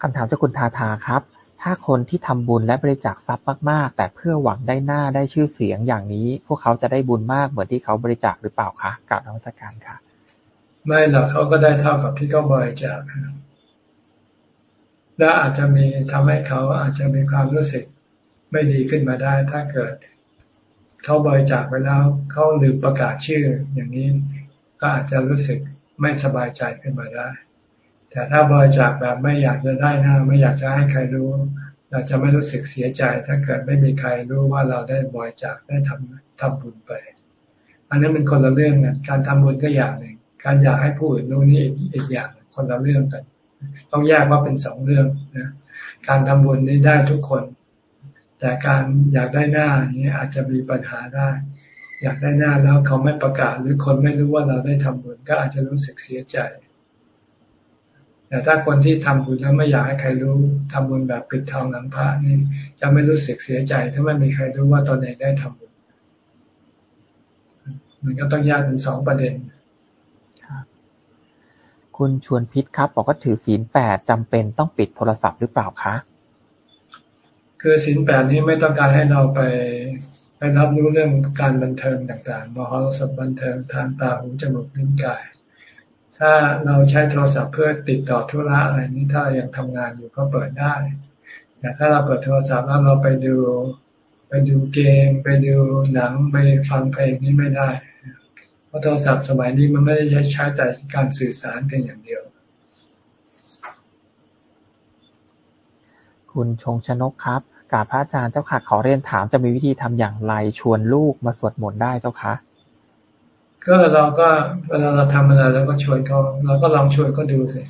Speaker 1: คำถามจากคุณทาทาครับ ถ้าคนที่ทำบุญและบริจาคทรัพย์มาก ๆ แต่เพื่อหวังได้หน้าได้ชื่อเสียงอย่างนี้ พวกเขาจะได้บุญมากเหมือนที่เขาบริจาคหรือเปล่าคะกราบนมัสการค่ะ
Speaker 2: ไม่หรอกเขาก็ได้เท่ากับที่เขาบริจาคและอาจจะมีทำให้เขาอาจจะมีความรู้สึกไม่ดีขึ้นมาได้ ถ้าเกิด เขาบริจาคไปแล้วเขาลืมประกาศชื่อ อย่างนี้ก็อาจจะรู้สึกไม่สบายใจขึ้นมาได้ แต่ถ้าบริจาคแบบไม่อยากจะได้นะไม่อยากจะให้ใครรู้ เราจะไม่รู้สึกเสียใจ ถ้าเกิดไม่มีใครรู้ว่าเราได้บริจาคได้ทำทำบุญไป อันนี้เป็นคนละเรื่องกันการทำบุญก็อย่างหนึ่งการอยากให้ผู้อื่นรู้นี่อีกอย่างคนละเรื่องกัน ต้องแยกว่าเป็นสองเรื่องนะการทำบุญนี่ได้ทุกคน แต่การอยากได้หน้านี้อาจจะมีปัญหาได้ อยากได้หน้าแล้วเขาไม่ประกาศ หรือคนไม่รู้ว่าเราได้ทำบุญก็อาจจะรู้สึกเสียใจ แต่ถ้าคนที่ทำบุญแล้วไม่อยากให้ใครรู้ทำบุญแบบปิดทองหลังพระนี่จะไม่รู้สึกเสียใจ ถ้าไม่มีใครรู้ว่าตนเองได้ทำบุญมันก็ต้องแยกเป็นสองประเด็น
Speaker 1: คุณชวนพิษครับ บอกว่าถือศีลแปดจำเป็นต้องปิดโทรศัพท์หรือเปล่าคะ
Speaker 2: คือศีลแปดนี้ไม่ต้องการให้เราไปไปรับรู้เรื่องการบันเทิงต่างๆมหรสพบันเทิงทางตาหูจมูกลิ้นกาย ถ้าเราใช้โทรศัพท์เพื่อติดต่อธุระอะไรนี้ถ้ายังทำงานอยู่ก็เปิดได้แต่ถ้าเราเปิดโทรศัพท์แล้วเราไปดู ไปดูเกม ไปดูหนังไปฟังเพลงนี้ไม่ได้เพราะโทรศัพท์สมัยนี้มันไม่ได้ใช้แต่การสื่อสารเพียงอย่างเดียว
Speaker 1: คุณชงชนกครับกาพระอาจารย์เจ้าค่ะขอเรียนถามจะมีวิธีทำอย่างไรชวนลูกมาสวดมนต์ได้เจ้าคะ
Speaker 2: ก็เราก็เวลาเราทำอะไรเราก็ชวนเขาเราก็ลองชวนเขาดูสิ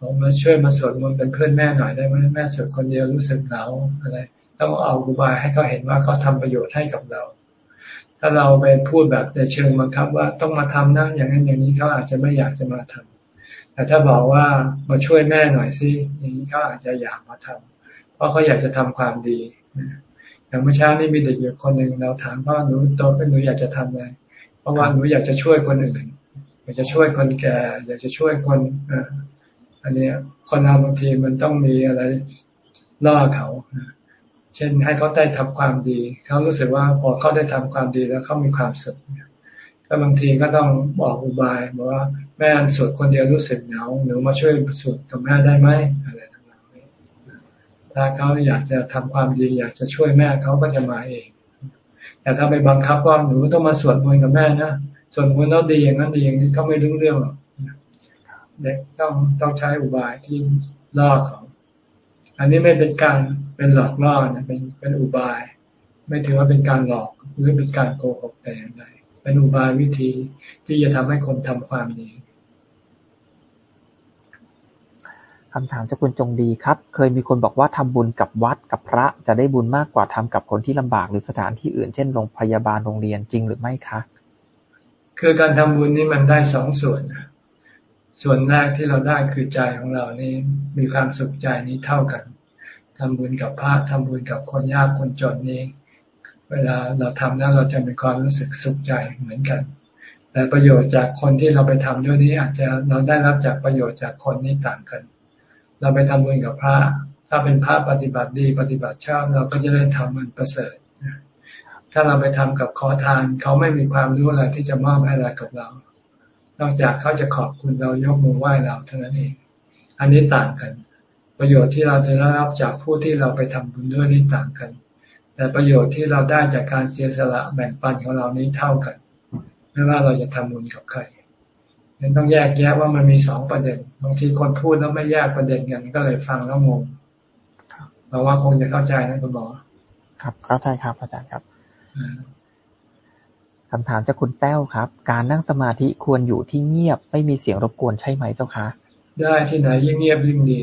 Speaker 2: ผมมาช่วยมาสวดมนต์เป็นเพื่อนแม่หน่อยได้ไหมแม่สวดคนเดียวรู้สึกเหงาอะไรต้องเอาอุบายให้เขาเห็นว่าเขาทาประโยชน์ให้กับเรา ถ้าเราไปพูดแบบในเชิงบังคับว่าต้องมาทำนะอย่างนั้นอย่างนี้เขาอาจจะไม่อยากจะมาทำแต่ถ้าบอกว่ามาช่วยแม่หน่อยสิอย่างนี้เขาอาจจะอยากมาทำเพราะเขาอยากจะทำความดีอย่างเมื่อเช้านี้มีเด็กอยู่คนหนึ่งเราถามว่าหนูโตขึ้นหนูอยากจะทำอะไร เพราะว่าหนูอยากจะช่วยคนอื่น อยากจะช่วยคนแก่ อยากจะช่วยคนอันนี้คนเราบางทีมันต้องมีอะไรล่อเขา เช่นให้เขาได้ทำความดี เขารู้สึกว่าพอเขาได้ทำความดีแล้วเขามีความสุขก็บางทีก็ต้องบอกอุบายบอกว่าแม่สวดคนเดียวรู้สึกเหงาหนูมาช่วยสวดกับแม่ได้ไหมอะไรต่างๆนี้ถ้าเขาอยากจะทำความดี อยากจะช่วยแม่เขาก็จะมาเอง แต่ถ้าไปบังคับว่าหนูต้องมาสวดมนต์กับแม่นะสวดมนต์แล้วดีอย่างนั้นดีอย่างนี้เขาไม่รู้เรื่องหรอกเด็กต้องต้องใช้อุบายที่ล่อเขาอันนี้ไม่เป็นการเป็นหลอกล่อนะเป็นเป็นอุบาย ไม่ถือว่าเป็นการหลอกหรือเป็นการโกหกแต่อย่างใดเป็นอุบายวิธีที่จะทำให้คนทำความดี
Speaker 1: คำถามจากคุณจงดีครับ เคยมีคนบอกว่าทำบุญกับวัดกับพระจะได้บุญมากกว่าทำกับคนที่ลำบากหรือสถานที่อื่น เช่นโรงพยาบาลโรงเรียนจริงหรือไม่คะ
Speaker 2: คือการทำบุญนี่มันได้สองส่วน ส่วนแรกที่เราได้คือใจของเรานี่มีความสุขใจนี้เท่ากันทำบุญกับพระทำบุญกับคนยากคนจนนี้ เวลาเราทำแล้วเราจะมีความรู้สึกสุขใจเหมือนกันแต่ประโยชน์จากคนที่เราไปทำด้วยนี้อาจจะเราได้รับจากประโยชน์จากคนนี้ต่างกัน เราไปทำบุญกับพระ ถ้าเป็นพระปฏิบัติดีปฏิบัติชอบเราก็จะได้ทำมันประเสริฐถ้าเราไปทำกับขอทาน เขาไม่มีความรู้อะไรที่จะมอบให้อะไรกับเรา นอกจากเขาจะขอบคุณเรายกมือไหว้เราเท่านั้นเอง อันนี้ต่างกัน ประโยชน์ที่เราจะได้รับจากผู้ที่เราไปทำบุญด้วยนี่ต่างกัน แต่ประโยชน์ที่เราได้จากการเสียสละแบ่งปันของเรานี้เท่ากัน ไม่ว่าเราจะทำบุญกับใคร นั้นต้องแยกแยะว่ามันมีสองประเด็น บางทีคนพูดแล้วไม่แยกประเด็นกันก็เลยฟังแล้วงงเราว่าคงจะเข้าใจนะคุณหมอ
Speaker 1: ครับเข้าใจครับ อาจารย์ครับคำถามจากคุณแต้วครับ การนั่งสมาธิควรอยู่ที่เงียบไม่มีเสียงรบกวนใช่ไหมเจ้าคะ
Speaker 2: ได้ที่ไหนยิ่งเงียบยิ่งดี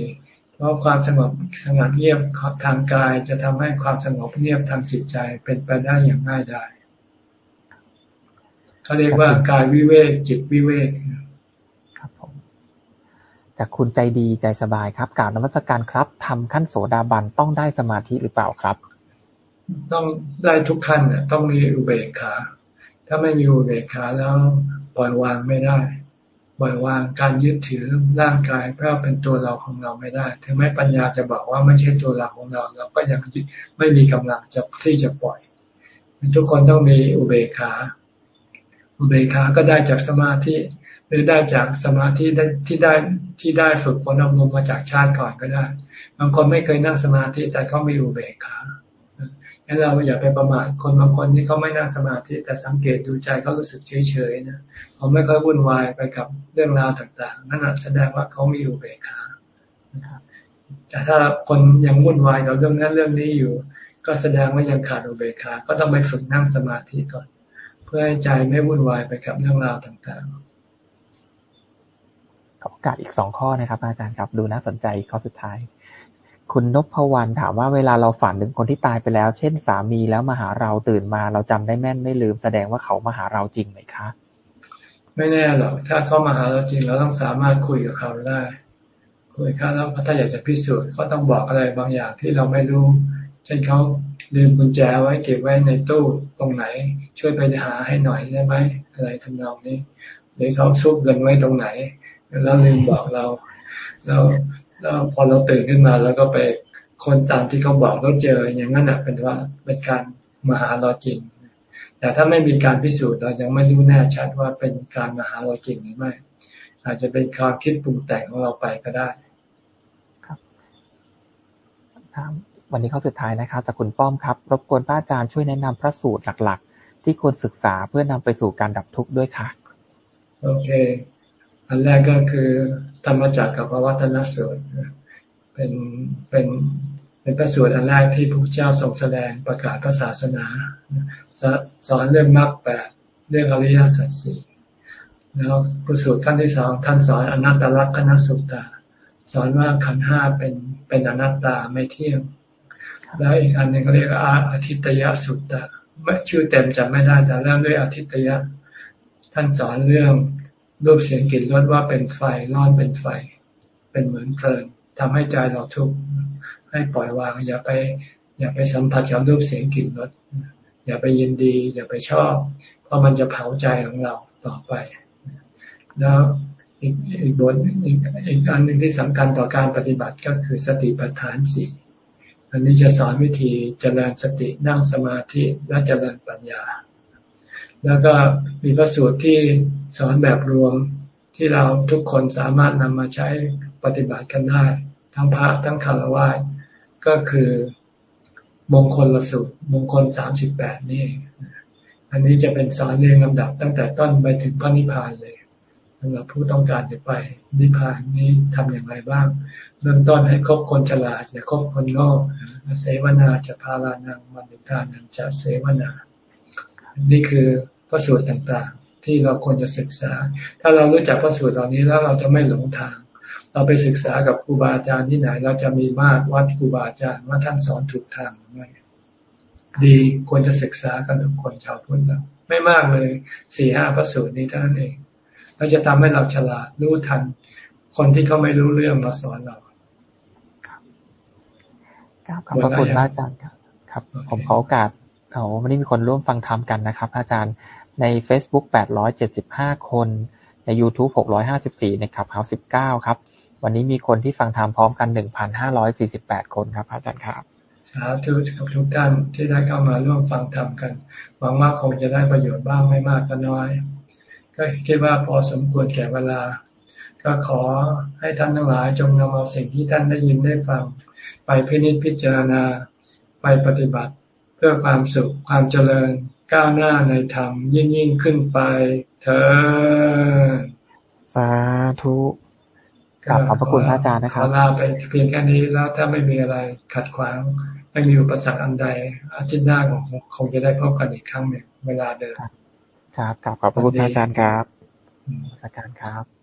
Speaker 2: เพราะความสงบสงบเงียบทางกายจะทำให้ความสงบเงียบทางจิตใจเป็นไปได้อย่างง่ายได้เขาเรียกว่ากายวิเวกจิตวิเวก
Speaker 1: ครับผม จากคุณใจดีใจสบายครับกล่าวนวัตการครับทำขั้นโสดาบันต้องได้สมาธิหรือเปล่าครับ
Speaker 2: ต้องได้ทุกขั้นเนี่ยต้องมีอุเบกขา ถ้าไม่มีอุเบกขาแล้วปล่อยวางไม่ได้ปล่อยวางการยึดถือร่างกายเพื่อเป็นตัวเราของเราไม่ได้ ถึงแม้ปัญญาจะบอกว่าไม่ใช่ตัวเราของเราเราก็ยังไม่มีกำลังจะที่จะปล่อยทุกคนต้องมีอุเบกขา อุเบกขาก็ได้จากสมาธิ หรือได้จากสมาธิที่ได้ที่ได้ฝึกฝนอบรมมาจากชาติก่อนก็ได้ บางคนไม่เคยนั่งสมาธิแต่เขามีอุเบกขางั้นเราอย่าไปประมาทคนบางคนที่เขาไม่นั่งสมาธิแต่สังเกตดูใจเขารู้สึกเฉยๆนะเขาไม่ค่อยวุ่นวายไปกับเรื่องราวต่าง ๆ นั่นแสดงว่าเขามีอุเบกขาแต่ถ้าคนยังวุ่นวายกับเรื่องนั้นเรื่องนี้อยู่ ก็แสดงว่ายังขาดอุเบกขา ก็ต้องไปฝึกนั่งสมาธิก่อน เพื่อให้ใจไม่วุ่นวายไปกับเรื่องราวต่าง
Speaker 1: ๆ โอกาสอีกสองข้อนะครับ อาจารย์ครับดูน่าสนใจข้อสุดท้าย คุณนพวรรณถามว่าเวลาเราฝันถึงคนที่ตายไปแล้ว เช่น สามีแล้วมาหาเราตื่นมา เราจำได้แม่นไม่ลืมแสดงว่าเขามาหาเราจริงไหมคะ
Speaker 2: ไม่แน่หรอกถ้าเขามาหาเราจริง เราต้องสามารถคุยกับเขาได้คุยเขาแล้วถ้าอยากจะพิสูจน์เขาต้องบอกอะไรบางอย่างที่เราไม่รู้ เช่นเขาลืมกุญแจไว้เก็บไว้ในตู้ตรงไหน ช่วยไปหาให้หน่อยได้ไหมอะไรทำนองนี้หรือเขาซุกเงินไว้ตรงไหน แล้วลืมบอกเรา แล้วแล้วพอเราตื่นขึ้นมาแล้วก็ไปคนตามที่เขาบอกแล้วเจอ อย่างนั้นเป็นว่าเป็นการมาหาเราจริง แต่ถ้าไม่มีการพิสูจน์เรายังไม่รู้แน่ชัดว่าเป็นการมาหาเราจริงหรือไม่ อาจจะเป็นความคิดปรุงแต่งของเราไปก็ได้
Speaker 1: ครับวันนี้ข้อสุดท้ายนะครับ จากคุณป้อมครับ รบกวนพระอาจารย์ช่วยแนะนำพระสูตรหลัก ๆ ที่ควรศึกษาเพื่อนำไปสู่การดับทุกข์ด้วยค่ะ
Speaker 2: โอเค อันแรกก็คือธรรมจักรกับพระวัฒนสูตรเป็นเป็นเป็นพระสูตรอันแรกที่พระเจ้าทรงแสดงประกาศพระศาสนาสอนเรื่องมรรคแปดเรื่องอริยสัจสี่แล้วพระสูตรขั้นที่สองท่านสอนอนัตตลักษณสุตตาสอนว่าขันห้าเป็นเป็นอนัตตาไม่เที่ยง แล้วอีกอันหนึ่งก็เรียกว่าอาทิตยสุตตาชื่อเต็มจำไม่ได้แต่เริ่มด้วยอาทิตยะท่านสอนเรื่อง รูปเสียงกลิ่นรสว่าเป็นไฟร้อนเป็นไฟ เป็นเหมือนเพลิงทำให้ใจเราทุกข์ให้ปล่อยวางอย่าไป อย่าไปสัมผัสกับรูปเสียงกลิ่นรสอย่าไปยินดี อย่าไปชอบ เพราะมันจะเผาใจของเราต่อไป แล้วอีกอีกบทอีกอีกอันหนึ่งที่สำคัญต่อการปฏิบัติก็คือสติปัฏฐานสี่อันนี้จะสอนวิธีเจริญสตินั่งสมาธิและเจริญปัญญา แล้วก็มีพระสูตรที่สอนแบบรวมที่เราทุกคนสามารถนำมาใช้ปฏิบัติกันได้ ทั้งพระทั้งคารวะก็คือมงคลละสูตรมงคลสามสิบแปดนี่ อันนี้จะเป็นสอนเรียงลำดับตั้งแต่ต้นไปถึงพระนิพพานเลยสำหรับผู้ต้องการจะไปนิพพานนี้ทำอย่างไรบ้าง เริ่มต้นให้คบคนฉลาด อย่าคบคนโง่เสวนาจะพาลานังมันตานังจะเสวนา นี่คือพระสูตรต่างๆ ที่เราควรจะศึกษา ถ้าเรารู้จักพระสูตรเหล่านี้แล้วเราจะไม่หลงทาง เราไปศึกษากับครูบาอาจารย์ที่ไหน เราจะมีมากวัดครูบาอาจารย์ว่าท่านสอนถูกทางหรือไหมดีควรจะศึกษากันทุกคนชาวพุทธเราไม่มากเลยสี่ห้าพระสูตรนี้เท่านั้นเองเราจะทำให้เราฉลาดรู้ทัน คนที่เขาไม่รู้เรื่องมาสอนเรา
Speaker 1: ขอบพระคุณพระอาจารย์ครับ ครับ ผมขอโอกาส เขาวันนี้มีคนร่วมฟังธรรมกันนะครับ อาจารย์ ใน Facebook 875 คน ใน YouTube 654 ในครับเฮา19 ครับ วันนี้มีคนที่ฟังธรรมพร้อมกัน 1,548 คนครับ อาจารย์ครับ
Speaker 2: สาธุกับทุกท่านที่ได้เข้ามาร่วมฟังธรรมกัน หวังว่าคงจะได้ประโยชน์บ้างไม่มากก็น้อย ก็คิดว่าพอสมควรแก่เวลา ก็ขอให้ท่านทั้งหลายจงนำเอาสิ่งที่ท่านได้ยินได้ฟัง ไปพินิจพิจารณาไปปฏิบัติ เพื่อความสุขความเจริญก้าวหน้าในธรรมยิ่งยิ่งขึ้นไปเธอ
Speaker 1: สาธุกลับขอบพระคุณพระอาจารย์นะครับ
Speaker 2: ลาไปเพียงแค่นี้แล้วถ้าไม่มีอะไรขัดขวาง ไม่มีอุปสรรคอันใด อาทิตย์หน้าคงคงจะได้พบกันอีกครั้งหนึ่งเวลาเดิม
Speaker 1: ครับกลับขอบพระคุณพระอาจารย์ครับอาจารย์ครับ